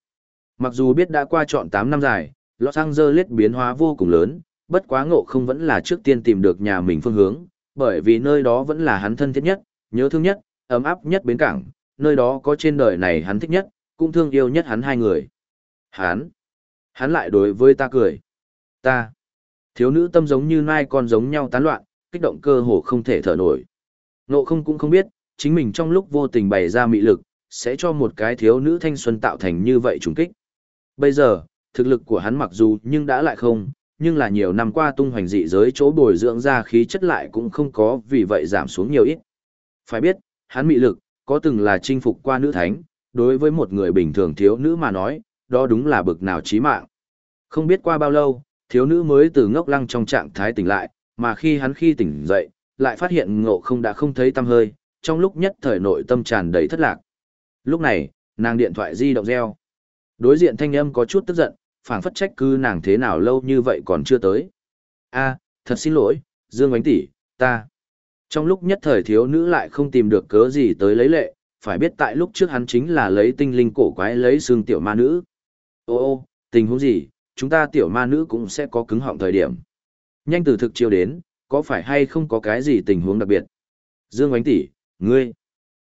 Mặc dù biết đã qua trọn 8 năm dài, Los Angeles biến hóa vô cùng lớn, bất quá ngộ không vẫn là trước tiên tìm được nhà mình phương hướng, bởi vì nơi đó vẫn là hắn thân thiết nhất, nhớ thương nhất, ấm áp nhất bến cảng, nơi đó có trên đời này hắn thích nhất, cũng thương yêu nhất hắn hai người. Hắn, hắn lại đối với ta cười. Ta, thiếu nữ tâm giống như nai con giống nhau tán loạn, kích động cơ hồ không thể thở nổi. Ngộ không cũng không biết, chính mình trong lúc vô tình bày ra mị lực, sẽ cho một cái thiếu nữ thanh xuân tạo thành như vậy trùng kích. Bây giờ, thực lực của hắn mặc dù nhưng đã lại không, nhưng là nhiều năm qua tung hoành dị giới chỗ bồi dưỡng ra khí chất lại cũng không có vì vậy giảm xuống nhiều ít. Phải biết, hắn mị lực, có từng là chinh phục qua nữ thánh, đối với một người bình thường thiếu nữ mà nói, đó đúng là bực nào chí mạng. Không biết qua bao lâu, thiếu nữ mới từ ngốc lăng trong trạng thái tỉnh lại, mà khi hắn khi tỉnh dậy, lại phát hiện ngộ không đã không thấy tâm hơi, trong lúc nhất thời nội tâm tràn đầy thất lạc. Lúc này, nàng điện thoại di động reo. Đối diện thanh âm có chút tức giận, phảng phất trách cứ nàng thế nào lâu như vậy còn chưa tới. a thật xin lỗi, Dương Ánh tỷ, ta. Trong lúc nhất thời thiếu nữ lại không tìm được cớ gì tới lấy lệ, phải biết tại lúc trước hắn chính là lấy tinh linh cổ quái lấy xương tiểu ma nữ. Ô ô, tình huống gì, chúng ta tiểu ma nữ cũng sẽ có cứng họng thời điểm. Nhanh từ thực chiêu đến, có phải hay không có cái gì tình huống đặc biệt? Dương Ánh tỷ, ngươi,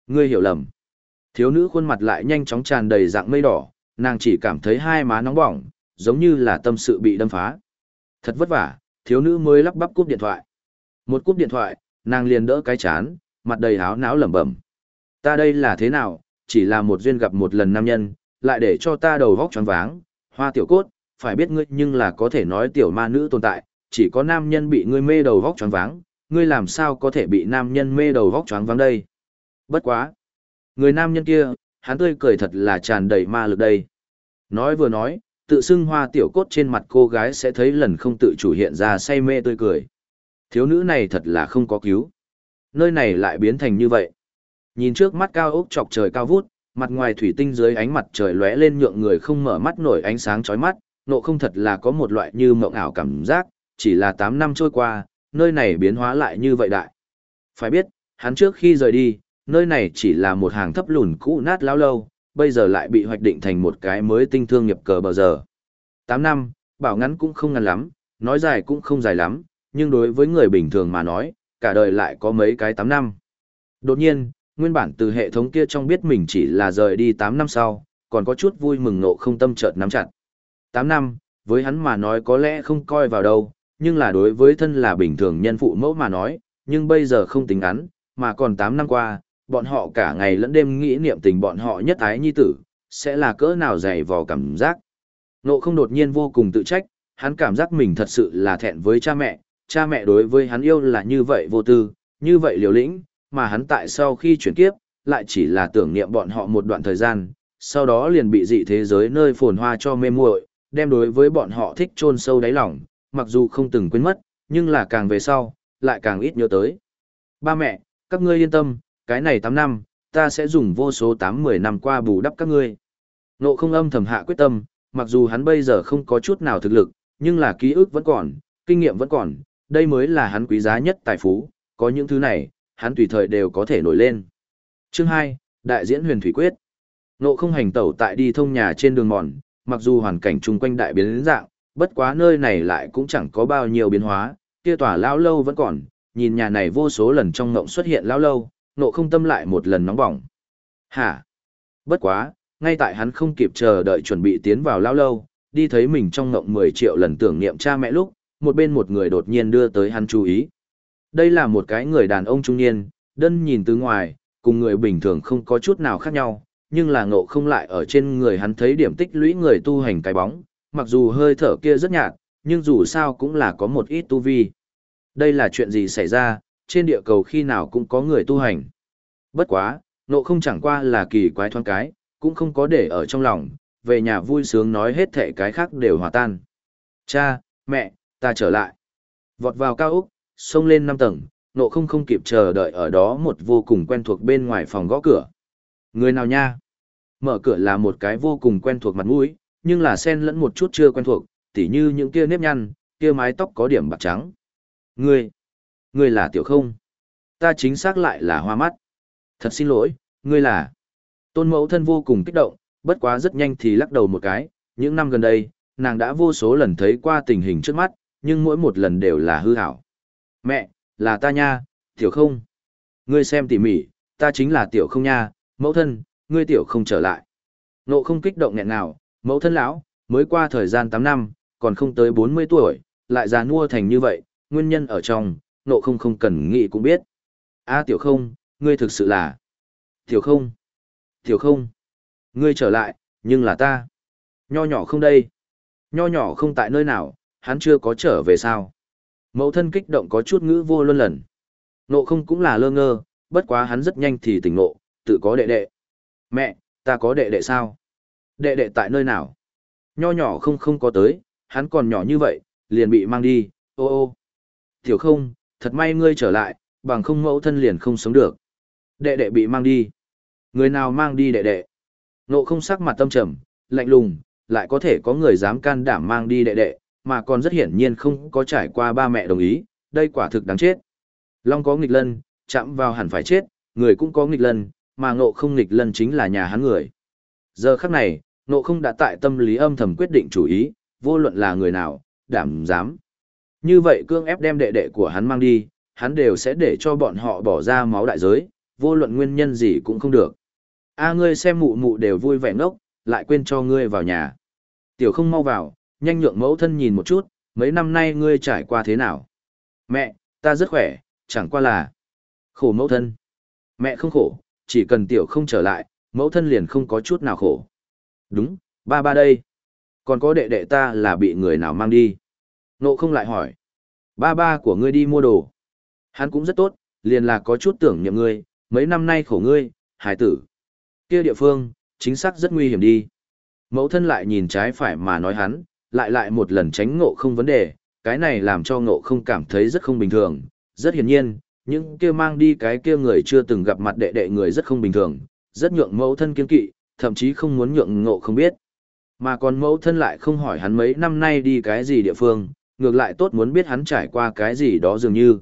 ngươi hiểu lầm. Thiếu nữ khuôn mặt lại nhanh chóng tràn đầy dạng mây đỏ, nàng chỉ cảm thấy hai má nóng bỏng, giống như là tâm sự bị đâm phá. Thật vất vả, thiếu nữ mới lắp bắp cúp điện thoại. Một cúp điện thoại, nàng liền đỡ cái chán, mặt đầy háo não lẩm bẩm. Ta đây là thế nào, chỉ là một duyên gặp một lần nam nhân, lại để cho ta đầu vóc tròn váng, hoa tiểu cốt, phải biết ngươi nhưng là có thể nói tiểu ma nữ tồn tại, chỉ có nam nhân bị ngươi mê đầu vóc tròn váng, ngươi làm sao có thể bị nam nhân mê đầu vóc tròn váng đây. Bất quá. Người nam nhân kia, hắn tươi cười thật là tràn đầy ma lực đây. Nói vừa nói, tự xưng hoa tiểu cốt trên mặt cô gái sẽ thấy lần không tự chủ hiện ra say mê tươi cười. Thiếu nữ này thật là không có cứu. Nơi này lại biến thành như vậy. Nhìn trước mắt cao ốc chọc trời cao vút, mặt ngoài thủy tinh dưới ánh mặt trời lóe lên nhượng người không mở mắt nổi ánh sáng chói mắt, nộ không thật là có một loại như mộng ảo cảm giác, chỉ là 8 năm trôi qua, nơi này biến hóa lại như vậy đại. Phải biết, hắn trước khi rời đi, nơi này chỉ là một hàng thấp lùn cũ nát lao lâu, bây giờ lại bị hoạch định thành một cái mới tinh thương nghiệp cờ bờ giờ. 8 năm, bảo ngắn cũng không ngắn lắm, nói dài cũng không dài lắm, nhưng đối với người bình thường mà nói, cả đời lại có mấy cái 8 năm. Đột nhiên, nguyên bản từ hệ thống kia trong biết mình chỉ là rời đi 8 năm sau, còn có chút vui mừng nộ không tâm chợt nắm chặt. 8 năm, với hắn mà nói có lẽ không coi vào đâu, nhưng là đối với thân là bình thường nhân phụ mẫu mà nói, nhưng bây giờ không tính ngắn, mà còn 8 năm qua, bọn họ cả ngày lẫn đêm nghĩ niệm tình bọn họ nhất ái nhi tử, sẽ là cỡ nào dày vò cảm giác. Nộ không đột nhiên vô cùng tự trách, hắn cảm giác mình thật sự là thẹn với cha mẹ, cha mẹ đối với hắn yêu là như vậy vô tư, như vậy liều lĩnh, mà hắn tại sau khi chuyển kiếp, lại chỉ là tưởng niệm bọn họ một đoạn thời gian, sau đó liền bị dị thế giới nơi phồn hoa cho mê muội, đem đối với bọn họ thích chôn sâu đáy lòng, mặc dù không từng quên mất, nhưng là càng về sau, lại càng ít nhớ tới. Ba mẹ, các ngươi yên tâm, cái này 8 năm, ta sẽ dùng vô số 8-10 năm qua bù đắp các ngươi. Nộ không âm thầm hạ quyết tâm, mặc dù hắn bây giờ không có chút nào thực lực, nhưng là ký ức vẫn còn, kinh nghiệm vẫn còn, đây mới là hắn quý giá nhất tài phú, có những thứ này, hắn tùy thời đều có thể nổi lên. Chương 2, Đại diễn huyền thủy quyết. Nộ không hành tẩu tại đi thông nhà trên đường mòn, mặc dù hoàn cảnh chung quanh đại biến dạng, bất quá nơi này lại cũng chẳng có bao nhiêu biến hóa, kia tòa lao lâu vẫn còn, nhìn nhà này vô số lần trong ngộng xuất hiện lao lâu, nộ không tâm lại một lần nóng bỏng. Hả? Bất quá, ngay tại hắn không kịp chờ đợi chuẩn bị tiến vào lao lâu, đi thấy mình trong ngộng 10 triệu lần tưởng niệm cha mẹ lúc, một bên một người đột nhiên đưa tới hắn chú ý. Đây là một cái người đàn ông trung niên, đơn nhìn từ ngoài, cùng người bình thường không có chút nào khác nhau, nhưng là ngộ không lại ở trên người hắn thấy điểm tích lũy người tu hành cái bóng, mặc dù hơi thở kia rất nhạt, nhưng dù sao cũng là có một ít tu vi. Đây là chuyện gì xảy ra, trên địa cầu khi nào cũng có người tu hành. Bất quá, ngộ không chẳng qua là kỳ quái thoáng cái, cũng không có để ở trong lòng, về nhà vui sướng nói hết thể cái khác đều hòa tan. Cha, mẹ, ta trở lại. Vọt vào cao Úc, xông lên năm tầng, nộ không không kịp chờ đợi ở đó một vô cùng quen thuộc bên ngoài phòng gõ cửa. Người nào nha? Mở cửa là một cái vô cùng quen thuộc mặt mũi, nhưng là xen lẫn một chút chưa quen thuộc, tỉ như những kia nếp nhăn, kia mái tóc có điểm bạc trắng. Ngươi, ngươi là tiểu không? Ta chính xác lại là hoa mắt. Thật xin lỗi, ngươi là... Tôn mẫu thân vô cùng kích động, bất quá rất nhanh thì lắc đầu một cái, những năm gần đây, nàng đã vô số lần thấy qua tình hình trước mắt, nhưng mỗi một lần đều là hư hảo. Mẹ, là ta nha, tiểu không. Ngươi xem tỉ mỉ, ta chính là tiểu không nha, mẫu thân, ngươi tiểu không trở lại. Nộ không kích động nghẹn nào, mẫu thân lão, mới qua thời gian tám năm, còn không tới 40 tuổi, lại già nua thành như vậy, nguyên nhân ở trong, nộ không không cần nghĩ cũng biết. a tiểu không, ngươi thực sự là... Tiểu không, tiểu không, ngươi trở lại, nhưng là ta. Nho nhỏ không đây. Nho nhỏ không tại nơi nào, hắn chưa có trở về sao. Mẫu thân kích động có chút ngữ vô luân lần. Nộ không cũng là lơ ngơ, bất quá hắn rất nhanh thì tỉnh nộ, tự có đệ đệ. Mẹ, ta có đệ đệ sao? Đệ đệ tại nơi nào? Nho nhỏ không không có tới, hắn còn nhỏ như vậy, liền bị mang đi, ô ô. Tiểu không, thật may ngươi trở lại, bằng không mẫu thân liền không sống được. Đệ đệ bị mang đi. Người nào mang đi đệ đệ? Nộ không sắc mặt tâm trầm, lạnh lùng, lại có thể có người dám can đảm mang đi đệ đệ, mà còn rất hiển nhiên không có trải qua ba mẹ đồng ý, đây quả thực đáng chết. Long có nghịch lân, chạm vào hẳn phải chết, người cũng có nghịch lân, mà ngộ không nghịch lân chính là nhà hắn người. Giờ khắc này, ngộ không đã tại tâm lý âm thầm quyết định chủ ý, vô luận là người nào, đảm dám. Như vậy cương ép đem đệ đệ của hắn mang đi, hắn đều sẽ để cho bọn họ bỏ ra máu đại giới, vô luận nguyên nhân gì cũng không được. A ngươi xem mụ mụ đều vui vẻ ngốc, lại quên cho ngươi vào nhà. Tiểu không mau vào, nhanh nhượng mẫu thân nhìn một chút, mấy năm nay ngươi trải qua thế nào? Mẹ, ta rất khỏe, chẳng qua là... Khổ mẫu thân. Mẹ không khổ, chỉ cần tiểu không trở lại, mẫu thân liền không có chút nào khổ. Đúng, ba ba đây. Còn có đệ đệ ta là bị người nào mang đi? Nộ không lại hỏi. Ba ba của ngươi đi mua đồ. Hắn cũng rất tốt, liền là có chút tưởng nhậm ngươi, mấy năm nay khổ ngươi, hải tử. Kia địa phương, chính xác rất nguy hiểm đi. Mẫu thân lại nhìn trái phải mà nói hắn, lại lại một lần tránh ngộ không vấn đề, cái này làm cho ngộ không cảm thấy rất không bình thường. Rất hiển nhiên, những kia mang đi cái kia người chưa từng gặp mặt đệ đệ người rất không bình thường, rất nhượng mẫu thân kiên kỵ, thậm chí không muốn nhượng ngộ không biết. Mà còn mẫu thân lại không hỏi hắn mấy năm nay đi cái gì địa phương, ngược lại tốt muốn biết hắn trải qua cái gì đó dường như.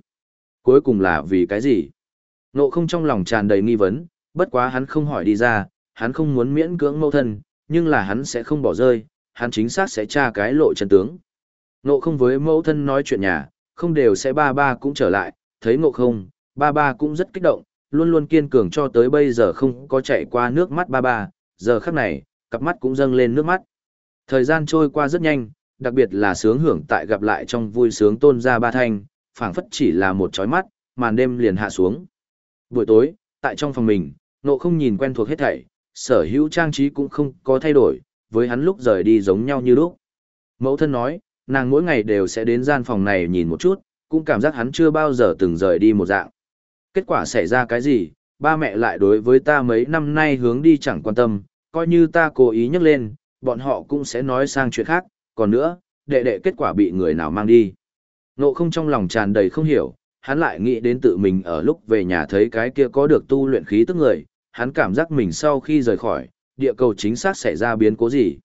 Cuối cùng là vì cái gì? Ngộ không trong lòng tràn đầy nghi vấn, bất quá hắn không hỏi đi ra, hắn không muốn miễn cưỡng mẫu thân, nhưng là hắn sẽ không bỏ rơi, hắn chính xác sẽ tra cái lộ chân tướng. Ngộ không với mẫu thân nói chuyện nhà, không đều sẽ ba ba cũng trở lại, thấy ngộ không, ba ba cũng rất kích động, luôn luôn kiên cường cho tới bây giờ không có chạy qua nước mắt ba ba, giờ khắc này, cặp mắt cũng dâng lên nước mắt. Thời gian trôi qua rất nhanh, đặc biệt là sướng hưởng tại gặp lại trong vui sướng tôn ra ba thanh, phảng phất chỉ là một chói mắt, màn đêm liền hạ xuống. Buổi tối, tại trong phòng mình, nộ không nhìn quen thuộc hết thảy, sở hữu trang trí cũng không có thay đổi, với hắn lúc rời đi giống nhau như lúc. Mẫu thân nói, nàng mỗi ngày đều sẽ đến gian phòng này nhìn một chút, cũng cảm giác hắn chưa bao giờ từng rời đi một dạng. Kết quả xảy ra cái gì, ba mẹ lại đối với ta mấy năm nay hướng đi chẳng quan tâm, coi như ta cố ý nhắc lên, bọn họ cũng sẽ nói sang chuyện khác, còn nữa, đệ đệ kết quả bị người nào mang đi. Nộ không trong lòng tràn đầy không hiểu, hắn lại nghĩ đến tự mình ở lúc về nhà thấy cái kia có được tu luyện khí tức người, hắn cảm giác mình sau khi rời khỏi, địa cầu chính xác xảy ra biến cố gì.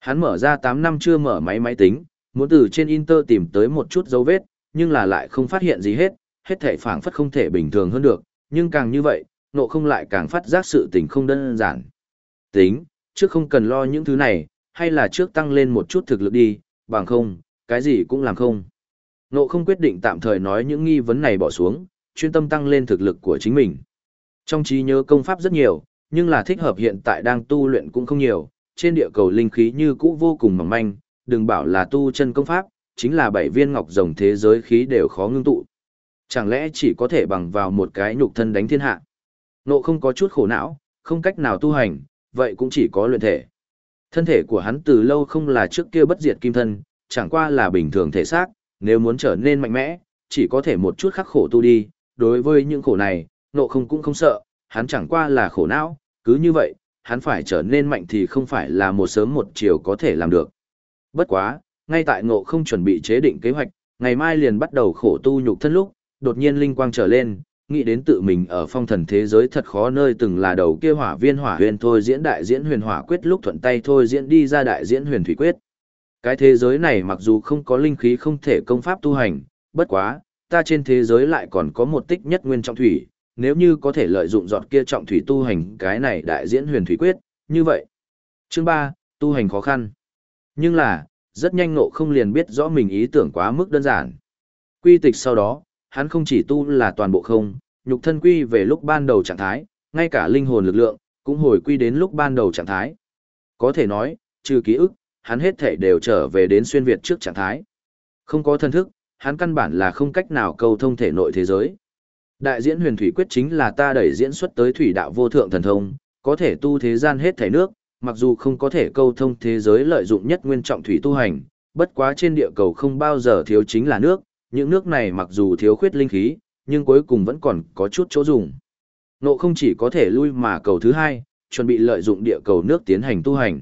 Hắn mở ra 8 năm chưa mở máy máy tính, muốn từ trên Inter tìm tới một chút dấu vết, nhưng là lại không phát hiện gì hết, hết thể phản phất không thể bình thường hơn được, nhưng càng như vậy, nộ không lại càng phát giác sự tình không đơn giản. Tính, trước không cần lo những thứ này, hay là trước tăng lên một chút thực lực đi, bằng không, cái gì cũng làm không. Nộ không quyết định tạm thời nói những nghi vấn này bỏ xuống, chuyên tâm tăng lên thực lực của chính mình. Trong trí nhớ công pháp rất nhiều, nhưng là thích hợp hiện tại đang tu luyện cũng không nhiều, trên địa cầu linh khí như cũ vô cùng mỏng manh, đừng bảo là tu chân công pháp, chính là bảy viên ngọc rồng thế giới khí đều khó ngưng tụ. Chẳng lẽ chỉ có thể bằng vào một cái nhục thân đánh thiên hạ? Nộ không có chút khổ não, không cách nào tu hành, vậy cũng chỉ có luyện thể. Thân thể của hắn từ lâu không là trước kia bất diệt kim thân, chẳng qua là bình thường thể xác, nếu muốn trở nên mạnh mẽ, chỉ có thể một chút khắc khổ tu đi. Đối với những khổ này, nộ không cũng không sợ, hắn chẳng qua là khổ não, cứ như vậy, hắn phải trở nên mạnh thì không phải là một sớm một chiều có thể làm được. Bất quá, ngay tại ngộ không chuẩn bị chế định kế hoạch, ngày mai liền bắt đầu khổ tu nhục thân lúc, đột nhiên linh quang trở lên, nghĩ đến tự mình ở phong thần thế giới thật khó nơi từng là đầu kia hỏa viên hỏa huyền thôi diễn đại diễn huyền hỏa quyết lúc thuận tay thôi diễn đi ra đại diễn huyền thủy quyết. Cái thế giới này mặc dù không có linh khí không thể công pháp tu hành, bất quá, ta trên thế giới lại còn có một tích nhất nguyên trọng thủy, nếu như có thể lợi dụng giọt kia trọng thủy tu hành cái này đại diễn huyền thủy quyết, như vậy. Chương 3, tu hành khó khăn. Nhưng là, rất nhanh ngộ không liền biết rõ mình ý tưởng quá mức đơn giản. Quy tịch sau đó, hắn không chỉ tu là toàn bộ không, nhục thân quy về lúc ban đầu trạng thái, ngay cả linh hồn lực lượng, cũng hồi quy đến lúc ban đầu trạng thái. Có thể nói, trừ ký ức, hắn hết thể đều trở về đến xuyên Việt trước trạng thái. Không có thân thức, hắn căn bản là không cách nào cầu thông thể nội thế giới. Đại diễn huyền thủy quyết chính là ta đẩy diễn xuất tới thủy đạo vô thượng thần thông, có thể tu thế gian hết thể nước, mặc dù không có thể câu thông thế giới lợi dụng nhất nguyên trọng thủy tu hành, bất quá trên địa cầu không bao giờ thiếu chính là nước, những nước này mặc dù thiếu khuyết linh khí, nhưng cuối cùng vẫn còn có chút chỗ dùng. Nộ không chỉ có thể lui mà cầu thứ hai, chuẩn bị lợi dụng địa cầu nước tiến hành tu hành.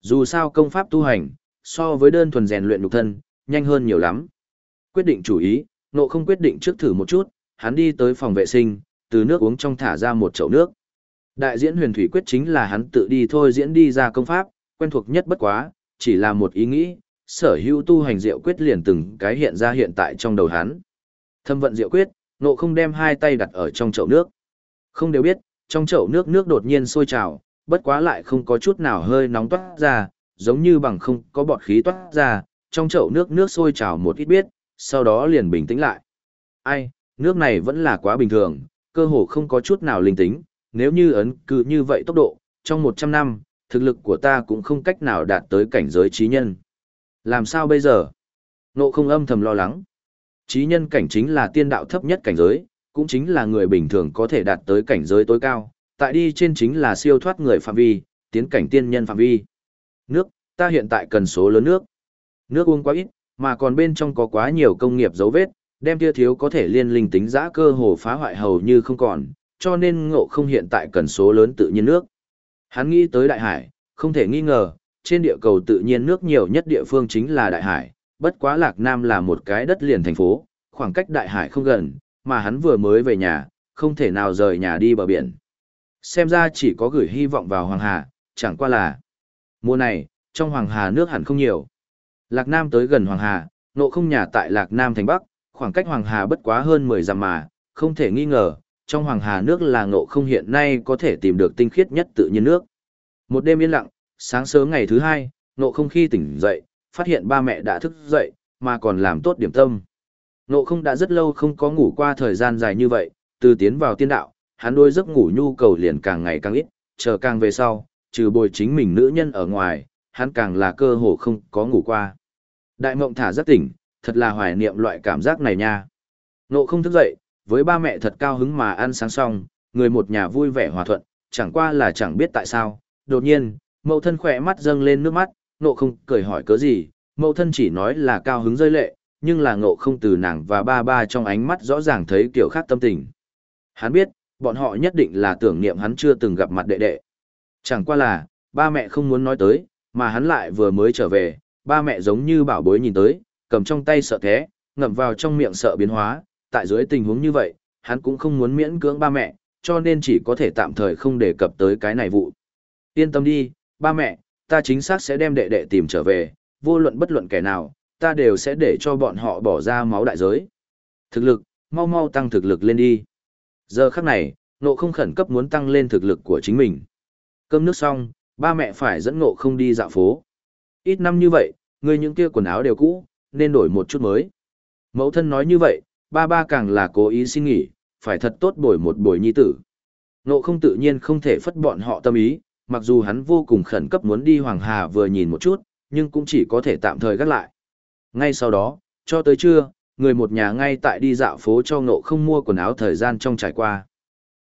Dù sao công pháp tu hành, so với đơn thuần rèn luyện nhục thân, nhanh hơn nhiều lắm. Quyết định chủ ý, nộ không quyết định trước thử một chút, hắn đi tới phòng vệ sinh, từ nước uống trong thả ra một chậu nước. Đại diễn huyền thủy quyết chính là hắn tự đi thôi diễn đi ra công pháp, quen thuộc nhất bất quá, chỉ là một ý nghĩ, sở hữu tu hành diệu quyết liền từng cái hiện ra hiện tại trong đầu hắn. Thâm vận diệu quyết, nộ không đem hai tay đặt ở trong chậu nước. Không đều biết, trong chậu nước nước đột nhiên sôi trào, bất quá lại không có chút nào hơi nóng toát ra, giống như bằng không có bọt khí toát ra, trong chậu nước nước sôi trào một ít biết, sau đó liền bình tĩnh lại. Ai, nước này vẫn là quá bình thường, cơ hồ không có chút nào linh tính, nếu như ấn cứ như vậy tốc độ, trong 100 năm, thực lực của ta cũng không cách nào đạt tới cảnh giới trí nhân. Làm sao bây giờ? Nộ không âm thầm lo lắng. Trí nhân cảnh chính là tiên đạo thấp nhất cảnh giới, cũng chính là người bình thường có thể đạt tới cảnh giới tối cao, tại đi trên chính là siêu thoát người phạm vi, tiến cảnh tiên nhân phạm vi. Nước, ta hiện tại cần số lớn nước. Nước uống quá ít, mà còn bên trong có quá nhiều công nghiệp dấu vết, đem kia thiếu có thể liên linh tính giã cơ hồ phá hoại hầu như không còn, cho nên ngộ không hiện tại cần số lớn tự nhiên nước. Hắn nghĩ tới đại hải, không thể nghi ngờ, trên địa cầu tự nhiên nước nhiều nhất địa phương chính là đại hải, bất quá Lạc Nam là một cái đất liền thành phố, khoảng cách đại hải không gần, mà hắn vừa mới về nhà, không thể nào rời nhà đi bờ biển. Xem ra chỉ có gửi hy vọng vào Hoàng Hà, chẳng qua là mùa này, trong Hoàng Hà nước hẳn không nhiều. Lạc Nam tới gần Hoàng Hà, nộ không nhà tại Lạc Nam thành Bắc, khoảng cách Hoàng Hà bất quá hơn 10 dặm mà, không thể nghi ngờ, trong Hoàng Hà nước là ngộ không hiện nay có thể tìm được tinh khiết nhất tự nhiên nước. Một đêm yên lặng, sáng sớm ngày thứ hai, ngộ không khi tỉnh dậy, phát hiện ba mẹ đã thức dậy, mà còn làm tốt điểm tâm. Ngộ không đã rất lâu không có ngủ qua thời gian dài như vậy, từ tiến vào tiên đạo, hắn đôi giấc ngủ nhu cầu liền càng ngày càng ít, chờ càng về sau, trừ bồi chính mình nữ nhân ở ngoài, hắn càng là cơ hồ không có ngủ qua. Đại mộng thả rất tỉnh, thật là hoài niệm loại cảm giác này nha. Nộ không thức dậy, với ba mẹ thật cao hứng mà ăn sáng xong, người một nhà vui vẻ hòa thuận, chẳng qua là chẳng biết tại sao. Đột nhiên, mẫu thân khỏe mắt dâng lên nước mắt, nộ không cười hỏi cớ gì, mẫu thân chỉ nói là cao hứng rơi lệ, nhưng là ngộ không từ nàng và ba ba trong ánh mắt rõ ràng thấy kiểu khác tâm tình. Hắn biết, bọn họ nhất định là tưởng niệm hắn chưa từng gặp mặt đệ đệ. Chẳng qua là, ba mẹ không muốn nói tới, mà hắn lại vừa mới trở về, ba mẹ giống như bảo bối nhìn tới, cầm trong tay sợ thế, ngậm vào trong miệng sợ biến hóa, tại dưới tình huống như vậy, hắn cũng không muốn miễn cưỡng ba mẹ, cho nên chỉ có thể tạm thời không đề cập tới cái này vụ. Yên tâm đi, ba mẹ, ta chính xác sẽ đem đệ đệ tìm trở về, vô luận bất luận kẻ nào, ta đều sẽ để cho bọn họ bỏ ra máu đại giới. Thực lực, mau mau tăng thực lực lên đi. Giờ khắc này, nộ không khẩn cấp muốn tăng lên thực lực của chính mình. Cơm nước xong, ba mẹ phải dẫn nộ không đi dạo phố. Ít năm như vậy, người những kia quần áo đều cũ, nên đổi một chút mới. Mẫu thân nói như vậy, ba ba càng là cố ý xin nghỉ, phải thật tốt bồi một bồi nhi tử. Nộ không tự nhiên không thể phất bọn họ tâm ý, mặc dù hắn vô cùng khẩn cấp muốn đi Hoàng Hà vừa nhìn một chút, nhưng cũng chỉ có thể tạm thời gác lại. Ngay sau đó, cho tới trưa, người một nhà ngay tại đi dạo phố cho nộ không mua quần áo thời gian trong trải qua.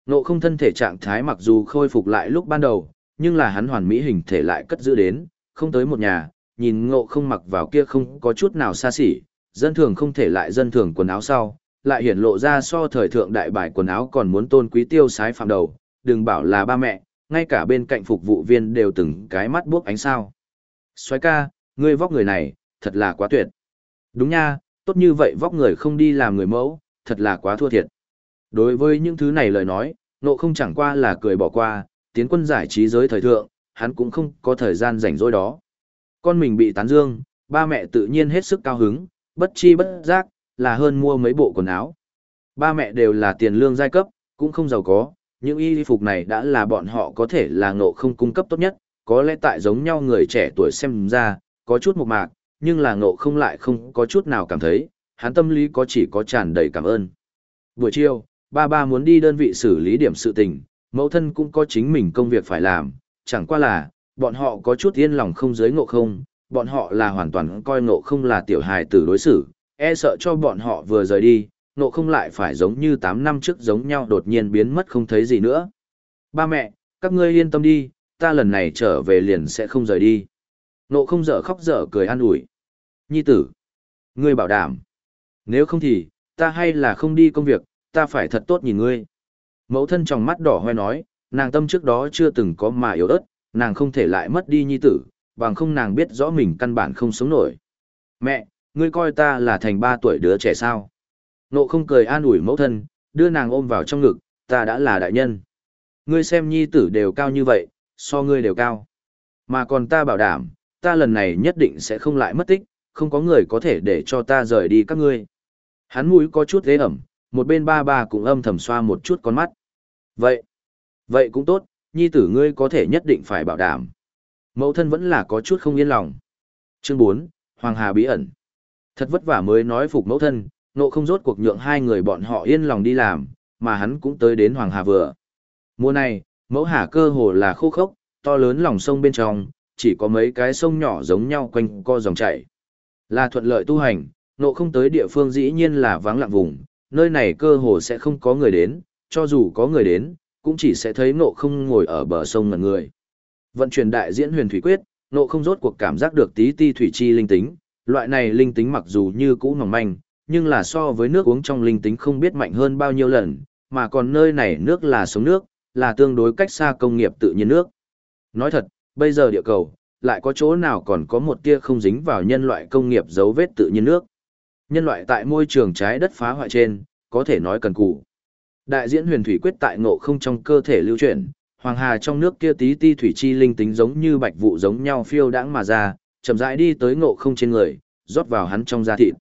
Nộ không thân thể trạng thái mặc dù khôi phục lại lúc ban đầu, nhưng là hắn hoàn mỹ hình thể lại cất giữ đến, không tới một nhà, nhìn ngộ không mặc vào kia không có chút nào xa xỉ, dân thường không thể lại dân thường quần áo sau, lại hiển lộ ra so thời thượng đại bài quần áo còn muốn tôn quý tiêu sái phạm đầu, đừng bảo là ba mẹ, ngay cả bên cạnh phục vụ viên đều từng cái mắt buốc ánh sao. Xoái ca, ngươi vóc người này, thật là quá tuyệt. Đúng nha, tốt như vậy vóc người không đi làm người mẫu, thật là quá thua thiệt. Đối với những thứ này lời nói, nộ không chẳng qua là cười bỏ qua, tiến quân giải trí giới thời thượng, hắn cũng không có thời gian rảnh rỗi đó. Con mình bị tán dương, ba mẹ tự nhiên hết sức cao hứng, bất chi bất giác, là hơn mua mấy bộ quần áo. Ba mẹ đều là tiền lương giai cấp, cũng không giàu có, những y phục này đã là bọn họ có thể là ngộ không cung cấp tốt nhất, có lẽ tại giống nhau người trẻ tuổi xem ra, có chút một mạc, nhưng là ngộ không lại không có chút nào cảm thấy, hắn tâm lý có chỉ có tràn đầy cảm ơn. Buổi chiều, ba ba muốn đi đơn vị xử lý điểm sự tình, mẫu thân cũng có chính mình công việc phải làm, chẳng qua là, bọn họ có chút yên lòng không giới ngộ không, bọn họ là hoàn toàn coi ngộ không là tiểu hài tử đối xử, e sợ cho bọn họ vừa rời đi, ngộ không lại phải giống như 8 năm trước giống nhau đột nhiên biến mất không thấy gì nữa. Ba mẹ, các ngươi yên tâm đi, ta lần này trở về liền sẽ không rời đi. Ngộ không dở khóc dở cười an ủi. Nhi tử, ngươi bảo đảm. Nếu không thì, ta hay là không đi công việc, ta phải thật tốt nhìn ngươi. Mẫu thân trong mắt đỏ hoe nói, nàng tâm trước đó chưa từng có mà yếu ớt, nàng không thể lại mất đi nhi tử, bằng không nàng biết rõ mình căn bản không sống nổi. Mẹ, ngươi coi ta là thành ba tuổi đứa trẻ sao? Nộ không cười an ủi mẫu thân, đưa nàng ôm vào trong ngực, ta đã là đại nhân. Ngươi xem nhi tử đều cao như vậy, so ngươi đều cao. Mà còn ta bảo đảm, ta lần này nhất định sẽ không lại mất tích, không có người có thể để cho ta rời đi các ngươi. Hắn mũi có chút ghế ẩm, một bên ba ba cũng âm thầm xoa một chút con mắt. Vậy, vậy cũng tốt, nhi tử ngươi có thể nhất định phải bảo đảm. Mẫu thân vẫn là có chút không yên lòng. Chương 4, Hoàng Hà bí ẩn. Thật vất vả mới nói phục mẫu thân, nộ không rốt cuộc nhượng hai người bọn họ yên lòng đi làm, mà hắn cũng tới đến Hoàng Hà vừa. Mùa này, mẫu hà cơ hồ là khô khốc, to lớn lòng sông bên trong, chỉ có mấy cái sông nhỏ giống nhau quanh co dòng chảy. Là thuận lợi tu hành, nộ không tới địa phương dĩ nhiên là vắng lặng vùng, nơi này cơ hồ sẽ không có người đến, cho dù có người đến, cũng chỉ sẽ thấy nộ không ngồi ở bờ sông ngần người. Vận chuyển đại diễn huyền thủy quyết, nộ không rốt cuộc cảm giác được tí ti thủy chi linh tính, loại này linh tính mặc dù như cũ mỏng manh, nhưng là so với nước uống trong linh tính không biết mạnh hơn bao nhiêu lần, mà còn nơi này nước là sống nước, là tương đối cách xa công nghiệp tự nhiên nước. Nói thật, bây giờ địa cầu, lại có chỗ nào còn có một tia không dính vào nhân loại công nghiệp dấu vết tự nhiên nước. Nhân loại tại môi trường trái đất phá hoại trên, có thể nói cần cù. Đại diễn huyền thủy quyết tại ngộ không trong cơ thể lưu chuyển, hoàng hà trong nước kia tí ti thủy chi linh tính giống như bạch vụ giống nhau phiêu đãng mà ra, chậm rãi đi tới ngộ không trên người, rót vào hắn trong da thịt.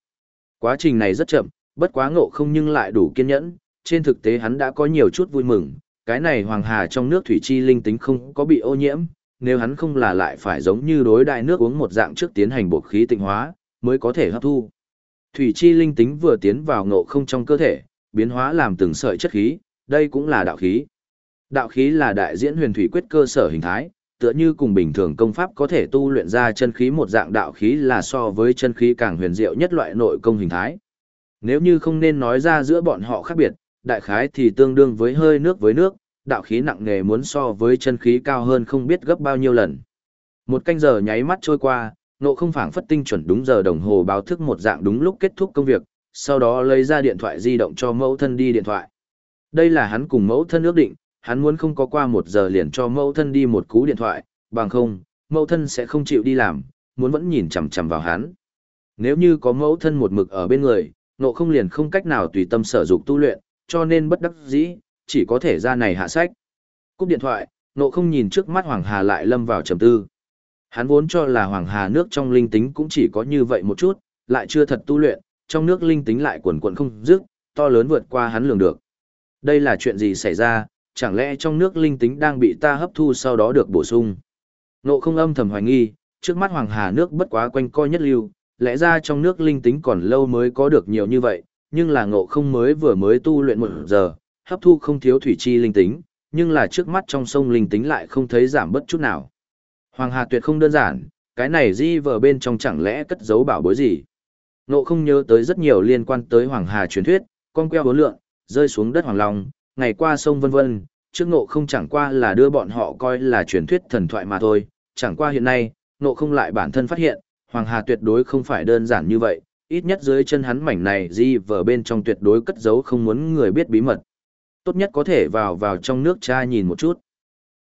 Quá trình này rất chậm, bất quá ngộ không nhưng lại đủ kiên nhẫn, trên thực tế hắn đã có nhiều chút vui mừng, cái này hoàng hà trong nước thủy chi linh tính không có bị ô nhiễm, nếu hắn không là lại phải giống như đối đại nước uống một dạng trước tiến hành bột khí tịnh hóa, mới có thể hấp thu. Thủy chi linh tính vừa tiến vào ngộ không trong cơ thể, biến hóa làm từng sợi chất khí, đây cũng là đạo khí. Đạo khí là đại diễn huyền thủy quyết cơ sở hình thái, tựa như cùng bình thường công pháp có thể tu luyện ra chân khí một dạng đạo khí là so với chân khí càng huyền diệu nhất loại nội công hình thái. Nếu như không nên nói ra giữa bọn họ khác biệt, đại khái thì tương đương với hơi nước với nước, đạo khí nặng nghề muốn so với chân khí cao hơn không biết gấp bao nhiêu lần. Một canh giờ nháy mắt trôi qua, nộ không phảng phất tinh chuẩn đúng giờ đồng hồ báo thức một dạng đúng lúc kết thúc công việc, sau đó lấy ra điện thoại di động cho mẫu thân đi điện thoại. Đây là hắn cùng mẫu thân ước định, hắn muốn không có qua một giờ liền cho mẫu thân đi một cú điện thoại, bằng không, mẫu thân sẽ không chịu đi làm, muốn vẫn nhìn chằm chằm vào hắn. Nếu như có mẫu thân một mực ở bên người, nộ không liền không cách nào tùy tâm sở dục tu luyện, cho nên bất đắc dĩ, chỉ có thể ra này hạ sách. Cúp điện thoại, nộ không nhìn trước mắt Hoàng Hà lại lâm vào trầm tư. Hắn vốn cho là Hoàng Hà nước trong linh tính cũng chỉ có như vậy một chút, lại chưa thật tu luyện, trong nước linh tính lại quần quần không dứt, to lớn vượt qua hắn lường được. Đây là chuyện gì xảy ra, chẳng lẽ trong nước linh tính đang bị ta hấp thu sau đó được bổ sung? Nộ không âm thầm hoài nghi, trước mắt Hoàng Hà nước bất quá quanh coi nhất lưu, lẽ ra trong nước linh tính còn lâu mới có được nhiều như vậy, nhưng là ngộ không mới vừa mới tu luyện một giờ, hấp thu không thiếu thủy chi linh tính, nhưng là trước mắt trong sông linh tính lại không thấy giảm bất chút nào. Hoàng Hà tuyệt không đơn giản, cái này di vờ bên trong chẳng lẽ cất giấu bảo bối gì. Ngộ không nhớ tới rất nhiều liên quan tới Hoàng Hà truyền thuyết, con queo bốn lượng, rơi xuống đất Hoàng Long, ngày qua sông vân vân, trước ngộ không chẳng qua là đưa bọn họ coi là truyền thuyết thần thoại mà thôi, chẳng qua hiện nay, ngộ không lại bản thân phát hiện, Hoàng Hà tuyệt đối không phải đơn giản như vậy, ít nhất dưới chân hắn mảnh này di vở bên trong tuyệt đối cất giấu không muốn người biết bí mật. Tốt nhất có thể vào vào trong nước cha nhìn một chút.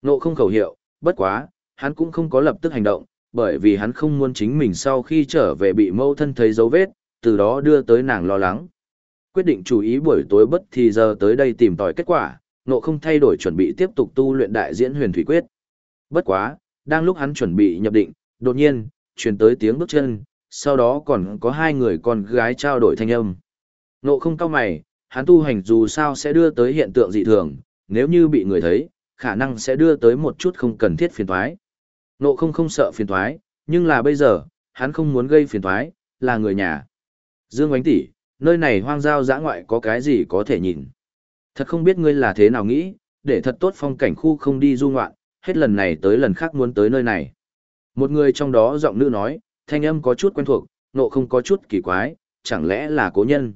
Ngộ không khẩu hiệu, bất quá, hắn cũng không có lập tức hành động, bởi vì hắn không muốn chính mình sau khi trở về bị mâu thân thấy dấu vết, từ đó đưa tới nàng lo lắng. Quyết định chú ý buổi tối bất thì giờ tới đây tìm tòi kết quả, nộ không thay đổi chuẩn bị tiếp tục tu luyện đại diễn huyền thủy quyết. Bất quá, đang lúc hắn chuẩn bị nhập định, đột nhiên, truyền tới tiếng bước chân, sau đó còn có hai người con gái trao đổi thanh âm. Nộ không cao mày, hắn tu hành dù sao sẽ đưa tới hiện tượng dị thường, nếu như bị người thấy, khả năng sẽ đưa tới một chút không cần thiết phiền toái. Nộ không không sợ phiền toái, nhưng là bây giờ, hắn không muốn gây phiền toái, là người nhà. Dương Oánh tỷ, nơi này hoang giao dã ngoại có cái gì có thể nhìn. Thật không biết ngươi là thế nào nghĩ, để thật tốt phong cảnh khu không đi du ngoạn, hết lần này tới lần khác muốn tới nơi này. Một người trong đó giọng nữ nói, thanh âm có chút quen thuộc, nộ không có chút kỳ quái, chẳng lẽ là cố nhân.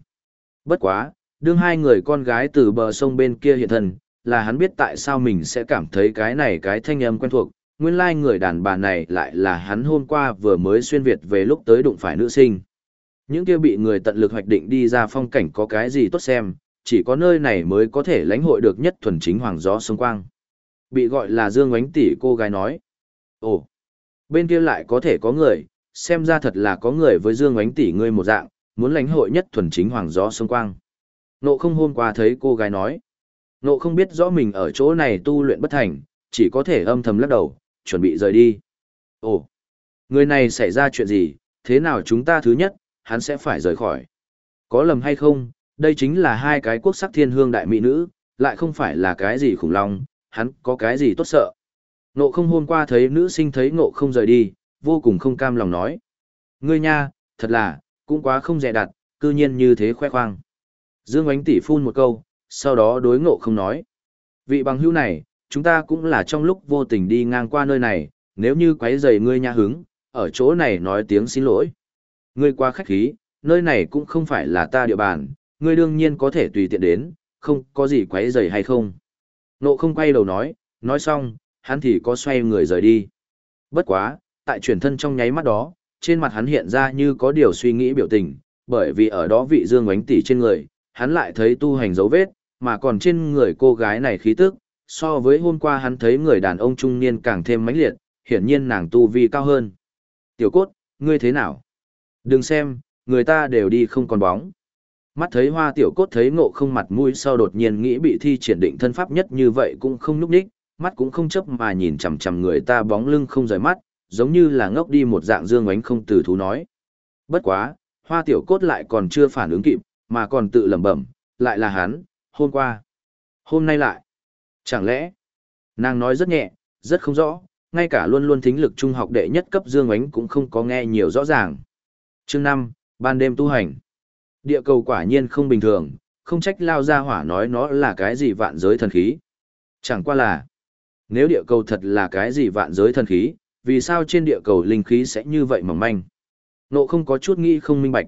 Bất quá, đương hai người con gái từ bờ sông bên kia hiện thân, là hắn biết tại sao mình sẽ cảm thấy cái này cái thanh âm quen thuộc, nguyên lai người đàn bà này lại là hắn hôm qua vừa mới xuyên Việt về lúc tới đụng phải nữ sinh. Những kia bị người tận lực hoạch định đi ra phong cảnh có cái gì tốt xem, chỉ có nơi này mới có thể lãnh hội được nhất thuần chính hoàng gió sông quang. Bị gọi là Dương Ngoánh tỷ cô gái nói. Ồ, bên kia lại có thể có người, xem ra thật là có người với Dương Ngoánh tỷ ngươi một dạng, muốn lãnh hội nhất thuần chính hoàng gió sông quang. Nộ không hôm qua thấy cô gái nói. Nộ không biết rõ mình ở chỗ này tu luyện bất thành, chỉ có thể âm thầm lắc đầu, chuẩn bị rời đi. Ồ, người này xảy ra chuyện gì, thế nào chúng ta thứ nhất, hắn sẽ phải rời khỏi. Có lầm hay không, đây chính là hai cái quốc sắc thiên hương đại mỹ nữ, lại không phải là cái gì khủng long, hắn có cái gì tốt sợ. Ngộ không hôm qua thấy nữ sinh thấy ngộ không rời đi, vô cùng không cam lòng nói. Ngươi nha, thật là, cũng quá không dè đặt, cư nhiên như thế khoe khoang. Dương ánh tỷ phun một câu, sau đó đối ngộ không nói. Vị bằng hữu này, chúng ta cũng là trong lúc vô tình đi ngang qua nơi này, nếu như quấy rầy ngươi nha hứng, ở chỗ này nói tiếng xin lỗi. Ngươi quá khách khí, nơi này cũng không phải là ta địa bàn, ngươi đương nhiên có thể tùy tiện đến, không có gì quấy rầy hay không. Nộ không quay đầu nói, nói xong, hắn thì có xoay người rời đi. Bất quá, tại chuyển thân trong nháy mắt đó, trên mặt hắn hiện ra như có điều suy nghĩ biểu tình, bởi vì ở đó vị dương ánh tỷ trên người, hắn lại thấy tu hành dấu vết, mà còn trên người cô gái này khí tức, so với hôm qua hắn thấy người đàn ông trung niên càng thêm mãnh liệt, hiển nhiên nàng tu vi cao hơn. Tiểu cốt, ngươi thế nào? Đừng xem, người ta đều đi không còn bóng. Mắt thấy hoa tiểu cốt thấy ngộ không mặt mũi sau đột nhiên nghĩ bị thi triển định thân pháp nhất như vậy cũng không núp đích, mắt cũng không chấp mà nhìn chằm chằm người ta bóng lưng không rời mắt, giống như là ngốc đi một dạng dương ánh không từ thú nói. Bất quá, hoa tiểu cốt lại còn chưa phản ứng kịp, mà còn tự lẩm bẩm, lại là hắn, hôm qua. Hôm nay lại. Chẳng lẽ, nàng nói rất nhẹ, rất không rõ, ngay cả luôn luôn thính lực trung học đệ nhất cấp dương ánh cũng không có nghe nhiều rõ ràng. Chương năm ban đêm tu hành. Địa cầu quả nhiên không bình thường, không trách lao ra hỏa nói nó là cái gì vạn giới thần khí. Chẳng qua là, nếu địa cầu thật là cái gì vạn giới thần khí, vì sao trên địa cầu linh khí sẽ như vậy mỏng manh? Nộ không có chút nghĩ không minh bạch.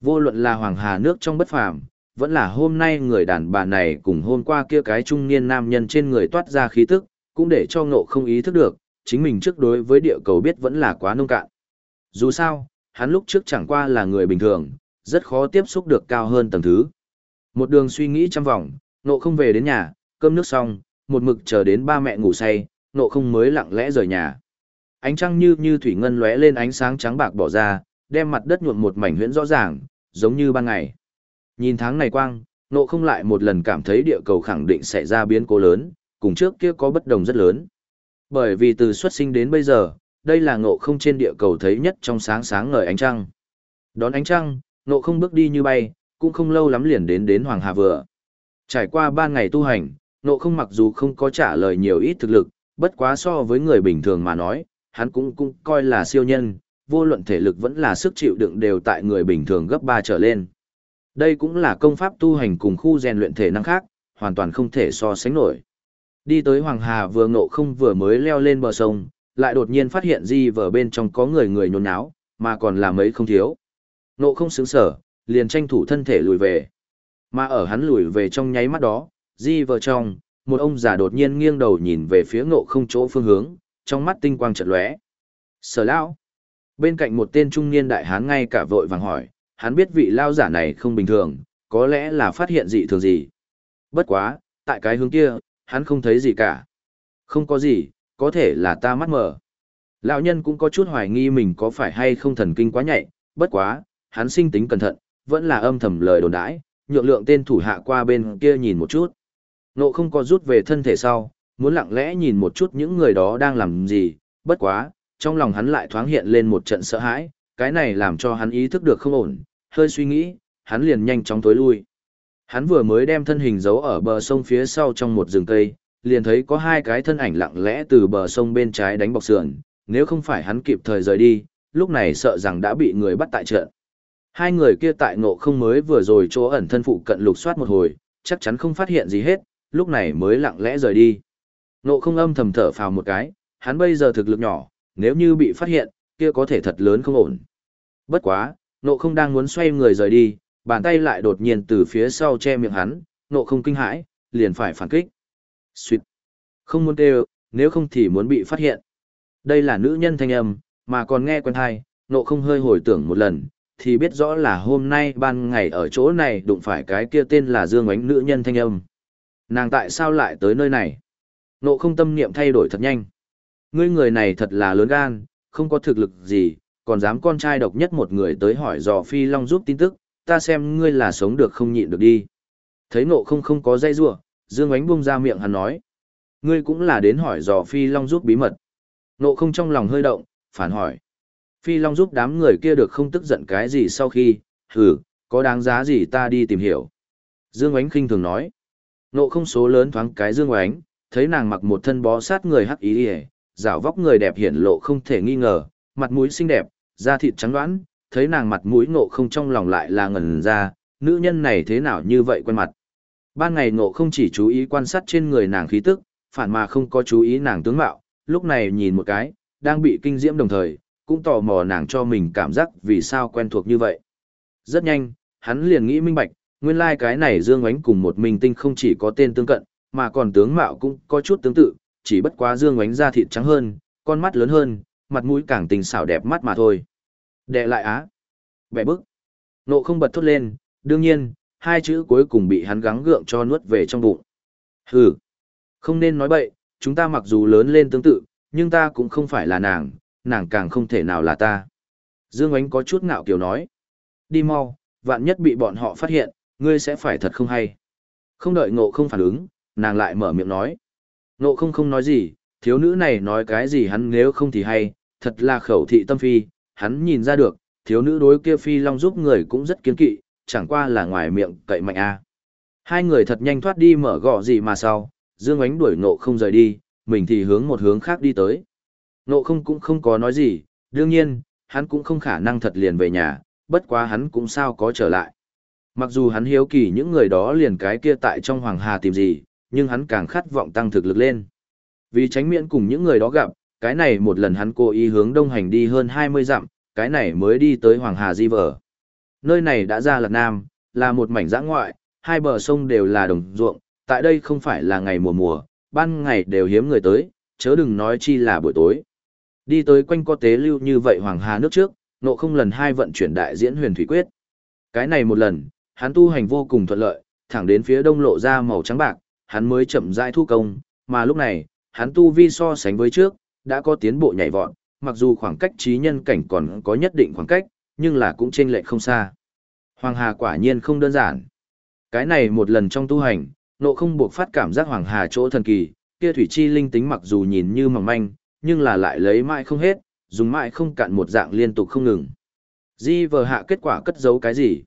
Vô luận là hoàng hà nước trong bất phàm, vẫn là hôm nay người đàn bà này cùng hôm qua kia cái trung niên nam nhân trên người toát ra khí tức, cũng để cho ngộ không ý thức được, chính mình trước đối với địa cầu biết vẫn là quá nông cạn. Dù sao, hắn lúc trước chẳng qua là người bình thường, rất khó tiếp xúc được cao hơn tầng thứ. Một đường suy nghĩ trăm vòng, ngộ không về đến nhà, cơm nước xong, một mực chờ đến ba mẹ ngủ say, ngộ không mới lặng lẽ rời nhà. Ánh trăng như như thủy ngân lóe lên ánh sáng trắng bạc bỏ ra, đem mặt đất nhuộm một mảnh huyễn rõ ràng, giống như ban ngày. Nhìn tháng này quang, nộ không lại một lần cảm thấy địa cầu khẳng định sẽ ra biến cố lớn, cùng trước kia có bất đồng rất lớn. Bởi vì từ xuất sinh đến bây giờ, đây là ngộ không trên địa cầu thấy nhất trong sáng sáng ngời ánh trăng. Đón ánh trăng, ngộ không bước đi như bay, cũng không lâu lắm liền đến đến Hoàng Hà vừa. Trải qua ba ngày tu hành, ngộ không mặc dù không có trả lời nhiều ít thực lực, bất quá so với người bình thường mà nói, hắn cũng cũng coi là siêu nhân, vô luận thể lực vẫn là sức chịu đựng đều tại người bình thường gấp 3 trở lên. Đây cũng là công pháp tu hành cùng khu rèn luyện thể năng khác, hoàn toàn không thể so sánh nổi. Đi tới Hoàng Hà vừa ngộ không vừa mới leo lên bờ sông, lại đột nhiên phát hiện di vở bên trong có người người nhốn nháo, mà còn là mấy không thiếu. Ngộ không sướng sở, liền tranh thủ thân thể lùi về. Mà ở hắn lùi về trong nháy mắt đó, di vở trong, một ông già đột nhiên nghiêng đầu nhìn về phía ngộ không chỗ phương hướng, trong mắt tinh quang chợt lóe. Sở lão. Bên cạnh một tên trung niên đại hán ngay cả vội vàng hỏi, hắn biết vị lao giả này không bình thường, có lẽ là phát hiện dị thường gì. Bất quá, tại cái hướng kia, hắn không thấy gì cả. Không có gì, có thể là ta mắt mờ. Lão nhân cũng có chút hoài nghi mình có phải hay không thần kinh quá nhạy, bất quá, hắn sinh tính cẩn thận, vẫn là âm thầm lời đồn đãi, nhượng lượng tên thủ hạ qua bên kia nhìn một chút. Nộ không có rút về thân thể sau, muốn lặng lẽ nhìn một chút những người đó đang làm gì, bất quá, trong lòng hắn lại thoáng hiện lên một trận sợ hãi, cái này làm cho hắn ý thức được không ổn, hơi suy nghĩ, hắn liền nhanh chóng tối lui. Hắn vừa mới đem thân hình giấu ở bờ sông phía sau trong một rừng cây, liền thấy có hai cái thân ảnh lặng lẽ từ bờ sông bên trái đánh bọc sườn, nếu không phải hắn kịp thời rời đi, lúc này sợ rằng đã bị người bắt tại trận. Hai người kia tại ngộ không mới vừa rồi chỗ ẩn thân phụ cận lục soát một hồi, chắc chắn không phát hiện gì hết, lúc này mới lặng lẽ rời đi. Ngộ không âm thầm thở phào một cái, hắn bây giờ thực lực nhỏ, nếu như bị phát hiện, kia có thể thật lớn không ổn. Bất quá, nộ không đang muốn xoay người rời đi, bàn tay lại đột nhiên từ phía sau che miệng hắn, nộ không kinh hãi, liền phải phản kích. Xuyệt. Không muốn kêu, nếu không thì muốn bị phát hiện. Đây là nữ nhân thanh âm, mà còn nghe quen thai, nộ không hơi hồi tưởng một lần, thì biết rõ là hôm nay ban ngày ở chỗ này đụng phải cái kia tên là Dương Ánh nữ nhân thanh âm. Nàng tại sao lại tới nơi này? Nộ không tâm niệm thay đổi thật nhanh. Ngươi người này thật là lớn gan, không có thực lực gì, còn dám con trai độc nhất một người tới hỏi dò Phi Long giúp tin tức, ta xem ngươi là sống được không nhịn được đi. Thấy nộ không không có dây giụa Dương Ánh bung ra miệng hắn nói. Ngươi cũng là đến hỏi dò Phi Long giúp bí mật. Nộ không trong lòng hơi động, phản hỏi. Phi Long giúp đám người kia được không tức giận cái gì sau khi, hừ, có đáng giá gì ta đi tìm hiểu. Dương Ánh khinh thường nói. Nộ không số lớn thoáng cái Dương Ánh, thấy nàng mặc một thân bó sát người hắc ý ỉa rảo vóc người đẹp hiển lộ không thể nghi ngờ, mặt mũi xinh đẹp, da thịt trắng đoán, thấy nàng mặt mũi ngộ không trong lòng lại là ngẩn ra, nữ nhân này thế nào như vậy quen mặt. Ban ngày ngộ không chỉ chú ý quan sát trên người nàng khí tức, phản mà không có chú ý nàng tướng mạo, lúc này nhìn một cái, đang bị kinh diễm đồng thời, cũng tò mò nàng cho mình cảm giác vì sao quen thuộc như vậy. Rất nhanh, hắn liền nghĩ minh bạch, nguyên lai like cái này Dương Ánh cùng một mình tinh không chỉ có tên tương cận, mà còn tướng mạo cũng có chút tương tự, chỉ bất quá Dương Ánh da thịt trắng hơn, con mắt lớn hơn, mặt mũi càng tình xảo đẹp mắt mà thôi. Đệ lại á. Bẻ bức. Nộ không bật thốt lên, đương nhiên, hai chữ cuối cùng bị hắn gắng gượng cho nuốt về trong bụng. Hừ. Không nên nói bậy, chúng ta mặc dù lớn lên tương tự, nhưng ta cũng không phải là nàng, nàng càng không thể nào là ta. Dương Ánh có chút ngạo kiều nói. Đi mau, vạn nhất bị bọn họ phát hiện, ngươi sẽ phải thật không hay. Không đợi ngộ không phản ứng, nàng lại mở miệng nói. Ngộ không không nói gì, thiếu nữ này nói cái gì hắn nếu không thì hay, thật là khẩu thị tâm phi, hắn nhìn ra được, thiếu nữ đối kia phi long giúp người cũng rất kiên kỵ, chẳng qua là ngoài miệng cậy mạnh a. Hai người thật nhanh thoát đi mở gọ gì mà sau, Dương Ánh đuổi nộ không rời đi, mình thì hướng một hướng khác đi tới. Nộ không cũng không có nói gì, đương nhiên, hắn cũng không khả năng thật liền về nhà, bất quá hắn cũng sao có trở lại. Mặc dù hắn hiếu kỳ những người đó liền cái kia tại trong Hoàng Hà tìm gì, nhưng hắn càng khát vọng tăng thực lực lên. Vì tránh miễn cùng những người đó gặp, cái này một lần hắn cố ý hướng đông hành đi hơn 20 dặm, cái này mới đi tới Hoàng Hà Di Vở. Nơi này đã ra Lạc Nam, là một mảnh giã ngoại, hai bờ sông đều là đồng ruộng, tại đây không phải là ngày mùa mùa, ban ngày đều hiếm người tới, chớ đừng nói chi là buổi tối. Đi tới quanh co tế lưu như vậy Hoàng Hà nước trước, nộ không lần hai vận chuyển đại diễn huyền thủy quyết. Cái này một lần, hắn tu hành vô cùng thuận lợi, thẳng đến phía đông lộ ra màu trắng bạc, hắn mới chậm rãi thu công, mà lúc này, hắn tu vi so sánh với trước, đã có tiến bộ nhảy vọt, mặc dù khoảng cách trí nhân cảnh còn có nhất định khoảng cách, nhưng là cũng chênh lệch không xa. Hoàng Hà quả nhiên không đơn giản. Cái này một lần trong tu hành, nộ không buộc phát cảm giác Hoàng Hà chỗ thần kỳ, kia thủy chi linh tính mặc dù nhìn như mỏng manh, nhưng là lại lấy mãi không hết, dùng mãi không cạn một dạng liên tục không ngừng. Di vờ hạ kết quả cất giấu cái gì?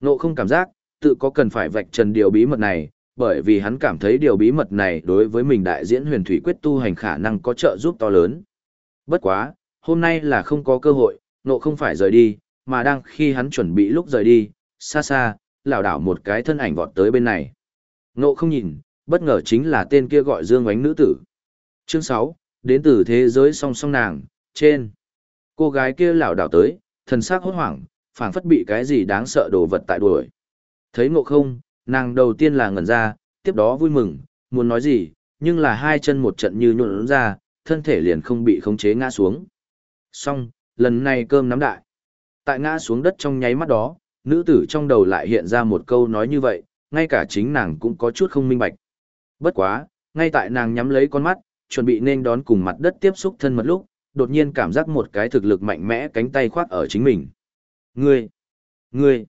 Nộ không cảm giác, tự có cần phải vạch trần điều bí mật này, bởi vì hắn cảm thấy điều bí mật này đối với mình đại diễn huyền thủy quyết tu hành khả năng có trợ giúp to lớn. Bất quá, hôm nay là không có cơ hội, nộ không phải rời đi, mà đang khi hắn chuẩn bị lúc rời đi, xa xa, lảo đảo một cái thân ảnh vọt tới bên này. Nộ không nhìn, bất ngờ chính là tên kia gọi Dương Oánh nữ tử. Chương 6, đến từ thế giới song song nàng, trên. Cô gái kia lảo đảo tới, thần sắc hốt hoảng, phảng phất bị cái gì đáng sợ đồ vật tại đuổi. Thấy ngộ không, nàng đầu tiên là ngẩn ra, tiếp đó vui mừng, muốn nói gì, nhưng là hai chân một trận như nhuộn ra, thân thể liền không bị khống chế ngã xuống. Xong, lần này cơm nắm đại. Tại ngã xuống đất trong nháy mắt đó, nữ tử trong đầu lại hiện ra một câu nói như vậy, ngay cả chính nàng cũng có chút không minh bạch. Bất quá, ngay tại nàng nhắm lấy con mắt, chuẩn bị nên đón cùng mặt đất tiếp xúc thân mật lúc, đột nhiên cảm giác một cái thực lực mạnh mẽ cánh tay khoác ở chính mình. Ngươi! Ngươi!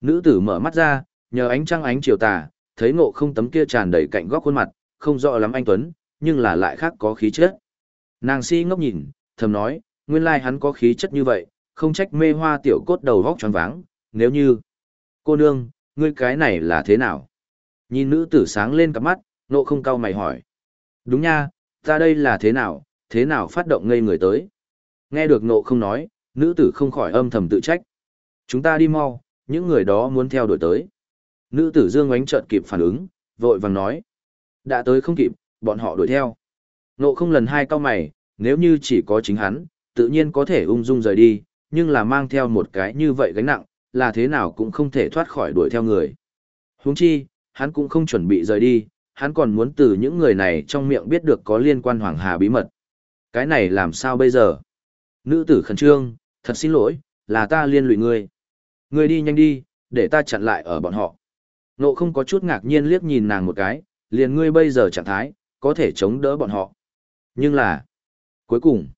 Nữ tử mở mắt ra, nhờ ánh trăng ánh chiều tà, thấy ngộ không tấm kia tràn đầy cạnh góc khuôn mặt, không rõ lắm anh Tuấn, nhưng là lại khác có khí chất. Nàng si ngốc nhìn, thầm nói, nguyên lai hắn có khí chất như vậy, không trách mê hoa tiểu cốt đầu vóc tròn váng, nếu như... Cô nương, ngươi cái này là thế nào? Nhìn nữ tử sáng lên cặp mắt, nộ không cau mày hỏi. Đúng nha, ta đây là thế nào, thế nào phát động ngây người tới? Nghe được nộ không nói, nữ tử không khỏi âm thầm tự trách. Chúng ta đi mau, những người đó muốn theo đuổi tới. Nữ tử Dương Ngoánh chợt kịp phản ứng, vội vàng nói. Đã tới không kịp, bọn họ đuổi theo. Nộ không lần hai cao mày, nếu như chỉ có chính hắn, tự nhiên có thể ung dung rời đi, nhưng là mang theo một cái như vậy gánh nặng, là thế nào cũng không thể thoát khỏi đuổi theo người. Huống chi, hắn cũng không chuẩn bị rời đi, hắn còn muốn từ những người này trong miệng biết được có liên quan Hoàng Hà bí mật. Cái này làm sao bây giờ? Nữ tử khẩn trương, thật xin lỗi, là ta liên lụy ngươi. Ngươi đi nhanh đi, để ta chặn lại ở bọn họ. Nộ không có chút ngạc nhiên liếc nhìn nàng một cái, liền ngươi bây giờ trạng thái, có thể chống đỡ bọn họ. Nhưng là, cuối cùng,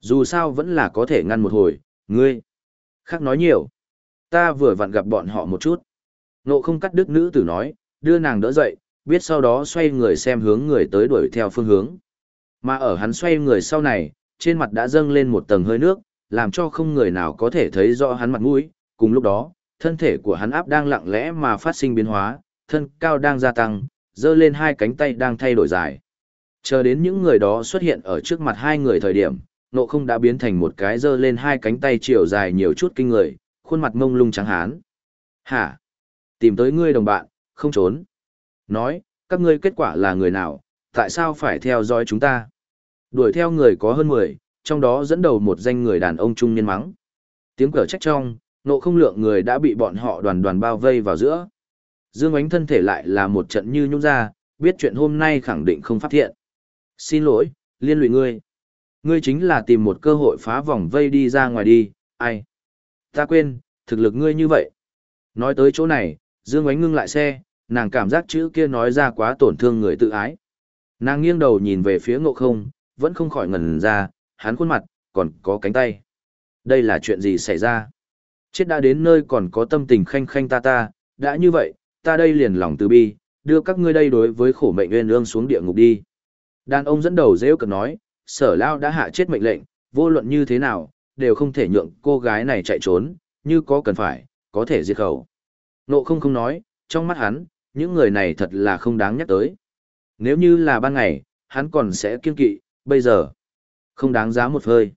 dù sao vẫn là có thể ngăn một hồi, ngươi. Khác nói nhiều. Ta vừa vặn gặp bọn họ một chút. Nộ không cắt đứt nữ tử nói, đưa nàng đỡ dậy, biết sau đó xoay người xem hướng người tới đuổi theo phương hướng. Mà ở hắn xoay người sau này, trên mặt đã dâng lên một tầng hơi nước, làm cho không người nào có thể thấy rõ hắn mặt mũi. Cùng lúc đó, thân thể của hắn áp đang lặng lẽ mà phát sinh biến hóa, thân cao đang gia tăng, dơ lên hai cánh tay đang thay đổi dài. Chờ đến những người đó xuất hiện ở trước mặt hai người thời điểm, nộ không đã biến thành một cái dơ lên hai cánh tay chiều dài nhiều chút kinh người, khuôn mặt mông lung trắng hán. Hả? Tìm tới ngươi đồng bạn, không trốn. Nói, các ngươi kết quả là người nào, tại sao phải theo dõi chúng ta? Đuổi theo người có hơn 10, trong đó dẫn đầu một danh người đàn ông trung niên mắng. Tiếng cờ trách trong, nộ không lượng người đã bị bọn họ đoàn đoàn bao vây vào giữa. Dương ánh thân thể lại là một trận như nhung ra, biết chuyện hôm nay khẳng định không phát hiện, Xin lỗi, liên lụy ngươi. Ngươi chính là tìm một cơ hội phá vòng vây đi ra ngoài đi, ai? Ta quên, thực lực ngươi như vậy. Nói tới chỗ này, Dương ánh ngưng lại xe, nàng cảm giác chữ kia nói ra quá tổn thương người tự ái. Nàng nghiêng đầu nhìn về phía ngộ không, vẫn không khỏi ngẩn ra, hắn khuôn mặt, còn có cánh tay. Đây là chuyện gì xảy ra? Chết đã đến nơi còn có tâm tình khanh khanh ta ta, đã như vậy, ta đây liền lòng từ bi, đưa các ngươi đây đối với khổ mệnh uyên ương xuống địa ngục đi. Đàn ông dẫn đầu rêu cực nói, sở lao đã hạ chết mệnh lệnh, vô luận như thế nào, đều không thể nhượng cô gái này chạy trốn, như có cần phải, có thể diệt khẩu. Nộ không không nói, trong mắt hắn, những người này thật là không đáng nhắc tới. Nếu như là ban ngày, hắn còn sẽ kiên kỵ, bây giờ, không đáng giá một hơi.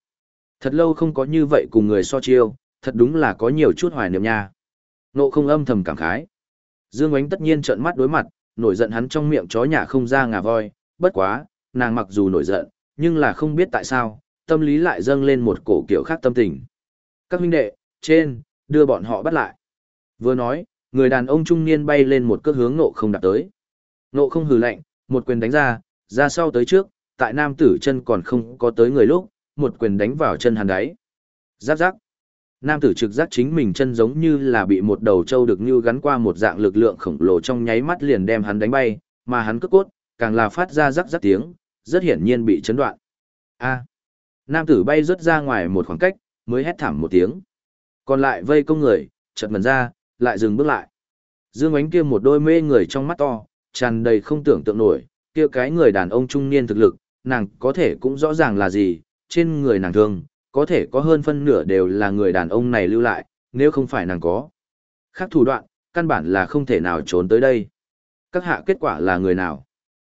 Thật lâu không có như vậy cùng người so chiêu, thật đúng là có nhiều chút hoài niệm nha. Nộ không âm thầm cảm khái. Dương Ánh tất nhiên trợn mắt đối mặt, nổi giận hắn trong miệng chó nhà không ra ngà voi, bất quá, nàng mặc dù nổi giận, nhưng là không biết tại sao, tâm lý lại dâng lên một cổ kiểu khác tâm tình. Các huynh đệ, trên, đưa bọn họ bắt lại. Vừa nói, Người đàn ông trung niên bay lên một cước hướng nộ không đạp tới. Nộ không hừ lạnh, một quyền đánh ra, ra sau tới trước, tại nam tử chân còn không có tới người lúc, một quyền đánh vào chân hắn đáy. Giáp giáp. Nam tử trực giác chính mình chân giống như là bị một đầu trâu được như gắn qua một dạng lực lượng khổng lồ trong nháy mắt liền đem hắn đánh bay, mà hắn cước cốt, càng là phát ra rắc rắc tiếng, rất hiển nhiên bị chấn đoạn. A. Nam tử bay rớt ra ngoài một khoảng cách, mới hét thảm một tiếng. Còn lại vây công người, chợt mần ra, lại dừng bước lại. Dương ánh kia một đôi mê người trong mắt to, tràn đầy không tưởng tượng nổi, kia cái người đàn ông trung niên thực lực, nàng có thể cũng rõ ràng là gì, trên người nàng thương, có thể có hơn phân nửa đều là người đàn ông này lưu lại, nếu không phải nàng có. Khác thủ đoạn, căn bản là không thể nào trốn tới đây. Các hạ kết quả là người nào?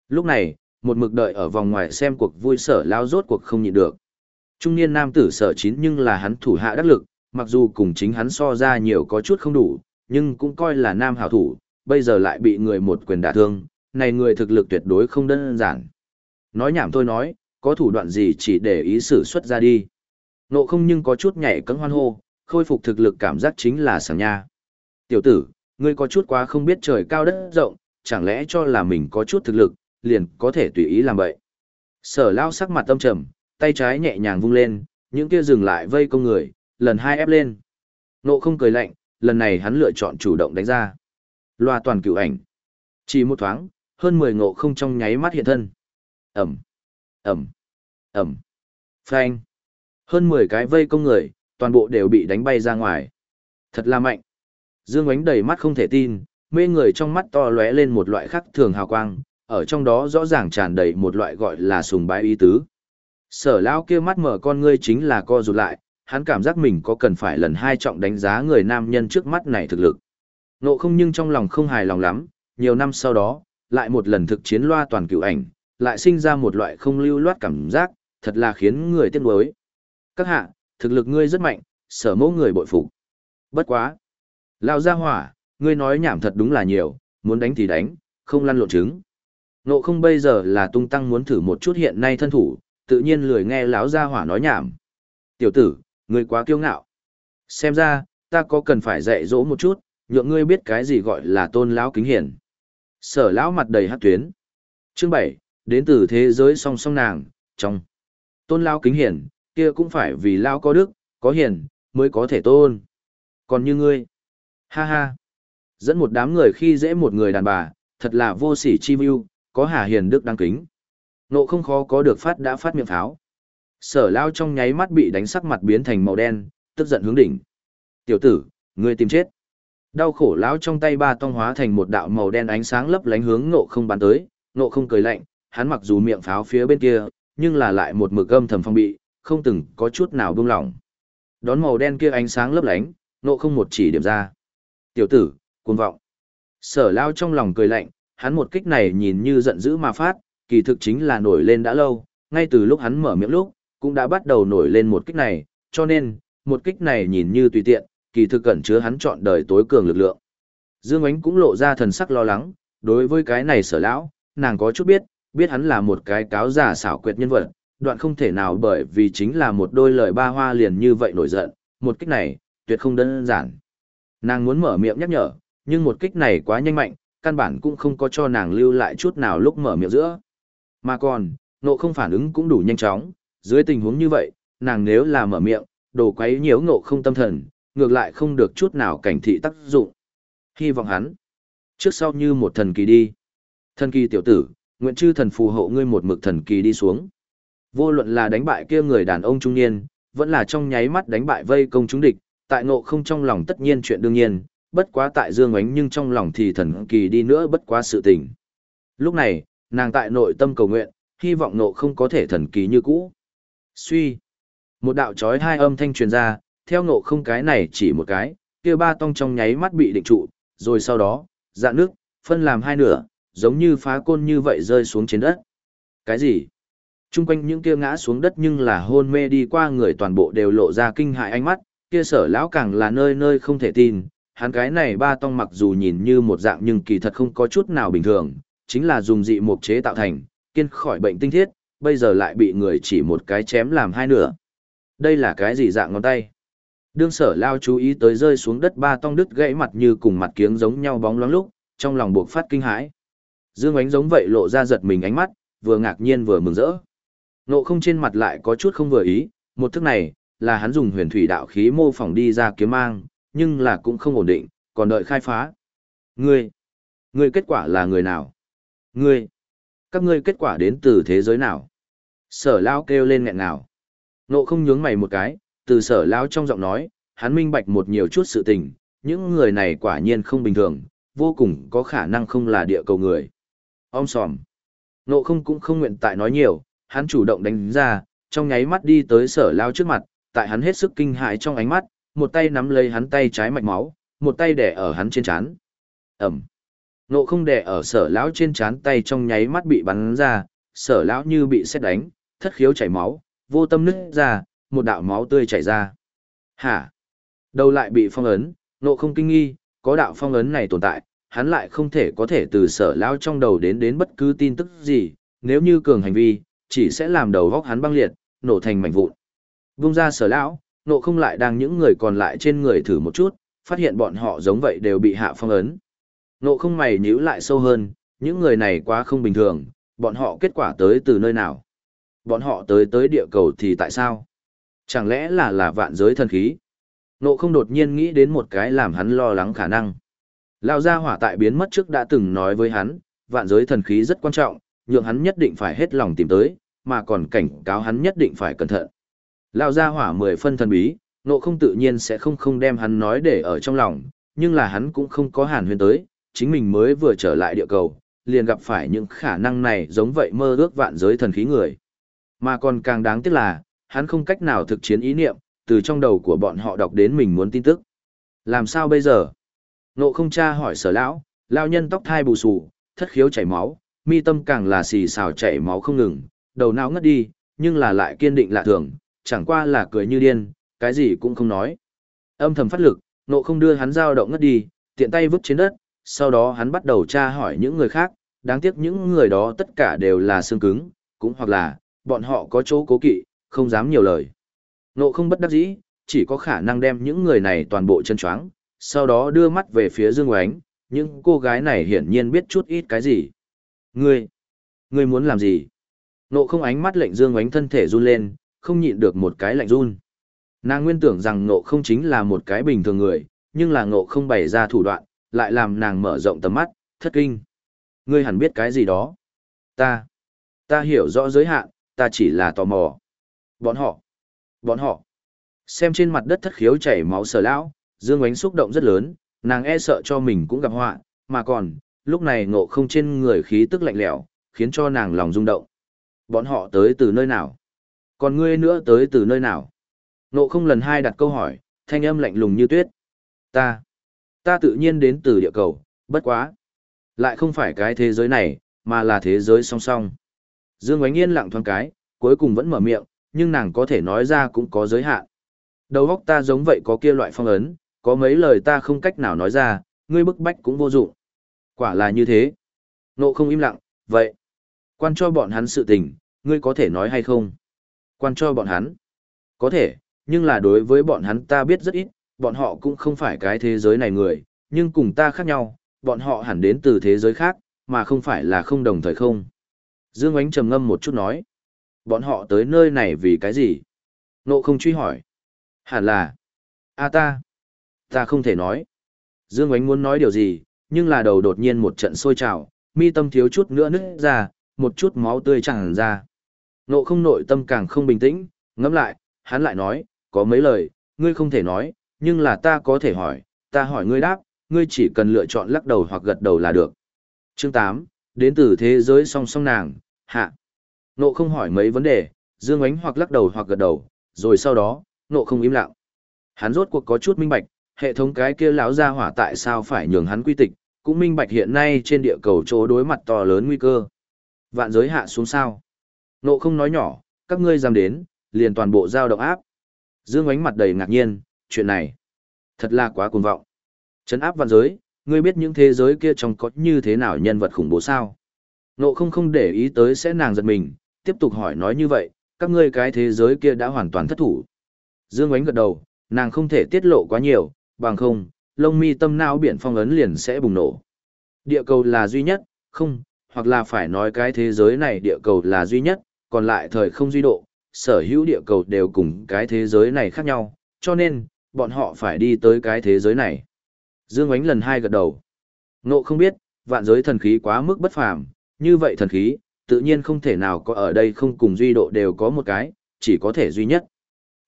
Lúc này, một mực đợi ở vòng ngoài xem cuộc vui sở lao rốt cuộc không nhịn được. Trung niên nam tử sở chín nhưng là hắn thủ hạ đắc lực, mặc dù cùng chính hắn so ra nhiều có chút không đủ, nhưng cũng coi là nam hảo thủ, bây giờ lại bị người một quyền đả thương, này người thực lực tuyệt đối không đơn giản. Nói nhảm thôi nói, có thủ đoạn gì chỉ để ý sử xuất ra đi. Nộ không nhưng có chút nhảy cẫng hoan hô, khôi phục thực lực cảm giác chính là sảng nha. Tiểu tử, ngươi có chút quá không biết trời cao đất rộng, chẳng lẽ cho là mình có chút thực lực, liền có thể tùy ý làm vậy. Sở lao sắc mặt tâm trầm, tay trái nhẹ nhàng vung lên, những kia dừng lại vây công người, lần hai ép lên. Nộ không cười lạnh, lần này hắn lựa chọn chủ động đánh ra. Loa toàn cựu ảnh. Chỉ một thoáng, hơn 10 ngộ không trong nháy mắt hiện thân. Ẩm, Ẩm, Ẩm, Phanh. Hơn 10 cái vây công người, toàn bộ đều bị đánh bay ra ngoài. Thật là mạnh. Dương ánh đầy mắt không thể tin, mê người trong mắt to lóe lên một loại khắc thường hào quang, ở trong đó rõ ràng tràn đầy một loại gọi là sùng bái ý tứ. Sở lão kia mắt mở con ngươi chính là co rụt lại, hắn cảm giác mình có cần phải lần hai trọng đánh giá người nam nhân trước mắt này thực lực. Nộ không nhưng trong lòng không hài lòng lắm, nhiều năm sau đó, lại một lần thực chiến loa toàn cựu ảnh, lại sinh ra một loại không lưu loát cảm giác, thật là khiến người tiếc nuối. Các hạ, thực lực ngươi rất mạnh, sở mẫu người bội phục. Bất quá. Lao ra hỏa, ngươi nói nhảm thật đúng là nhiều, muốn đánh thì đánh, không lăn lộn trứng. Nộ không bây giờ là tung tăng muốn thử một chút hiện nay thân thủ, tự nhiên lười nghe lão gia hỏa nói nhảm. Tiểu tử, ngươi quá kiêu ngạo. Xem ra, ta có cần phải dạy dỗ một chút, nhượng ngươi biết cái gì gọi là tôn lão kính hiển. Sở lão mặt đầy hát tuyến. Chương bảy đến từ thế giới song song nàng, trong. Tôn lão kính hiển, kia cũng phải vì lao có đức, có hiền mới có thể tôn. Còn như ngươi, ha ha, dẫn một đám người khi dễ một người đàn bà, thật là vô sỉ chi mưu, có hà hiền đức đáng kính. Nộ không khó có được phát đã phát miệng pháo. Sở lao trong nháy mắt bị đánh sắc mặt biến thành màu đen, tức giận hướng đỉnh. Tiểu tử, ngươi tìm chết. Đau khổ lão trong tay ba tông hóa thành một đạo màu đen ánh sáng lấp lánh hướng nộ không bắn tới, nộ không cười lạnh, hắn mặc dù miệng pháo phía bên kia, nhưng là lại một mực âm thầm phong bị, không từng có chút nào buông lỏng. Đón màu đen kia ánh sáng lấp lánh, nộ không một chỉ điểm ra. Tiểu tử, cuồng vọng. Sở lao trong lòng cười lạnh, hắn một kích này nhìn như giận dữ mà phát, kỳ thực chính là nổi lên đã lâu, ngay từ lúc hắn mở miệng lúc, cũng đã bắt đầu nổi lên một kích này, cho nên, một kích này nhìn như tùy tiện, kỳ thực cẩn chứa hắn chọn đời tối cường lực lượng. Dương Ánh cũng lộ ra thần sắc lo lắng, đối với cái này sở lão, nàng có chút biết, biết hắn là một cái cáo giả xảo quyệt nhân vật, đoạn không thể nào bởi vì chính là một đôi lời ba hoa liền như vậy nổi giận, một kích này, tuyệt không đơn giản. Nàng muốn mở miệng nhắc nhở, nhưng một kích này quá nhanh mạnh, căn bản cũng không có cho nàng lưu lại chút nào lúc mở miệng giữa. Mà còn, nộ không phản ứng cũng đủ nhanh chóng, dưới tình huống như vậy, nàng nếu là mở miệng, đồ quấy nhiễu ngộ không tâm thần, ngược lại không được chút nào cảnh thị tác dụng. Hy vọng hắn, trước sau như một thần kỳ đi. Thần kỳ tiểu tử, nguyện chư thần phù hộ ngươi một mực thần kỳ đi xuống. Vô luận là đánh bại kia người đàn ông trung niên, vẫn là trong nháy mắt đánh bại vây công chúng địch, tại ngộ không trong lòng tất nhiên chuyện đương nhiên, bất quá tại dương ánh nhưng trong lòng thì thần kỳ đi nữa bất quá sự tình. Lúc này, nàng tại nội tâm cầu nguyện, hy vọng ngộ không có thể thần kỳ như cũ. Suy. Một đạo chói hai âm thanh truyền ra, theo ngộ không cái này chỉ một cái, kia ba tông trong nháy mắt bị định trụ, rồi sau đó, dạn nước, phân làm hai nửa, giống như phá côn như vậy rơi xuống trên đất. Cái gì? Trung quanh những kia ngã xuống đất nhưng là hôn mê đi qua người toàn bộ đều lộ ra kinh hại ánh mắt, kia sở lão càng là nơi nơi không thể tin, hắn cái này ba tông mặc dù nhìn như một dạng nhưng kỳ thật không có chút nào bình thường, chính là dùng dị mục chế tạo thành, kiên khỏi bệnh tinh thiết, bây giờ lại bị người chỉ một cái chém làm hai nửa. Đây là cái gì dạng ngón tay? Đương sở lao chú ý tới rơi xuống đất ba tong đứt gãy mặt như cùng mặt kiếng giống nhau bóng loáng lúc, trong lòng buộc phát kinh hãi. Dương ánh giống vậy lộ ra giật mình ánh mắt, vừa ngạc nhiên vừa mừng rỡ. Nộ không trên mặt lại có chút không vừa ý, một thức này, là hắn dùng huyền thủy đạo khí mô phỏng đi ra kiếm mang, nhưng là cũng không ổn định, còn đợi khai phá. Ngươi, ngươi kết quả là người nào? Ngươi, các ngươi kết quả đến từ thế giới nào? Sở lao kêu lên nghẹn nào. Nộ không nhướng mày một cái, từ sở lao trong giọng nói, hắn minh bạch một nhiều chút sự tình, những người này quả nhiên không bình thường, vô cùng có khả năng không là địa cầu người. Ông sòm. Nộ không cũng không nguyện tại nói nhiều, hắn chủ động đánh ra, trong nháy mắt đi tới sở lao trước mặt, tại hắn hết sức kinh hãi trong ánh mắt, một tay nắm lấy hắn tay trái mạch máu, một tay đẻ ở hắn trên chán. Ẩm. Nộ không đẻ ở sở lão trên chán tay trong nháy mắt bị bắn ra, sở lão như bị xét đánh, thất khiếu chảy máu, vô tâm nứt ra, một đạo máu tươi chảy ra. Hả? Đầu lại bị phong ấn, nộ không kinh nghi, có đạo phong ấn này tồn tại, hắn lại không thể có thể từ sở lão trong đầu đến đến bất cứ tin tức gì, nếu như cường hành vi, chỉ sẽ làm đầu góc hắn băng liệt, nổ thành mảnh vụn. Vung ra sở lão, nộ không lại đang những người còn lại trên người thử một chút, phát hiện bọn họ giống vậy đều bị hạ phong ấn. Nộ không mày nhíu lại sâu hơn, những người này quá không bình thường, bọn họ kết quả tới từ nơi nào? Bọn họ tới tới địa cầu thì tại sao? Chẳng lẽ là là vạn giới thần khí? Nộ không đột nhiên nghĩ đến một cái làm hắn lo lắng khả năng. Lao gia hỏa tại biến mất trước đã từng nói với hắn, vạn giới thần khí rất quan trọng, nhượng hắn nhất định phải hết lòng tìm tới, mà còn cảnh cáo hắn nhất định phải cẩn thận. Lao gia hỏa mười phân thần bí, nộ không tự nhiên sẽ không không đem hắn nói để ở trong lòng, nhưng là hắn cũng không có hàn huyên tới, chính mình mới vừa trở lại địa cầu, liền gặp phải những khả năng này giống vậy mơ ước vạn giới thần khí người. Mà còn càng đáng tiếc là, hắn không cách nào thực chiến ý niệm, từ trong đầu của bọn họ đọc đến mình muốn tin tức. Làm sao bây giờ? Nộ không cha hỏi sở lão, lao nhân tóc thai bù xù, thất khiếu chảy máu, mi tâm càng là xì xào chảy máu không ngừng, đầu não ngất đi, nhưng là lại kiên định lạ thường, chẳng qua là cười như điên, cái gì cũng không nói. Âm thầm phát lực, nộ không đưa hắn dao động ngất đi, tiện tay vứt trên đất, sau đó hắn bắt đầu tra hỏi những người khác, đáng tiếc những người đó tất cả đều là xương cứng, cũng hoặc là, bọn họ có chỗ cố kỵ, không dám nhiều lời. Nộ không bất đắc dĩ, chỉ có khả năng đem những người này toàn bộ chân choáng, sau đó đưa mắt về phía Dương Oánh, những cô gái này hiển nhiên biết chút ít cái gì. Ngươi, ngươi muốn làm gì? Nộ không ánh mắt lệnh Dương Ánh thân thể run lên, không nhịn được một cái lạnh run. Nàng nguyên tưởng rằng nộ không chính là một cái bình thường người, nhưng là nộ không bày ra thủ đoạn, lại làm nàng mở rộng tầm mắt, thất kinh. Ngươi hẳn biết cái gì đó. Ta, ta hiểu rõ giới hạn, ta chỉ là tò mò. Bọn họ, bọn họ. Xem trên mặt đất thất khiếu chảy máu sờ lão, Dương Ánh xúc động rất lớn, nàng e sợ cho mình cũng gặp họa, mà còn, lúc này ngộ không trên người khí tức lạnh lẽo, khiến cho nàng lòng rung động. Bọn họ tới từ nơi nào? Còn ngươi nữa tới từ nơi nào? Ngộ không lần hai đặt câu hỏi, thanh âm lạnh lùng như tuyết. Ta, ta tự nhiên đến từ địa cầu, bất quá. Lại không phải cái thế giới này, mà là thế giới song song. Dương Ánh yên lặng thoáng cái, cuối cùng vẫn mở miệng, nhưng nàng có thể nói ra cũng có giới hạn. Đầu óc ta giống vậy có kia loại phong ấn, có mấy lời ta không cách nào nói ra, ngươi bức bách cũng vô dụng. Quả là như thế. Nộ không im lặng, vậy. Quan cho bọn hắn sự tình, ngươi có thể nói hay không? Quan cho bọn hắn. Có thể, nhưng là đối với bọn hắn ta biết rất ít, bọn họ cũng không phải cái thế giới này người, nhưng cùng ta khác nhau, bọn họ hẳn đến từ thế giới khác, mà không phải là không đồng thời không. Dương Ánh trầm ngâm một chút nói. Bọn họ tới nơi này vì cái gì? Nộ không truy hỏi. Hẳn là. A ta. Ta không thể nói. Dương Ánh muốn nói điều gì, nhưng là đầu đột nhiên một trận sôi trào, mi tâm thiếu chút nữa nứt ra, một chút máu tươi tràn ra. Nộ không nội tâm càng không bình tĩnh, ngẫm lại, hắn lại nói, có mấy lời, ngươi không thể nói, nhưng là ta có thể hỏi, ta hỏi ngươi đáp, ngươi chỉ cần lựa chọn lắc đầu hoặc gật đầu là được. Chương 8, đến từ thế giới song song nàng, hạ. Nộ không hỏi mấy vấn đề, Dương Ánh hoặc lắc đầu hoặc gật đầu, rồi sau đó, nộ không im lặng. Hắn rốt cuộc có chút minh bạch, hệ thống cái kia lão gia hỏa tại sao phải nhường hắn quy tịch, cũng minh bạch hiện nay trên địa cầu chỗ đối mặt to lớn nguy cơ. Vạn giới hạ xuống sao? Nộ không nói nhỏ, các ngươi dám đến, liền toàn bộ giao động áp. Dương ánh mặt đầy ngạc nhiên, chuyện này, thật là quá cuồng vọng. Chấn áp vạn giới, ngươi biết những thế giới kia trong có như thế nào nhân vật khủng bố sao? Nộ không không để ý tới sẽ nàng giật mình, tiếp tục hỏi nói như vậy, các ngươi cái thế giới kia đã hoàn toàn thất thủ. Dương ánh gật đầu, nàng không thể tiết lộ quá nhiều, bằng không, lông mi tâm não biển phong ấn liền sẽ bùng nổ. Địa cầu là duy nhất, không, hoặc là phải nói cái thế giới này địa cầu là duy nhất, còn lại thời không duy độ, sở hữu địa cầu đều cùng cái thế giới này khác nhau, cho nên, bọn họ phải đi tới cái thế giới này. Dương Ánh lần hai gật đầu. Ngộ không biết, vạn giới thần khí quá mức bất phàm, như vậy thần khí, tự nhiên không thể nào có ở đây không cùng duy độ đều có một cái, chỉ có thể duy nhất.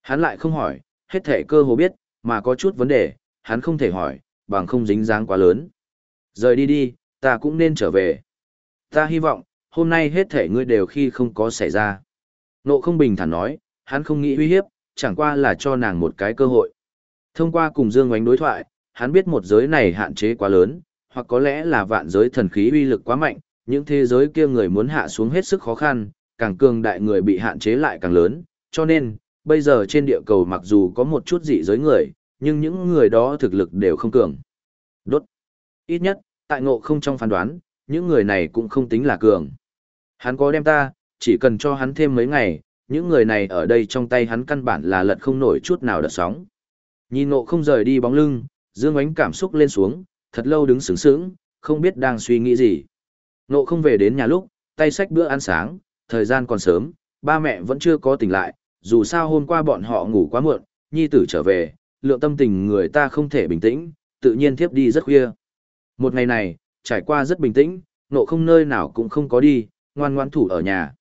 Hắn lại không hỏi, hết thể cơ hồ biết, mà có chút vấn đề, hắn không thể hỏi, bằng không dính dáng quá lớn. Rời đi đi, ta cũng nên trở về. Ta hy vọng, hôm nay hết thể ngươi đều khi không có xảy ra. Nộ không bình thản nói, hắn không nghĩ uy hiếp, chẳng qua là cho nàng một cái cơ hội. Thông qua cùng Dương Ngoánh đối thoại, hắn biết một giới này hạn chế quá lớn, hoặc có lẽ là vạn giới thần khí uy lực quá mạnh, những thế giới kia người muốn hạ xuống hết sức khó khăn, càng cường đại người bị hạn chế lại càng lớn, cho nên, bây giờ trên địa cầu mặc dù có một chút dị giới người, nhưng những người đó thực lực đều không cường. Đốt. Ít nhất, tại ngộ không trong phán đoán, những người này cũng không tính là cường. Hắn có đem ta, chỉ cần cho hắn thêm mấy ngày, những người này ở đây trong tay hắn căn bản là lật không nổi chút nào đợt sóng. Nhìn ngộ không rời đi bóng lưng, Dương ánh cảm xúc lên xuống, thật lâu đứng sướng sướng, không biết đang suy nghĩ gì. Ngộ không về đến nhà lúc, tay sách bữa ăn sáng, thời gian còn sớm, ba mẹ vẫn chưa có tỉnh lại, dù sao hôm qua bọn họ ngủ quá muộn, nhi tử trở về, lượng tâm tình người ta không thể bình tĩnh, tự nhiên thiếp đi rất khuya. Một ngày này, trải qua rất bình tĩnh, nộ không nơi nào cũng không có đi, ngoan ngoan thủ ở nhà.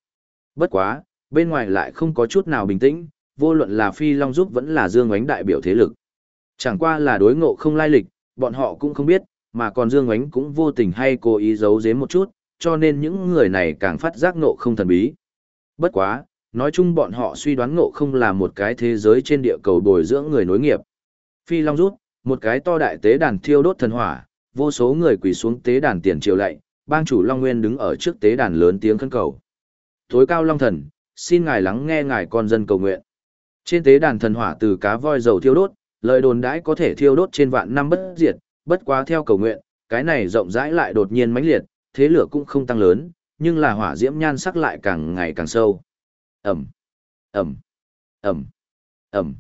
Bất quá, bên ngoài lại không có chút nào bình tĩnh, vô luận là Phi Long giúp vẫn là Dương Ngoánh đại biểu thế lực. Chẳng qua là đối ngộ không lai lịch, bọn họ cũng không biết, mà còn Dương Ngoánh cũng vô tình hay cố ý giấu giếm một chút, cho nên những người này càng phát giác ngộ không thần bí. Bất quá, nói chung bọn họ suy đoán ngộ không là một cái thế giới trên địa cầu bồi dưỡng người nối nghiệp. Phi Long rút, một cái to đại tế đàn thiêu đốt thần hỏa, vô số người quỳ xuống tế đàn tiền triều lạy, bang chủ Long Nguyên đứng ở trước tế đàn lớn tiếng khấn cầu. Tối cao Long Thần, xin ngài lắng nghe ngài con dân cầu nguyện. Trên tế đàn thần hỏa từ cá voi dầu thiêu đốt, lời đồn đãi có thể thiêu đốt trên vạn năm bất diệt, bất quá theo cầu nguyện, cái này rộng rãi lại đột nhiên mãnh liệt, thế lửa cũng không tăng lớn, nhưng là hỏa diễm nhan sắc lại càng ngày càng sâu. Ẩm, Ẩm, Ẩm, Ẩm.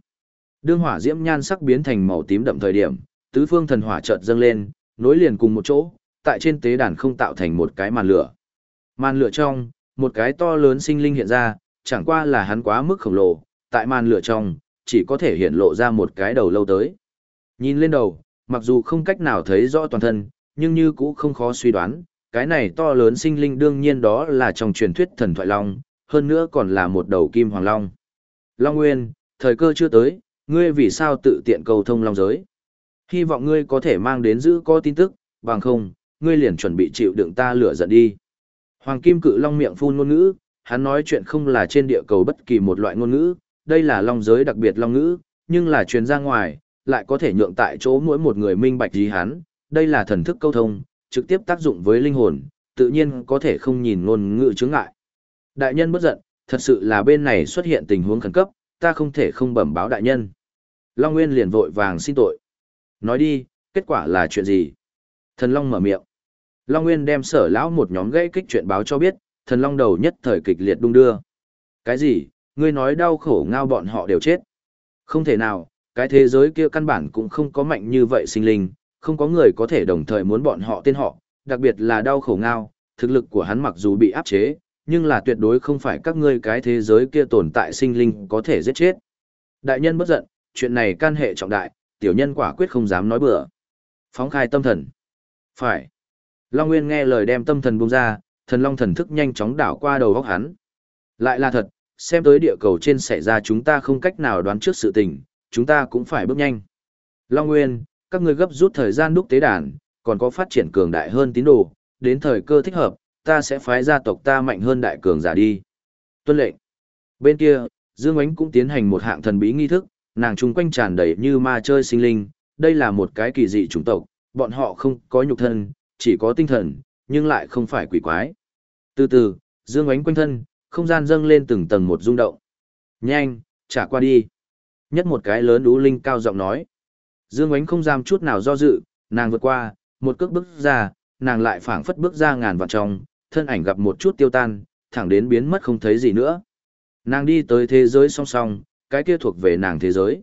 Đương hỏa diễm nhan sắc biến thành màu tím đậm thời điểm, tứ phương thần hỏa chợt dâng lên, nối liền cùng một chỗ, tại trên tế đàn không tạo thành một cái màn lửa. Màn lửa trong, một cái to lớn sinh linh hiện ra, chẳng qua là hắn quá mức khổng lồ, tại màn lửa trong, chỉ có thể hiện lộ ra một cái đầu lâu tới. Nhìn lên đầu, mặc dù không cách nào thấy rõ toàn thân, nhưng như cũng không khó suy đoán, cái này to lớn sinh linh đương nhiên đó là trong truyền thuyết thần thoại long, hơn nữa còn là một đầu kim hoàng long. Long Nguyên, thời cơ chưa tới, ngươi vì sao tự tiện cầu thông long giới? Hy vọng ngươi có thể mang đến giữ có tin tức, bằng không, ngươi liền chuẩn bị chịu đựng ta lửa giận đi. Hoàng Kim Cự Long miệng phun ngôn ngữ, hắn nói chuyện không là trên địa cầu bất kỳ một loại ngôn ngữ, đây là long giới đặc biệt long ngữ, nhưng là truyền ra ngoài, lại có thể nhượng tại chỗ mỗi một người minh bạch gì hắn, đây là thần thức câu thông, trực tiếp tác dụng với linh hồn, tự nhiên có thể không nhìn ngôn ngữ chướng ngại. Đại nhân bất giận, thật sự là bên này xuất hiện tình huống khẩn cấp, ta không thể không bẩm báo đại nhân. Long Nguyên liền vội vàng xin tội. Nói đi, kết quả là chuyện gì? Thần Long mở miệng. Long Nguyên đem sở lão một nhóm gãy kích chuyện báo cho biết, thần Long đầu nhất thời kịch liệt đung đưa. Cái gì, ngươi nói đau khổ ngao bọn họ đều chết? Không thể nào, cái thế giới kia căn bản cũng không có mạnh như vậy sinh linh, không có người có thể đồng thời muốn bọn họ tên họ, đặc biệt là đau khổ ngao, thực lực của hắn mặc dù bị áp chế, nhưng là tuyệt đối không phải các ngươi cái thế giới kia tồn tại sinh linh có thể giết chết. Đại nhân bất giận, chuyện này can hệ trọng đại, tiểu nhân quả quyết không dám nói bừa. Phóng khai tâm thần. Phải. Long Nguyên nghe lời đem tâm thần buông ra, thần long thần thức nhanh chóng đảo qua đầu góc hắn. Lại là thật, xem tới địa cầu trên xảy ra chúng ta không cách nào đoán trước sự tình, chúng ta cũng phải bước nhanh. Long Nguyên, các ngươi gấp rút thời gian đúc tế đàn, còn có phát triển cường đại hơn tín đồ, đến thời cơ thích hợp, ta sẽ phái gia tộc ta mạnh hơn đại cường giả đi. Tuân lệnh. Bên kia, Dương Ánh cũng tiến hành một hạng thần bí nghi thức, nàng chung quanh tràn đầy như ma chơi sinh linh, đây là một cái kỳ dị chủng tộc, bọn họ không có nhục thân, chỉ có tinh thần, nhưng lại không phải quỷ quái. Từ từ, Dương Ánh quanh thân, không gian dâng lên từng tầng một rung động. Nhanh, trả qua đi. Nhất một cái lớn đú linh cao giọng nói. Dương Ánh không dám chút nào do dự, nàng vượt qua, một cước bước ra, nàng lại phảng phất bước ra ngàn vạn trong, thân ảnh gặp một chút tiêu tan, thẳng đến biến mất không thấy gì nữa. Nàng đi tới thế giới song song, cái kia thuộc về nàng thế giới.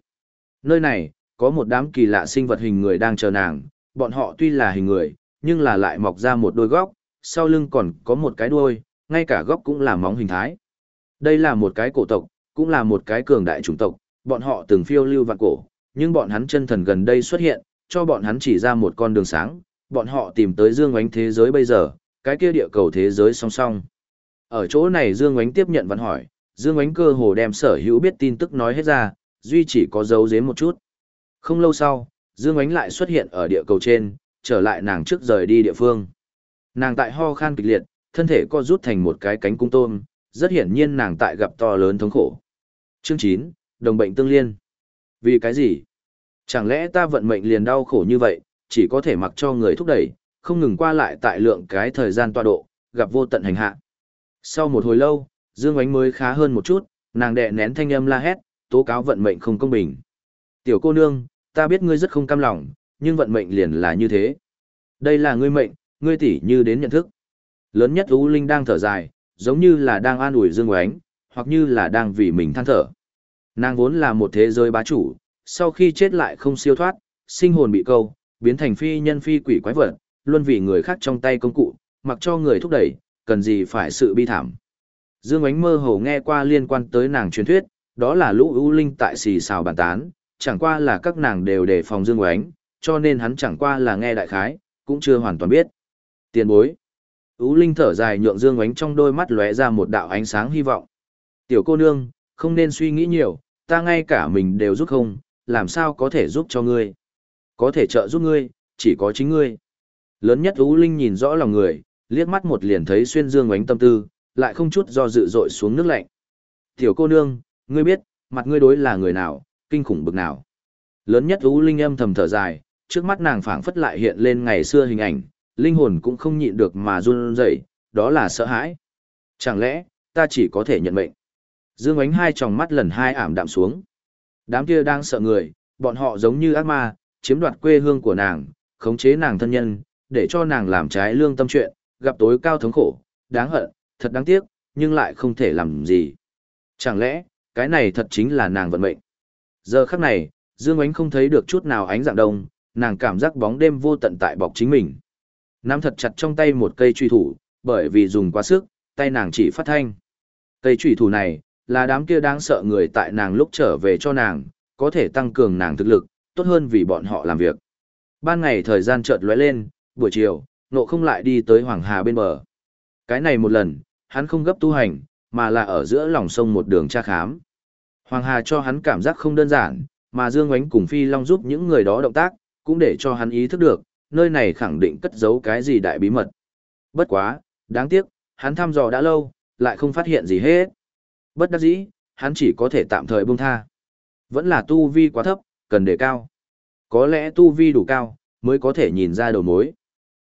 Nơi này, có một đám kỳ lạ sinh vật hình người đang chờ nàng, bọn họ tuy là hình người, nhưng là lại mọc ra một đôi góc, sau lưng còn có một cái đuôi, ngay cả góc cũng là móng hình thái. Đây là một cái cổ tộc, cũng là một cái cường đại chủng tộc, bọn họ từng phiêu lưu vạn cổ, nhưng bọn hắn chân thần gần đây xuất hiện, cho bọn hắn chỉ ra một con đường sáng, bọn họ tìm tới dương ánh thế giới bây giờ, cái kia địa cầu thế giới song song. Ở chỗ này Dương Ánh tiếp nhận văn hỏi, Dương Ánh cơ hồ đem sở hữu biết tin tức nói hết ra, duy chỉ có giấu giếm một chút. Không lâu sau, Dương Ánh lại xuất hiện ở địa cầu trên, trở lại nàng trước rời đi địa phương. Nàng tại ho khan kịch liệt, thân thể co rút thành một cái cánh cung tôm, rất hiển nhiên nàng tại gặp to lớn thống khổ. Chương 9, đồng bệnh tương liên. Vì cái gì? Chẳng lẽ ta vận mệnh liền đau khổ như vậy, chỉ có thể mặc cho người thúc đẩy, không ngừng qua lại tại lượng cái thời gian tọa độ, gặp vô tận hành hạ. Sau một hồi lâu, Dương Ánh mới khá hơn một chút, nàng đè nén thanh âm la hét, tố cáo vận mệnh không công bình. Tiểu cô nương, ta biết ngươi rất không cam lòng, nhưng vận mệnh liền là như thế. Đây là ngươi mệnh, ngươi tỉ như đến nhận thức. Lớn nhất U Linh đang thở dài, giống như là đang an ủi Dương Oánh, hoặc như là đang vì mình than thở. Nàng vốn là một thế giới bá chủ, sau khi chết lại không siêu thoát, sinh hồn bị câu, biến thành phi nhân phi quỷ quái vật, luôn vì người khác trong tay công cụ, mặc cho người thúc đẩy, cần gì phải sự bi thảm. Dương Ánh mơ hồ nghe qua liên quan tới nàng truyền thuyết, đó là lũ ưu linh tại xì xào bàn tán, chẳng qua là các nàng đều đề phòng Dương Ánh, cho nên hắn chẳng qua là nghe đại khái, cũng chưa hoàn toàn biết. Tiền bối. Ú linh thở dài nhượng Dương Ánh trong đôi mắt lóe ra một đạo ánh sáng hy vọng. Tiểu cô nương, không nên suy nghĩ nhiều, ta ngay cả mình đều giúp không, làm sao có thể giúp cho ngươi. Có thể trợ giúp ngươi, chỉ có chính ngươi. Lớn nhất Ú Linh nhìn rõ lòng người, liếc mắt một liền thấy xuyên dương ánh tâm tư, lại không chút do dự dội xuống nước lạnh. Tiểu cô nương, ngươi biết, mặt ngươi đối là người nào, kinh khủng bực nào. Lớn nhất Ú Linh âm thầm thở dài, trước mắt nàng phảng phất lại hiện lên ngày xưa hình ảnh, linh hồn cũng không nhịn được mà run rẩy, đó là sợ hãi. Chẳng lẽ, ta chỉ có thể nhận mệnh. Dương ánh hai tròng mắt lần hai ảm đạm xuống. Đám kia đang sợ người, bọn họ giống như ác ma, chiếm đoạt quê hương của nàng, khống chế nàng thân nhân, để cho nàng làm trái lương tâm chuyện, gặp tối cao thống khổ, đáng hận, thật đáng tiếc, nhưng lại không thể làm gì. Chẳng lẽ, cái này thật chính là nàng vận mệnh. Giờ khắc này, Dương Ánh không thấy được chút nào ánh dạng đông, nàng cảm giác bóng đêm vô tận tại bọc chính mình. Nắm thật chặt trong tay một cây truy thủ, bởi vì dùng quá sức, tay nàng chỉ phát thanh. Cây truy thủ này, là đám kia đáng sợ người tại nàng lúc trở về cho nàng, có thể tăng cường nàng thực lực, tốt hơn vì bọn họ làm việc. Ban ngày thời gian chợt lóe lên, buổi chiều, nộ không lại đi tới Hoàng Hà bên bờ. Cái này một lần, hắn không gấp tu hành, mà là ở giữa lòng sông một đường tra khám. Hoàng Hà cho hắn cảm giác không đơn giản, mà Dương Ngoánh cùng Phi Long giúp những người đó động tác, cũng để cho hắn ý thức được, nơi này khẳng định cất giấu cái gì đại bí mật. Bất quá, đáng tiếc, hắn thăm dò đã lâu, lại không phát hiện gì hết. Bất đắc dĩ, hắn chỉ có thể tạm thời buông tha. Vẫn là tu vi quá thấp, cần đề cao. Có lẽ tu vi đủ cao, mới có thể nhìn ra đầu mối.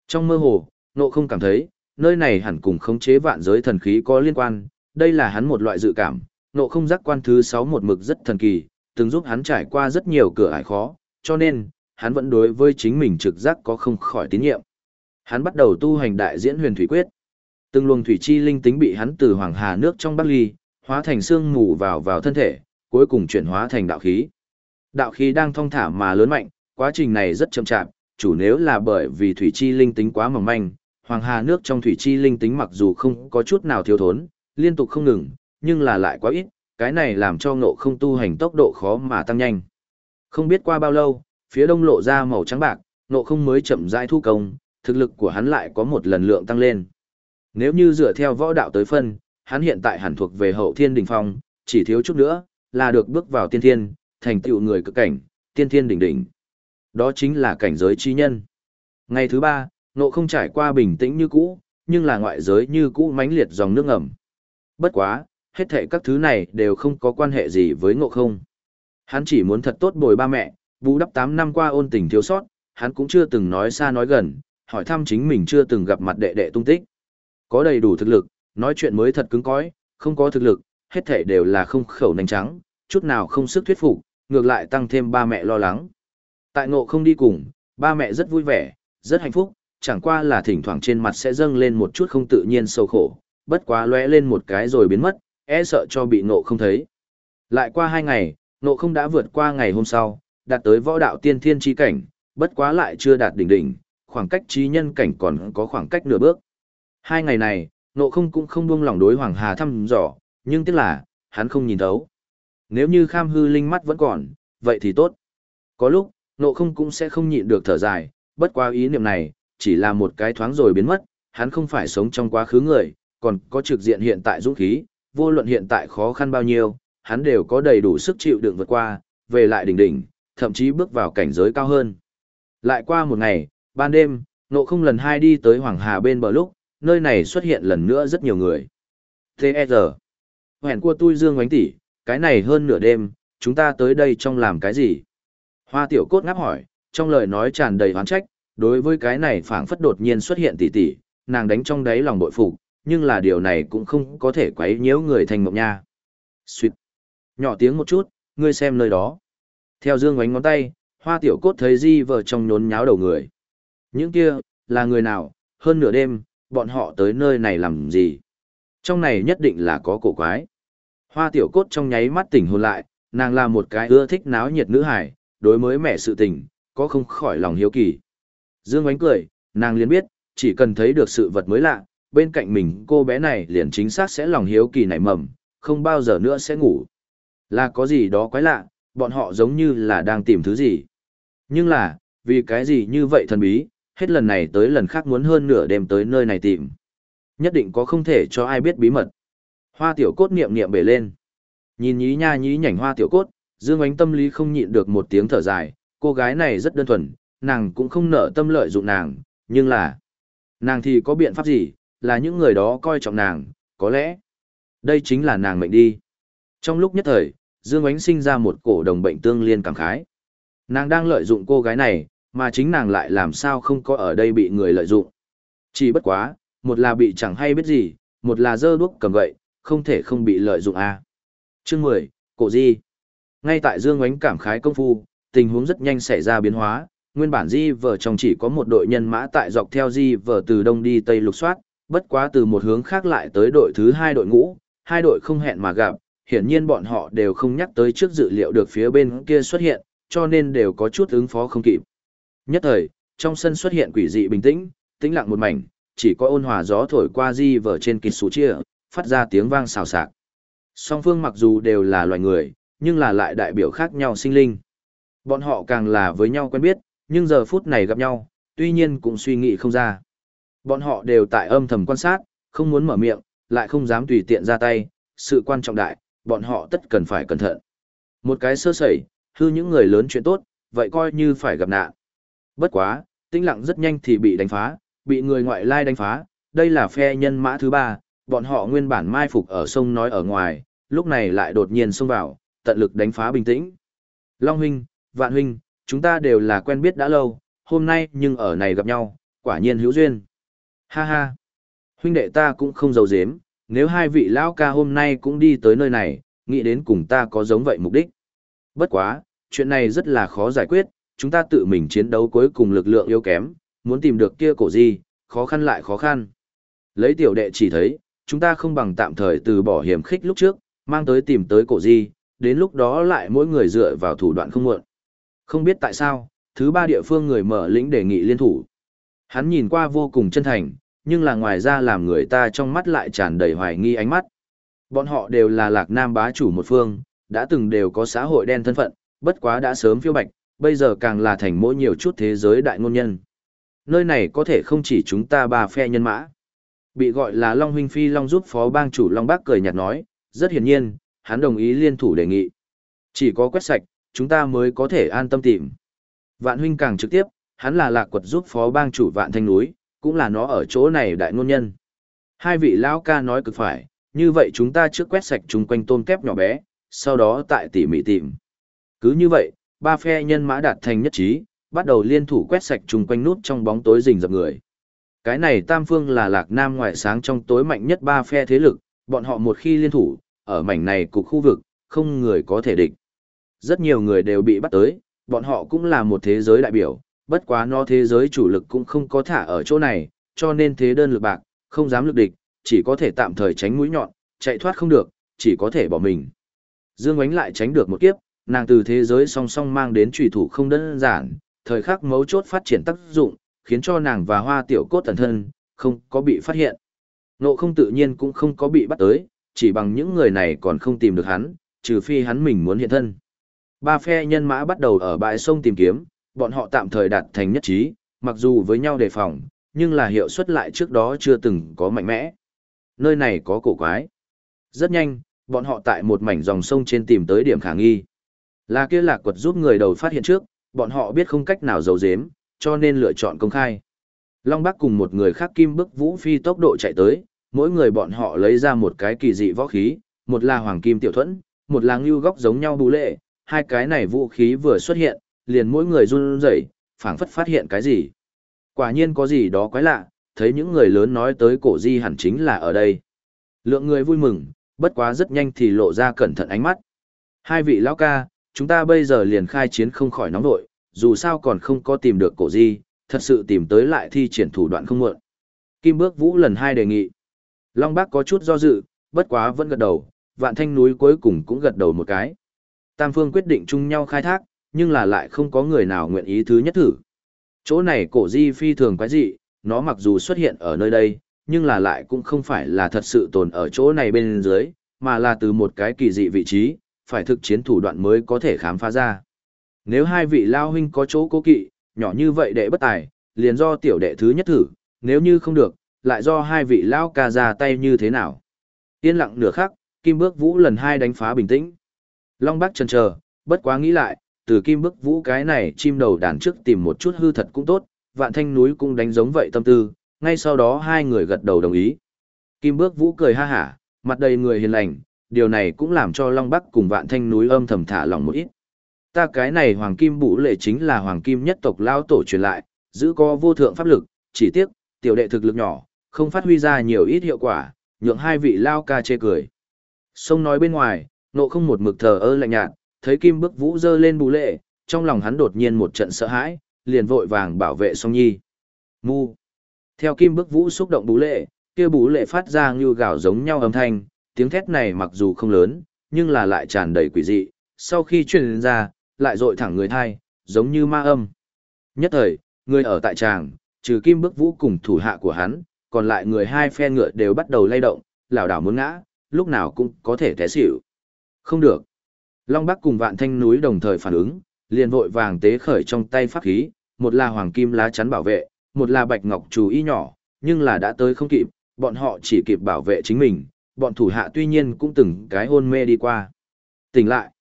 Trong mơ hồ, nộ không cảm thấy, nơi này hẳn cùng khống chế vạn giới thần khí có liên quan, đây là hắn một loại dự cảm, nộ không giác quan thứ 6 một mực rất thần kỳ, từng giúp hắn trải qua rất nhiều cửa ải khó, cho nên, hắn vẫn đối với chính mình trực giác có không khỏi tín nhiệm. Hắn bắt đầu tu hành đại diễn huyền thủy quyết. Từng luồng thủy chi linh tính bị hắn từ hoàng hà nước trong bắc ly, hóa thành xương mù vào vào thân thể, cuối cùng chuyển hóa thành đạo khí. Đạo khí đang thong thả mà lớn mạnh, quá trình này rất chậm chạp, chủ nếu là bởi vì thủy chi linh tính quá mỏng manh, hoàng hà nước trong thủy chi linh tính mặc dù không có chút nào thiếu thốn, liên tục không ngừng, nhưng là lại quá ít, cái này làm cho ngộ không tu hành tốc độ khó mà tăng nhanh. Không biết qua bao lâu, phía đông lộ ra màu trắng bạc, ngộ không mới chậm rãi thu công, thực lực của hắn lại có một lần lượng tăng lên. Nếu như dựa theo võ đạo tới phân, hắn hiện tại hẳn thuộc về hậu thiên đỉnh phong, chỉ thiếu chút nữa, là được bước vào tiên thiên, thành tựu người cực cảnh, tiên thiên đỉnh đỉnh. Đó chính là cảnh giới chi nhân. Ngày thứ ba, nộ không trải qua bình tĩnh như cũ, nhưng là ngoại giới như cũ mãnh liệt dòng nước ngầm. Bất quá, hết thệ các thứ này đều không có quan hệ gì với ngộ không. Hắn chỉ muốn thật tốt bồi ba mẹ, bù đắp 8 năm qua ôn tình thiếu sót, hắn cũng chưa từng nói xa nói gần, hỏi thăm chính mình chưa từng gặp mặt đệ đệ tung tích. Có đầy đủ thực lực, nói chuyện mới thật cứng cỏi, không có thực lực, hết thảy đều là không khẩu nành trắng, chút nào không sức thuyết phục, ngược lại tăng thêm ba mẹ lo lắng. Tại ngộ không đi cùng, ba mẹ rất vui vẻ, rất hạnh phúc, chẳng qua là thỉnh thoảng trên mặt sẽ dâng lên một chút không tự nhiên sâu khổ, bất quá lóe lên một cái rồi biến mất, e sợ cho bị ngộ không thấy. Lại qua hai ngày, ngộ không đã vượt qua ngày hôm sau, đạt tới võ đạo tiên thiên chi cảnh, bất quá lại chưa đạt đỉnh đỉnh, khoảng cách trí nhân cảnh còn có khoảng cách nửa bước. Hai ngày này, nộ không cũng không buông lòng đối Hoàng Hà thăm dò, nhưng tiếc là, hắn không nhìn thấu. Nếu như kham hư linh mắt vẫn còn, vậy thì tốt. Có lúc, nộ không cũng sẽ không nhịn được thở dài, bất quá ý niệm này, chỉ là một cái thoáng rồi biến mất, hắn không phải sống trong quá khứ người, còn có trực diện hiện tại dũng khí, vô luận hiện tại khó khăn bao nhiêu, hắn đều có đầy đủ sức chịu đựng vượt qua, về lại đỉnh đỉnh, thậm chí bước vào cảnh giới cao hơn. Lại qua một ngày, ban đêm, nộ không lần hai đi tới Hoàng Hà bên bờ lúc, nơi này xuất hiện lần nữa rất nhiều người. T.E.R. Hẹn của tôi Dương Ngoánh tỷ, cái này hơn nửa đêm, chúng ta tới đây trong làm cái gì? Hoa tiểu cốt ngáp hỏi, trong lời nói tràn đầy oán trách, đối với cái này phảng phất đột nhiên xuất hiện tỷ tỷ, nàng đánh trong đáy lòng bội phục, nhưng là điều này cũng không có thể quấy nhiễu người thành mộng nha. Xuyệt. Nhỏ tiếng một chút, ngươi xem nơi đó. Theo Dương Ngoánh ngón tay, hoa tiểu cốt thấy di vợ trong nhốn nháo đầu người. Những kia, là người nào, hơn nửa đêm, bọn họ tới nơi này làm gì? Trong này nhất định là có cổ quái. Hoa tiểu cốt trong nháy mắt tỉnh hồn lại, nàng là một cái ưa thích náo nhiệt nữ hải, đối mới mẹ sự tình, có không khỏi lòng hiếu kỳ. Dương ánh cười, nàng liền biết, chỉ cần thấy được sự vật mới lạ, bên cạnh mình cô bé này liền chính xác sẽ lòng hiếu kỳ nảy mầm, không bao giờ nữa sẽ ngủ. Là có gì đó quái lạ, bọn họ giống như là đang tìm thứ gì. Nhưng là, vì cái gì như vậy thần bí, hết lần này tới lần khác muốn hơn nửa đêm tới nơi này tìm. Nhất định có không thể cho ai biết bí mật. Hoa tiểu cốt niệm niệm bể lên. Nhìn nhí nha nhí nhảnh hoa tiểu cốt, Dương Ánh tâm lý không nhịn được một tiếng thở dài, cô gái này rất đơn thuần, nàng cũng không nợ tâm lợi dụng nàng, nhưng là... Nàng thì có biện pháp gì, là những người đó coi trọng nàng, có lẽ... Đây chính là nàng mệnh đi. Trong lúc nhất thời, Dương Ánh sinh ra một cổ đồng bệnh tương liên cảm khái. Nàng đang lợi dụng cô gái này, mà chính nàng lại làm sao không có ở đây bị người lợi dụng. Chỉ bất quá, một là bị chẳng hay biết gì, một là dơ đuốc cầm gậy, không thể không bị lợi dụng. À. Chương 10, Cổ Di. Ngay tại Dương Ngoánh cảm khái công phu, tình huống rất nhanh xảy ra biến hóa, nguyên bản Di vở trong chỉ có một đội nhân mã tại dọc theo Di vở từ đông đi tây lục soát, bất quá từ một hướng khác lại tới đội thứ hai đội ngũ, hai đội không hẹn mà gặp, hiển nhiên bọn họ đều không nhắc tới trước dự liệu được phía bên kia xuất hiện, cho nên đều có chút ứng phó không kịp. Nhất thời, trong sân xuất hiện quỷ dị bình tĩnh, tĩnh lặng một mảnh, chỉ có ôn hòa gió thổi qua Di vở trên kịch sú chia, phát ra tiếng vang xào xạc. Song phương mặc dù đều là loài người, nhưng là lại đại biểu khác nhau sinh linh. Bọn họ càng là với nhau quen biết, nhưng giờ phút này gặp nhau, tuy nhiên cũng suy nghĩ không ra. Bọn họ đều tại âm thầm quan sát, không muốn mở miệng, lại không dám tùy tiện ra tay, sự quan trọng đại, bọn họ tất cần phải cẩn thận. Một cái sơ sẩy, hư những người lớn chuyện tốt, vậy coi như phải gặp nạn. Bất quá, tĩnh lặng rất nhanh thì bị đánh phá, bị người ngoại lai đánh phá, đây là phe nhân mã thứ ba, bọn họ nguyên bản mai phục ở sông nói ở ngoài, lúc này lại đột nhiên xông vào, tận lực đánh phá bình tĩnh. Long huynh, Vạn huynh, chúng ta đều là quen biết đã lâu, hôm nay nhưng ở này gặp nhau, quả nhiên hữu duyên. Ha ha. Huynh đệ ta cũng không giấu giếm, nếu hai vị lão ca hôm nay cũng đi tới nơi này, nghĩ đến cùng ta có giống vậy mục đích. Bất quá, chuyện này rất là khó giải quyết, chúng ta tự mình chiến đấu cuối cùng lực lượng yếu kém, muốn tìm được kia cổ gì, khó khăn lại khó khăn. Lấy tiểu đệ chỉ thấy, chúng ta không bằng tạm thời từ bỏ hiểm khích lúc trước, mang tới tìm tới cổ di, đến lúc đó lại mỗi người dựa vào thủ đoạn không muộn. Không biết tại sao, thứ ba địa phương người mở lĩnh đề nghị liên thủ. Hắn nhìn qua vô cùng chân thành, nhưng là ngoài ra làm người ta trong mắt lại tràn đầy hoài nghi ánh mắt. Bọn họ đều là lạc nam bá chủ một phương, đã từng đều có xã hội đen thân phận, bất quá đã sớm phiêu bạch, bây giờ càng là thành mỗi nhiều chút thế giới đại ngôn nhân. Nơi này có thể không chỉ chúng ta ba phe nhân mã. Bị gọi là Long Huynh Phi Long giúp phó bang chủ Long Bác cười nhạt nói, rất hiển nhiên, hắn đồng ý liên thủ đề nghị. Chỉ có quét sạch, chúng ta mới có thể an tâm tìm. Vạn huynh càng trực tiếp, hắn là lạc quật giúp phó bang chủ vạn thanh núi, cũng là nó ở chỗ này đại ngôn nhân. Hai vị lão ca nói cực phải, như vậy chúng ta trước quét sạch chung quanh tôm kép nhỏ bé, sau đó tại tỉ mỉ tìm. Cứ như vậy, ba phe nhân mã đạt thành nhất trí, bắt đầu liên thủ quét sạch chung quanh nút trong bóng tối rình rập người. Cái này tam phương là lạc nam ngoại sáng trong tối mạnh nhất ba phe thế lực, bọn họ một khi liên thủ, ở mảnh này cục khu vực, không người có thể địch. Rất nhiều người đều bị bắt tới, bọn họ cũng là một thế giới đại biểu, bất quá no thế giới chủ lực cũng không có thả ở chỗ này, cho nên thế đơn lực bạc, không dám lực địch, chỉ có thể tạm thời tránh mũi nhọn, chạy thoát không được, chỉ có thể bỏ mình. Dương Ánh lại tránh được một kiếp, nàng từ thế giới song song mang đến trùy thủ không đơn giản, thời khắc mấu chốt phát triển tác dụng, khiến cho nàng và hoa tiểu cốt thần thân, không có bị phát hiện. Nộ không tự nhiên cũng không có bị bắt tới, chỉ bằng những người này còn không tìm được hắn, trừ phi hắn mình muốn hiện thân. Ba phe nhân mã bắt đầu ở bãi sông tìm kiếm, bọn họ tạm thời đạt thành nhất trí, mặc dù với nhau đề phòng, nhưng là hiệu suất lại trước đó chưa từng có mạnh mẽ. Nơi này có cổ quái. Rất nhanh, bọn họ tại một mảnh dòng sông trên tìm tới điểm khả nghi. Là kia lạc quật giúp người đầu phát hiện trước, bọn họ biết không cách nào giấu giếm, cho nên lựa chọn công khai. Long Bắc cùng một người khác kim bức vũ phi tốc độ chạy tới, mỗi người bọn họ lấy ra một cái kỳ dị võ khí, một là hoàng kim tiểu thuẫn, một là ngưu góc giống nhau bù lệ, hai cái này vũ khí vừa xuất hiện, liền mỗi người run rẩy, phảng phất phát hiện cái gì. Quả nhiên có gì đó quái lạ, thấy những người lớn nói tới cổ di hẳn chính là ở đây. Lượng người vui mừng, bất quá rất nhanh thì lộ ra cẩn thận ánh mắt. Hai vị lão ca, chúng ta bây giờ liền khai chiến không khỏi nóng nội, dù sao còn không có tìm được cổ di, thật sự tìm tới lại thi triển thủ đoạn không muộn. Kim Bước Vũ lần hai đề nghị. Long Bác có chút do dự, bất quá vẫn gật đầu, vạn thanh núi cuối cùng cũng gật đầu một cái. Tam phương quyết định chung nhau khai thác, nhưng là lại không có người nào nguyện ý thứ nhất thử. Chỗ này cổ di phi thường quái dị, nó mặc dù xuất hiện ở nơi đây, nhưng là lại cũng không phải là thật sự tồn ở chỗ này bên dưới, mà là từ một cái kỳ dị vị trí, phải thực chiến thủ đoạn mới có thể khám phá ra. Nếu hai vị lao huynh có chỗ cố kỵ, nhỏ như vậy đệ bất tài, liền do tiểu đệ thứ nhất thử, nếu như không được, lại do hai vị lao ca ra tay như thế nào. Yên lặng nửa khắc, Kim Bước Vũ lần hai đánh phá bình tĩnh. Long Bắc chần chờ, bất quá nghĩ lại, từ Kim Bước Vũ cái này chim đầu đàn trước tìm một chút hư thật cũng tốt, vạn thanh núi cũng đánh giống vậy tâm tư, ngay sau đó hai người gật đầu đồng ý. Kim Bước Vũ cười ha hả, mặt đầy người hiền lành, điều này cũng làm cho Long Bắc cùng vạn thanh núi âm thầm thả lòng một ít. Ta cái này hoàng kim bụ lệ chính là hoàng kim nhất tộc lao tổ truyền lại, giữ có vô thượng pháp lực, chỉ tiếc, tiểu đệ thực lực nhỏ, không phát huy ra nhiều ít hiệu quả, nhượng hai vị lao ca chê cười. Sông nói bên ngoài, nộ không một mực thờ ơ lạnh nhạt, thấy kim bức vũ dơ lên bù lệ, trong lòng hắn đột nhiên một trận sợ hãi, liền vội vàng bảo vệ song nhi. Mu. Theo kim bức vũ xúc động bù lệ, kia bù lệ phát ra như gạo giống nhau âm thanh, tiếng thét này mặc dù không lớn, nhưng là lại tràn đầy quỷ dị, sau khi truyền ra, lại dội thẳng người thai, giống như ma âm. Nhất thời, người ở tại tràng, trừ kim bức vũ cùng thủ hạ của hắn, còn lại người hai phe ngựa đều bắt đầu lay động, lảo đảo muốn ngã, lúc nào cũng có thể té xỉu. Không được. Long Bắc cùng vạn thanh núi đồng thời phản ứng, liền vội vàng tế khởi trong tay pháp khí, một là hoàng kim lá chắn bảo vệ, một là bạch ngọc chú ý nhỏ, nhưng là đã tới không kịp, bọn họ chỉ kịp bảo vệ chính mình, bọn thủ hạ tuy nhiên cũng từng cái hôn mê đi qua. Tỉnh lại.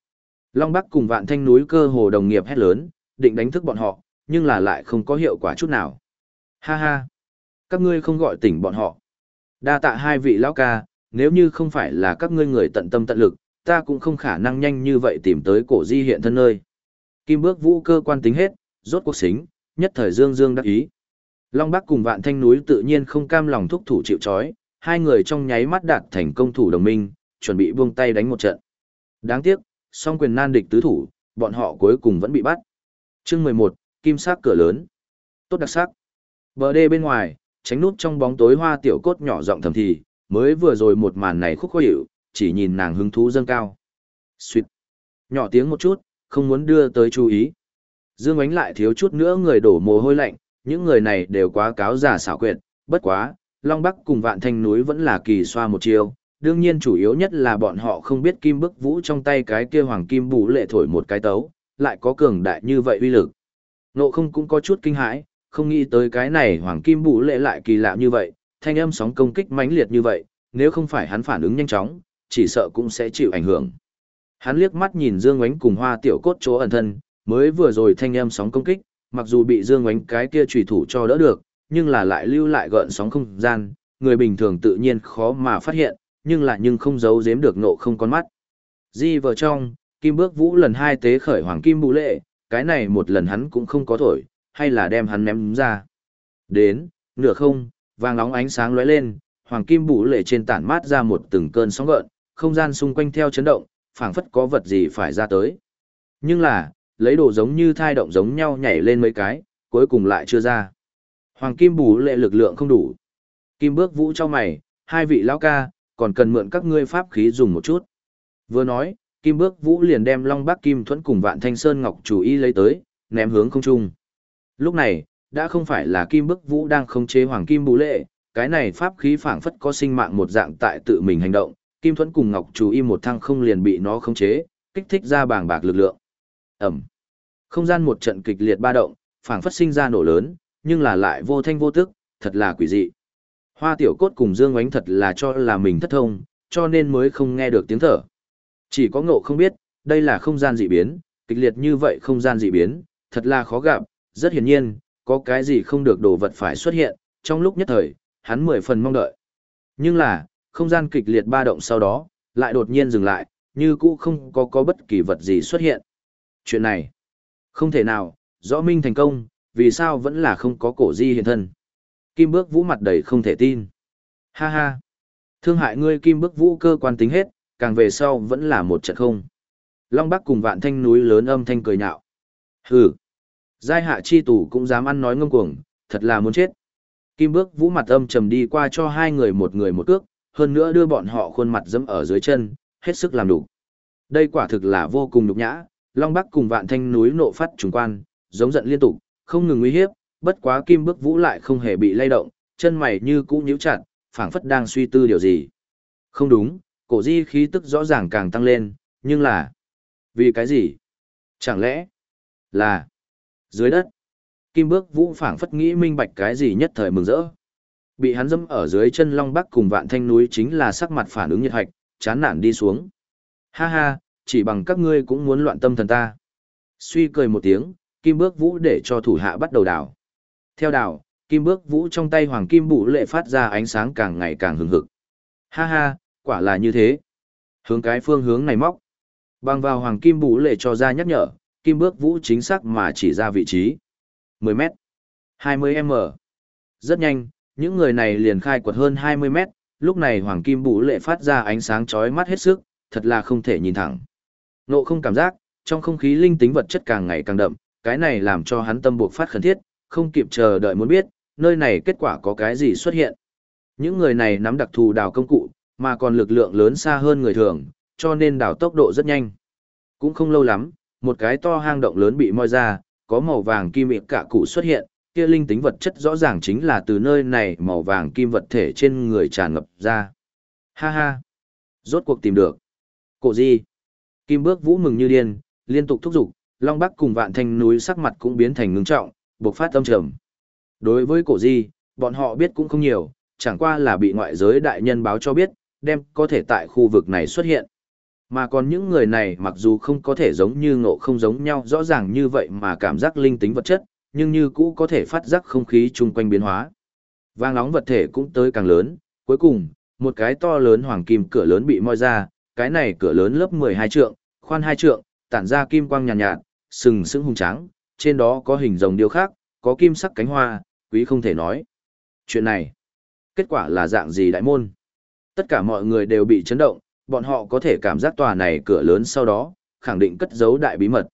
Long Bắc cùng vạn thanh núi cơ hồ đồng nghiệp hét lớn, định đánh thức bọn họ, nhưng là lại không có hiệu quả chút nào. Ha ha. Các ngươi không gọi tỉnh bọn họ. Đa tạ hai vị lão ca, nếu như không phải là các ngươi người tận tâm tận lực, ta cũng không khả năng nhanh như vậy tìm tới cổ di hiện thân nơi. Kim bước vũ cơ quan tính hết, rốt cuộc xính, nhất thời dương dương đắc ý. Long Bắc cùng vạn thanh núi tự nhiên không cam lòng thúc thủ chịu chói, hai người trong nháy mắt đạt thành công thủ đồng minh, chuẩn bị buông tay đánh một trận. Đáng tiếc, song quyền nan địch tứ thủ, bọn họ cuối cùng vẫn bị bắt. Chương 11, Kim sắc cửa lớn. Tốt đặc sắc. Bờ đê bên ngoài, tránh nút trong bóng tối hoa tiểu cốt nhỏ giọng thầm thì, mới vừa rồi một màn này khúc khó hiểu, chỉ nhìn nàng hứng thú dâng cao. Xuyệt. Nhỏ tiếng một chút, không muốn đưa tới chú ý. Dương ánh lại thiếu chút nữa người đổ mồ hôi lạnh, những người này đều quá cáo giả xảo quyệt, bất quá, Long Bắc cùng vạn thanh núi vẫn là kỳ xoa một chiều Đương nhiên chủ yếu nhất là bọn họ không biết kim bức vũ trong tay cái kia hoàng kim bù lệ thổi một cái tấu, lại có cường đại như vậy uy lực. Nộ không cũng có chút kinh hãi, không nghĩ tới cái này hoàng kim bù lệ lại kỳ lạ như vậy, thanh âm sóng công kích mãnh liệt như vậy, nếu không phải hắn phản ứng nhanh chóng, chỉ sợ cũng sẽ chịu ảnh hưởng. Hắn liếc mắt nhìn Dương Ngoánh cùng hoa tiểu cốt chỗ ẩn thân, mới vừa rồi thanh âm sóng công kích, mặc dù bị Dương Ngoánh cái kia trùy thủ cho đỡ được, nhưng là lại lưu lại gợn sóng không gian, người bình thường tự nhiên khó mà phát hiện, nhưng lại nhưng không giấu giếm được nộ không con mắt. Di vào trong, Kim Bước Vũ lần hai tế khởi Hoàng Kim Bù Lệ, cái này một lần hắn cũng không có thổi, hay là đem hắn ném ra. Đến, nửa không, vàng nóng ánh sáng lóe lên, Hoàng Kim bụ Lệ trên tản mát ra một từng cơn sóng gợn, không gian xung quanh theo chấn động, phảng phất có vật gì phải ra tới. Nhưng là, lấy đồ giống như thai động giống nhau nhảy lên mấy cái, cuối cùng lại chưa ra. Hoàng Kim bù lệ lực lượng không đủ. Kim bước vũ cho mày, hai vị lão ca, còn cần mượn các ngươi pháp khí dùng một chút. Vừa nói, Kim Bước Vũ liền đem Long bác Kim Thuẫn cùng Vạn Thanh Sơn Ngọc chủ y lấy tới, ném hướng không trung. Lúc này, đã không phải là Kim bức Vũ đang khống chế Hoàng Kim Bù Lệ, cái này pháp khí phảng phất có sinh mạng một dạng tại tự mình hành động, Kim Thuẫn cùng Ngọc chú y một thăng không liền bị nó khống chế, kích thích ra bàng bạc lực lượng. Ẩm. Không gian một trận kịch liệt ba động, phảng phất sinh ra nổ lớn, nhưng là lại vô thanh vô tức, thật là quỷ dị. Hoa tiểu cốt cùng Dương Oánh thật là cho là mình thất thông, cho nên mới không nghe được tiếng thở. Chỉ có ngộ không biết, đây là không gian dị biến, kịch liệt như vậy không gian dị biến, thật là khó gặp, rất hiển nhiên, có cái gì không được đồ vật phải xuất hiện, trong lúc nhất thời, hắn mười phần mong đợi. Nhưng là, không gian kịch liệt ba động sau đó, lại đột nhiên dừng lại, như cũ không có có bất kỳ vật gì xuất hiện. Chuyện này, không thể nào, rõ minh thành công, vì sao vẫn là không có cổ di hiện thân. Kim bước vũ mặt đầy không thể tin. Ha ha, thương hại ngươi kim bước vũ cơ quan tính hết, càng về sau vẫn là một trận không. Long Bắc cùng vạn thanh núi lớn âm thanh cười nhạo. Hừ, giai hạ chi tù cũng dám ăn nói ngông cuồng, thật là muốn chết. Kim bước vũ mặt âm trầm đi qua cho hai người một người một cước, hơn nữa đưa bọn họ khuôn mặt dẫm ở dưới chân, hết sức làm đủ. Đây quả thực là vô cùng nhục nhã, Long Bắc cùng vạn thanh núi nộ phát trùng quan, giống giận liên tục, không ngừng uy hiếp, bất quá kim bước vũ lại không hề bị lay động, chân mày như cũ nhíu chặt, phảng phất đang suy tư điều gì. Không đúng, cổ di khí tức rõ ràng càng tăng lên, nhưng là... Vì cái gì? Chẳng lẽ là dưới đất? Kim bước vũ phảng phất nghĩ minh bạch cái gì nhất thời mừng rỡ. Bị hắn dẫm ở dưới chân long bắc cùng vạn thanh núi chính là sắc mặt phản ứng nhiệt hạch, chán nản đi xuống. Ha ha, chỉ bằng các ngươi cũng muốn loạn tâm thần ta. Suy cười một tiếng, kim bước vũ để cho thủ hạ bắt đầu đào. Theo đào, kim bước vũ trong tay hoàng kim bụ lệ phát ra ánh sáng càng ngày càng hừng hực. Ha ha, quả là như thế. Hướng cái phương hướng này móc. Bằng vào hoàng kim bụ lệ cho ra nhắc nhở, kim bước vũ chính xác mà chỉ ra vị trí. 10 m 20 m Rất nhanh, những người này liền khai quật hơn 20 mét, lúc này hoàng kim bụ lệ phát ra ánh sáng chói mắt hết sức, thật là không thể nhìn thẳng. Nộ không cảm giác, trong không khí linh tính vật chất càng ngày càng đậm, cái này làm cho hắn tâm buộc phát khẩn thiết, không kịp chờ đợi muốn biết, nơi này kết quả có cái gì xuất hiện. Những người này nắm đặc thù đào công cụ, mà còn lực lượng lớn xa hơn người thường, cho nên đào tốc độ rất nhanh. Cũng không lâu lắm, một cái to hang động lớn bị moi ra, có màu vàng kim ịp cả cụ xuất hiện, kia linh tính vật chất rõ ràng chính là từ nơi này màu vàng kim vật thể trên người tràn ngập ra. Ha ha! Rốt cuộc tìm được. Cổ gì? Kim bước vũ mừng như điên, liên tục thúc giục, Long Bắc cùng vạn thanh núi sắc mặt cũng biến thành ngưng trọng, bộc phát tâm trầm. Đối với cổ di, bọn họ biết cũng không nhiều, chẳng qua là bị ngoại giới đại nhân báo cho biết, đem có thể tại khu vực này xuất hiện. Mà còn những người này mặc dù không có thể giống như ngộ không giống nhau rõ ràng như vậy mà cảm giác linh tính vật chất, nhưng như cũ có thể phát giác không khí chung quanh biến hóa. Vang nóng vật thể cũng tới càng lớn, cuối cùng, một cái to lớn hoàng kim cửa lớn bị moi ra, cái này cửa lớn lớp 12 trượng, khoan 2 trượng, tản ra kim quang nhàn nhạt, nhạt, sừng sững hùng trắng, trên đó có hình rồng điêu khác, có kim sắc cánh hoa, quý không thể nói. Chuyện này, kết quả là dạng gì đại môn? Tất cả mọi người đều bị chấn động, bọn họ có thể cảm giác tòa này cửa lớn sau đó, khẳng định cất giấu đại bí mật.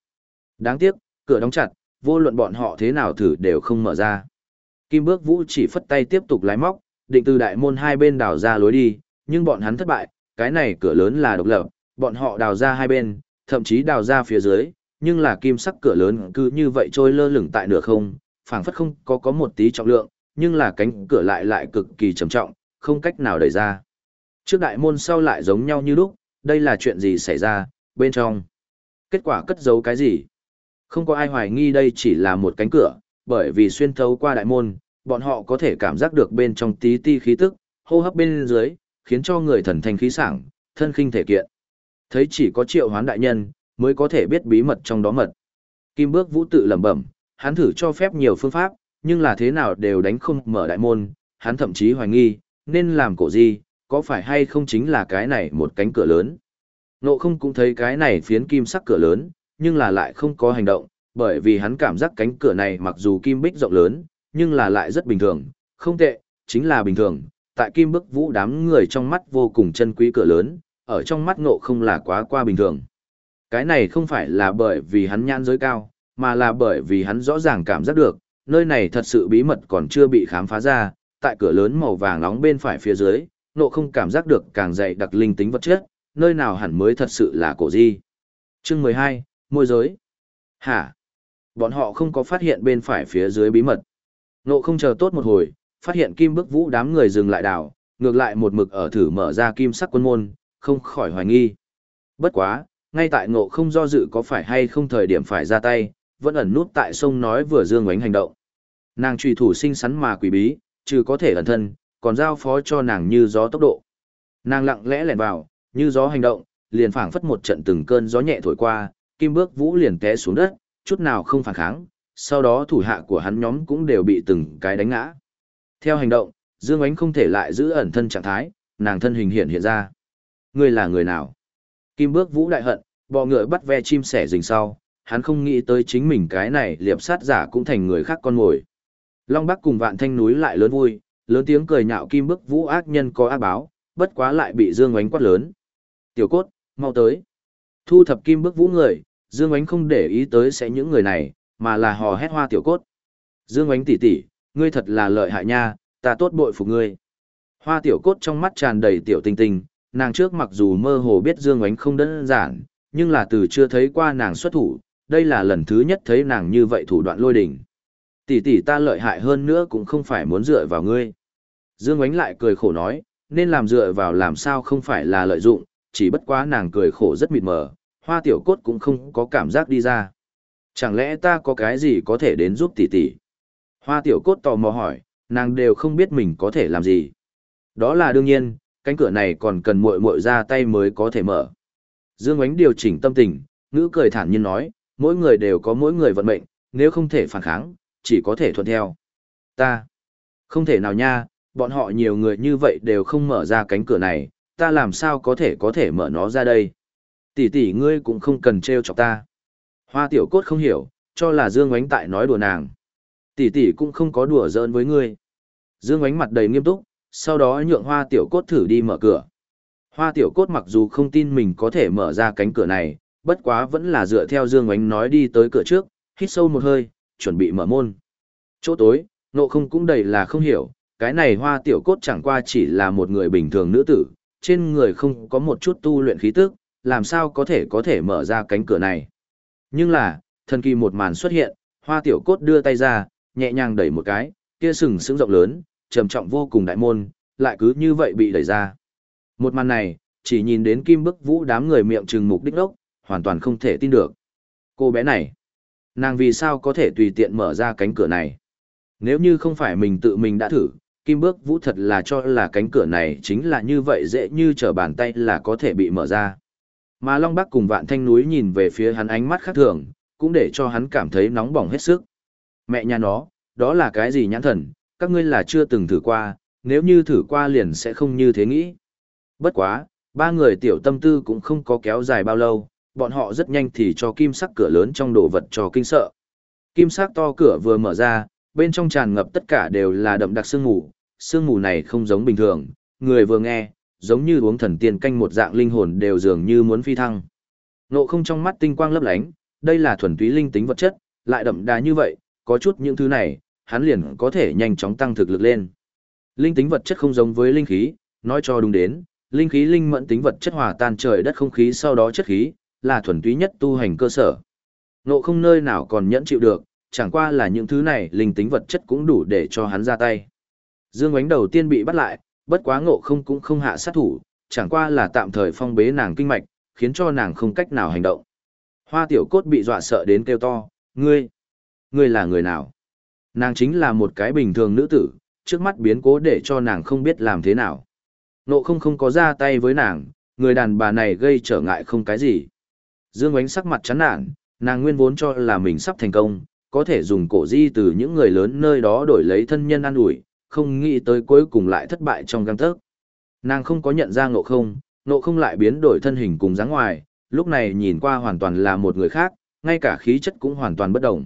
Đáng tiếc, cửa đóng chặt, vô luận bọn họ thế nào thử đều không mở ra. Kim Bước Vũ chỉ phất tay tiếp tục lái móc, định từ đại môn hai bên đào ra lối đi, nhưng bọn hắn thất bại, cái này cửa lớn là độc lập, bọn họ đào ra hai bên, thậm chí đào ra phía dưới, nhưng là kim sắc cửa lớn cứ như vậy trôi lơ lửng tại nửa không, phảng phất không có có một tí trọng lượng, nhưng là cánh cửa lại lại cực kỳ trầm trọng, không cách nào đẩy ra. Trước đại môn sau lại giống nhau như lúc, đây là chuyện gì xảy ra, bên trong. Kết quả cất giấu cái gì? Không có ai hoài nghi đây chỉ là một cánh cửa, bởi vì xuyên thấu qua đại môn, bọn họ có thể cảm giác được bên trong tí ti khí tức, hô hấp bên dưới, khiến cho người thần thanh khí sảng, thân khinh thể kiện. Thấy chỉ có triệu hoán đại nhân, mới có thể biết bí mật trong đó mật. Kim bước vũ tự lẩm bẩm, hắn thử cho phép nhiều phương pháp, nhưng là thế nào đều đánh không mở đại môn, hắn thậm chí hoài nghi, nên làm cổ gì, có phải hay không chính là cái này một cánh cửa lớn. Nộ không cũng thấy cái này phiến kim sắc cửa lớn, nhưng là lại không có hành động, bởi vì hắn cảm giác cánh cửa này mặc dù kim bích rộng lớn, nhưng là lại rất bình thường, không tệ, chính là bình thường. Tại kim bức vũ đám người trong mắt vô cùng chân quý cửa lớn, ở trong mắt ngộ không là quá qua bình thường. Cái này không phải là bởi vì hắn nhãn giới cao, mà là bởi vì hắn rõ ràng cảm giác được, nơi này thật sự bí mật còn chưa bị khám phá ra, tại cửa lớn màu vàng nóng bên phải phía dưới, nộ không cảm giác được càng dày đặc linh tính vật chất, nơi nào hẳn mới thật sự là cổ di. Chương mười hai môi giới. Hả? Bọn họ không có phát hiện bên phải phía dưới bí mật. Nộ không chờ tốt một hồi, phát hiện kim bức vũ đám người dừng lại đảo, ngược lại một mực ở thử mở ra kim sắc quân môn, không khỏi hoài nghi. Bất quá, ngay tại ngộ không do dự có phải hay không thời điểm phải ra tay, vẫn ẩn nút tại sông nói vừa dương ánh hành động. Nàng trùy thủ sinh sắn mà quỷ bí, trừ có thể ẩn thân, còn giao phó cho nàng như gió tốc độ. Nàng lặng lẽ lẻn vào, như gió hành động, liền phảng phất một trận từng cơn gió nhẹ thổi qua, kim bước vũ liền té xuống đất, chút nào không phản kháng, sau đó thủ hạ của hắn nhóm cũng đều bị từng cái đánh ngã. Theo hành động, Dương Ánh không thể lại giữ ẩn thân trạng thái, nàng thân hình hiện hiện ra. Ngươi là người nào? Kim bước vũ đại hận, bò ngựa bắt ve chim sẻ rình sau, hắn không nghĩ tới chính mình cái này liệp sát giả cũng thành người khác con mồi. Long Bắc cùng vạn thanh núi lại lớn vui, lớn tiếng cười nhạo kim bức vũ ác nhân có ác báo, bất quá lại bị Dương Oánh quát lớn. Tiểu cốt, mau tới. Thu thập kim bức vũ người, Dương Oánh không để ý tới sẽ những người này, mà là hò hét hoa tiểu cốt. Dương Oánh tỷ tỷ, ngươi thật là lợi hại nha, ta tốt bội phục ngươi. Hoa tiểu cốt trong mắt tràn đầy tiểu tinh tinh, nàng trước mặc dù mơ hồ biết Dương Oánh không đơn giản, nhưng là từ chưa thấy qua nàng xuất thủ, đây là lần thứ nhất thấy nàng như vậy thủ đoạn lôi đỉnh. Tỷ tỷ ta lợi hại hơn nữa cũng không phải muốn dựa vào ngươi. Dương Ánh lại cười khổ nói, nên làm dựa vào làm sao không phải là lợi dụng, chỉ bất quá nàng cười khổ rất mịt mờ, hoa tiểu cốt cũng không có cảm giác đi ra. Chẳng lẽ ta có cái gì có thể đến giúp tỷ tỷ? Hoa tiểu cốt tò mò hỏi, nàng đều không biết mình có thể làm gì. Đó là đương nhiên, cánh cửa này còn cần muội muội ra tay mới có thể mở. Dương Ánh điều chỉnh tâm tình, ngữ cười thản nhiên nói, mỗi người đều có mỗi người vận mệnh, nếu không thể phản kháng, chỉ có thể thuận theo. Ta, không thể nào nha, bọn họ nhiều người như vậy đều không mở ra cánh cửa này, ta làm sao có thể có thể mở nó ra đây. Tỷ tỷ ngươi cũng không cần treo chọc ta. Hoa tiểu cốt không hiểu, cho là Dương Ngoánh tại nói đùa nàng. Tỷ tỷ cũng không có đùa giỡn với ngươi. Dương Ngoánh mặt đầy nghiêm túc, sau đó nhượng hoa tiểu cốt thử đi mở cửa. Hoa tiểu cốt mặc dù không tin mình có thể mở ra cánh cửa này, bất quá vẫn là dựa theo Dương Ngoánh nói đi tới cửa trước, hít sâu một hơi, chuẩn bị mở môn. Chỗ tối, nộ không cũng đầy là không hiểu, cái này hoa tiểu cốt chẳng qua chỉ là một người bình thường nữ tử, trên người không có một chút tu luyện khí tức, làm sao có thể có thể mở ra cánh cửa này. Nhưng là, thần kỳ một màn xuất hiện, hoa tiểu cốt đưa tay ra, nhẹ nhàng đẩy một cái, kia sừng sững rộng lớn, trầm trọng vô cùng đại môn, lại cứ như vậy bị đẩy ra. Một màn này, chỉ nhìn đến kim bức vũ đám người miệng trừng mục đích đốc, hoàn toàn không thể tin được. Cô bé này, nàng vì sao có thể tùy tiện mở ra cánh cửa này? Nếu như không phải mình tự mình đã thử, kim bước vũ thật là cho là cánh cửa này chính là như vậy dễ như trở bàn tay là có thể bị mở ra. Mà Long Bắc cùng vạn thanh núi nhìn về phía hắn ánh mắt khác thường, cũng để cho hắn cảm thấy nóng bỏng hết sức. Mẹ nhà nó, đó là cái gì nhãn thần, các ngươi là chưa từng thử qua, nếu như thử qua liền sẽ không như thế nghĩ. Bất quá, ba người tiểu tâm tư cũng không có kéo dài bao lâu, bọn họ rất nhanh thì cho kim sắc cửa lớn trong đồ vật cho kinh sợ. Kim sắc to cửa vừa mở ra, bên trong tràn ngập tất cả đều là đậm đặc sương mù, sương mù này không giống bình thường, người vừa nghe, giống như uống thần tiên canh một dạng linh hồn đều dường như muốn phi thăng. Nộ không trong mắt tinh quang lấp lánh, đây là thuần túy linh tính vật chất, lại đậm đà như vậy, có chút những thứ này, hắn liền có thể nhanh chóng tăng thực lực lên. Linh tính vật chất không giống với linh khí, nói cho đúng đến, linh khí linh mẫn tính vật chất hòa tan trời đất không khí sau đó chất khí, là thuần túy nhất tu hành cơ sở. Nộ không nơi nào còn nhẫn chịu được, chẳng qua là những thứ này linh tính vật chất cũng đủ để cho hắn ra tay. Dương Ánh đầu tiên bị bắt lại, bất quá ngộ không cũng không hạ sát thủ, chẳng qua là tạm thời phong bế nàng kinh mạch, khiến cho nàng không cách nào hành động. Hoa tiểu cốt bị dọa sợ đến kêu to, ngươi, ngươi là người nào? Nàng chính là một cái bình thường nữ tử, trước mắt biến cố để cho nàng không biết làm thế nào. Nộ không không có ra tay với nàng, người đàn bà này gây trở ngại không cái gì. Dương Ánh sắc mặt chán nản, nàng nguyên vốn cho là mình sắp thành công, có thể dùng cổ di từ những người lớn nơi đó đổi lấy thân nhân an ủi, không nghĩ tới cuối cùng lại thất bại trong găng tớc. Nàng không có nhận ra ngộ không, ngộ không lại biến đổi thân hình cùng dáng ngoài, lúc này nhìn qua hoàn toàn là một người khác, ngay cả khí chất cũng hoàn toàn bất đồng.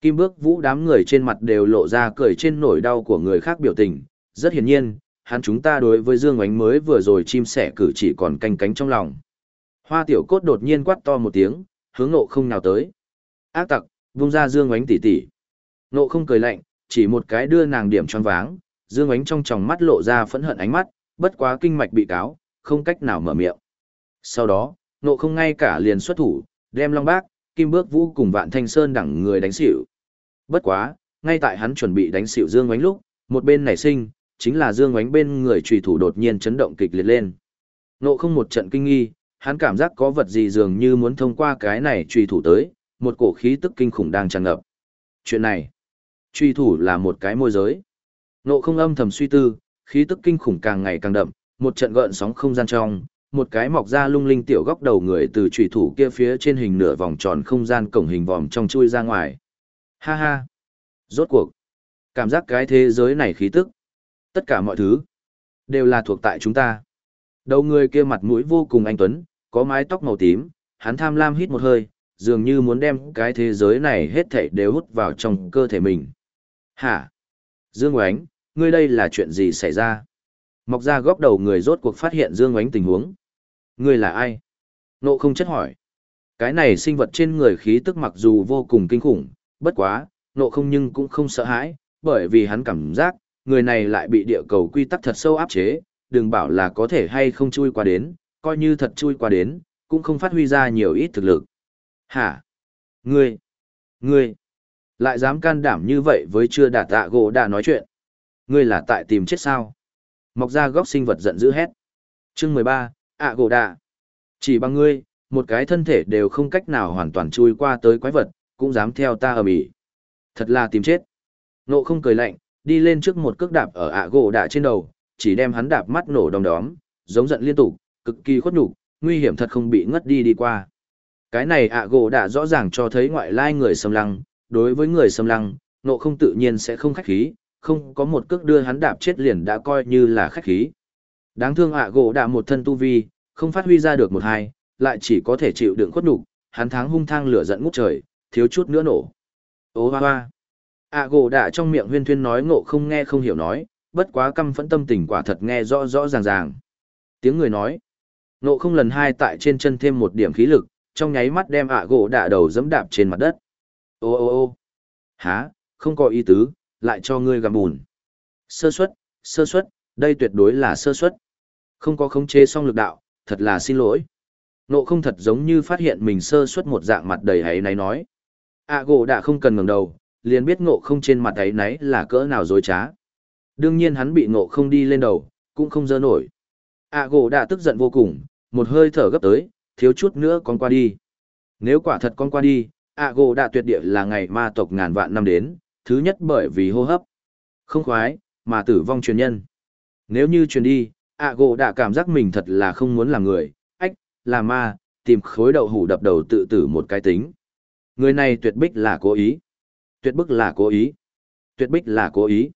Kim bước vũ đám người trên mặt đều lộ ra cười trên nỗi đau của người khác biểu tình, rất hiển nhiên, hắn chúng ta đối với Dương Ngoánh mới vừa rồi chim sẻ cử chỉ còn canh cánh trong lòng. Hoa tiểu cốt đột nhiên quát to một tiếng, hướng nộ không nào tới. Ác tặc, vung ra Dương Ánh tỉ tỉ. nộ không cười lạnh, chỉ một cái đưa nàng điểm tròn váng, Dương Ánh trong tròng mắt lộ ra phẫn hận ánh mắt, bất quá kinh mạch bị cáo, không cách nào mở miệng. Sau đó, nộ không ngay cả liền xuất thủ, đem Long Bác, Kim Bước Vũ cùng Vạn Thanh Sơn đẳng người đánh xỉu. Bất quá, ngay tại hắn chuẩn bị đánh xỉu Dương ánh lúc, một bên nảy sinh, chính là Dương ánh bên người trùy thủ đột nhiên chấn động kịch liệt lên. Nộ không một trận kinh nghi, hắn cảm giác có vật gì dường như muốn thông qua cái này truy thủ tới, một cổ khí tức kinh khủng đang tràn ngập. Chuyện này, truy thủ là một cái môi giới. Nộ không âm thầm suy tư, khí tức kinh khủng càng ngày càng đậm, một trận gợn sóng không gian trong, một cái mọc ra lung linh tiểu góc đầu người từ truy thủ kia phía trên hình nửa vòng tròn không gian cổng hình vòm trong chui ra ngoài. Ha ha! Rốt cuộc! Cảm giác cái thế giới này khí tức. Tất cả mọi thứ, đều là thuộc tại chúng ta. Đầu người kia mặt mũi vô cùng anh tuấn, có mái tóc màu tím, hắn tham lam hít một hơi, dường như muốn đem cái thế giới này hết thảy đều hút vào trong cơ thể mình. Hả? Dương Oánh, ngươi đây là chuyện gì xảy ra? Mọc ra góc đầu người rốt cuộc phát hiện Dương Oánh tình huống. Ngươi là ai? Nộ không chất hỏi. Cái này sinh vật trên người khí tức mặc dù vô cùng kinh khủng, bất quá, nộ không nhưng cũng không sợ hãi, bởi vì hắn cảm giác, người này lại bị địa cầu quy tắc thật sâu áp chế, đừng bảo là có thể hay không chui qua đến, coi như thật chui qua đến, cũng không phát huy ra nhiều ít thực lực. Hả? Ngươi? Ngươi? Lại dám can đảm như vậy với chưa đạt tạ gỗ đã nói chuyện. Ngươi là tại tìm chết sao? Mọc ra góc sinh vật giận dữ hét. Chương mười ba, ạ gỗ đạ. Chỉ bằng ngươi, một cái thân thể đều không cách nào hoàn toàn chui qua tới quái vật, cũng dám theo ta ở bỉ. Thật là tìm chết. Nộ không cười lạnh, đi lên trước một cước đạp ở ạ gỗ đạ trên đầu, chỉ đem hắn đạp mắt nổ đom đóm, giống giận liên tục, cực kỳ khuất nhục, nguy hiểm thật không bị ngất đi đi qua. Cái này ạ gỗ đã rõ ràng cho thấy ngoại lai người xâm lăng, đối với người xâm lăng, nộ không tự nhiên sẽ không khách khí, không có một cước đưa hắn đạp chết liền đã coi như là khách khí. Đáng thương ạ gỗ đã một thân tu vi, không phát huy ra được một hai, lại chỉ có thể chịu đựng khuất nhục, hắn tháng hung thang lửa giận ngút trời, thiếu chút nữa nổ. Ô hoa hoa. ạ gỗ đã trong miệng huyên thuyên nói ngộ không nghe không hiểu nói, bất quá căm phẫn tâm tình quả thật nghe rõ rõ ràng ràng. Tiếng người nói. Ngộ không lần hai tại trên chân thêm một điểm khí lực, trong nháy mắt đem ạ gỗ đạ đầu dẫm đạp trên mặt đất. Ô ô ô há, không có ý tứ, lại cho ngươi gặm bùn. Sơ suất, sơ suất, đây tuyệt đối là sơ suất. Không có khống chế xong lực đạo, thật là xin lỗi. Nộ không thật giống như phát hiện mình sơ suất một dạng mặt đầy ấy náy nói. ạ gỗ đã không cần ngẩng đầu, liền biết ngộ không trên mặt ấy náy là cỡ nào dối trá. Đương nhiên hắn bị ngộ không đi lên đầu, cũng không dơ nổi ạ gỗ đã tức giận vô cùng, một hơi thở gấp tới, thiếu chút nữa con qua đi. Nếu quả thật con qua đi, ạ gỗ đã tuyệt địa là ngày ma tộc ngàn vạn năm đến, thứ nhất bởi vì hô hấp. Không khoái, mà tử vong truyền nhân. Nếu như truyền đi, ạ gỗ đã cảm giác mình thật là không muốn làm người, ách, là ma, tìm khối đậu hủ đập đầu tự tử một cái tính. Người này tuyệt bích là cố ý. Tuyệt bức là cố ý. Tuyệt bích là cố ý.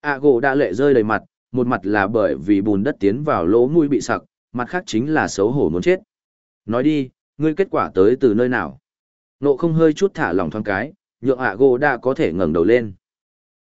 ạ gỗ đã lệ rơi đầy mặt, một mặt là bởi vì bùn đất tiến vào lỗ mũi bị sặc, mặt khác chính là xấu hổ muốn chết. Nói đi, ngươi kết quả tới từ nơi nào? Nộ không hơi chút thả lỏng thoáng cái, nhượng ạ gỗ đã có thể ngẩng đầu lên.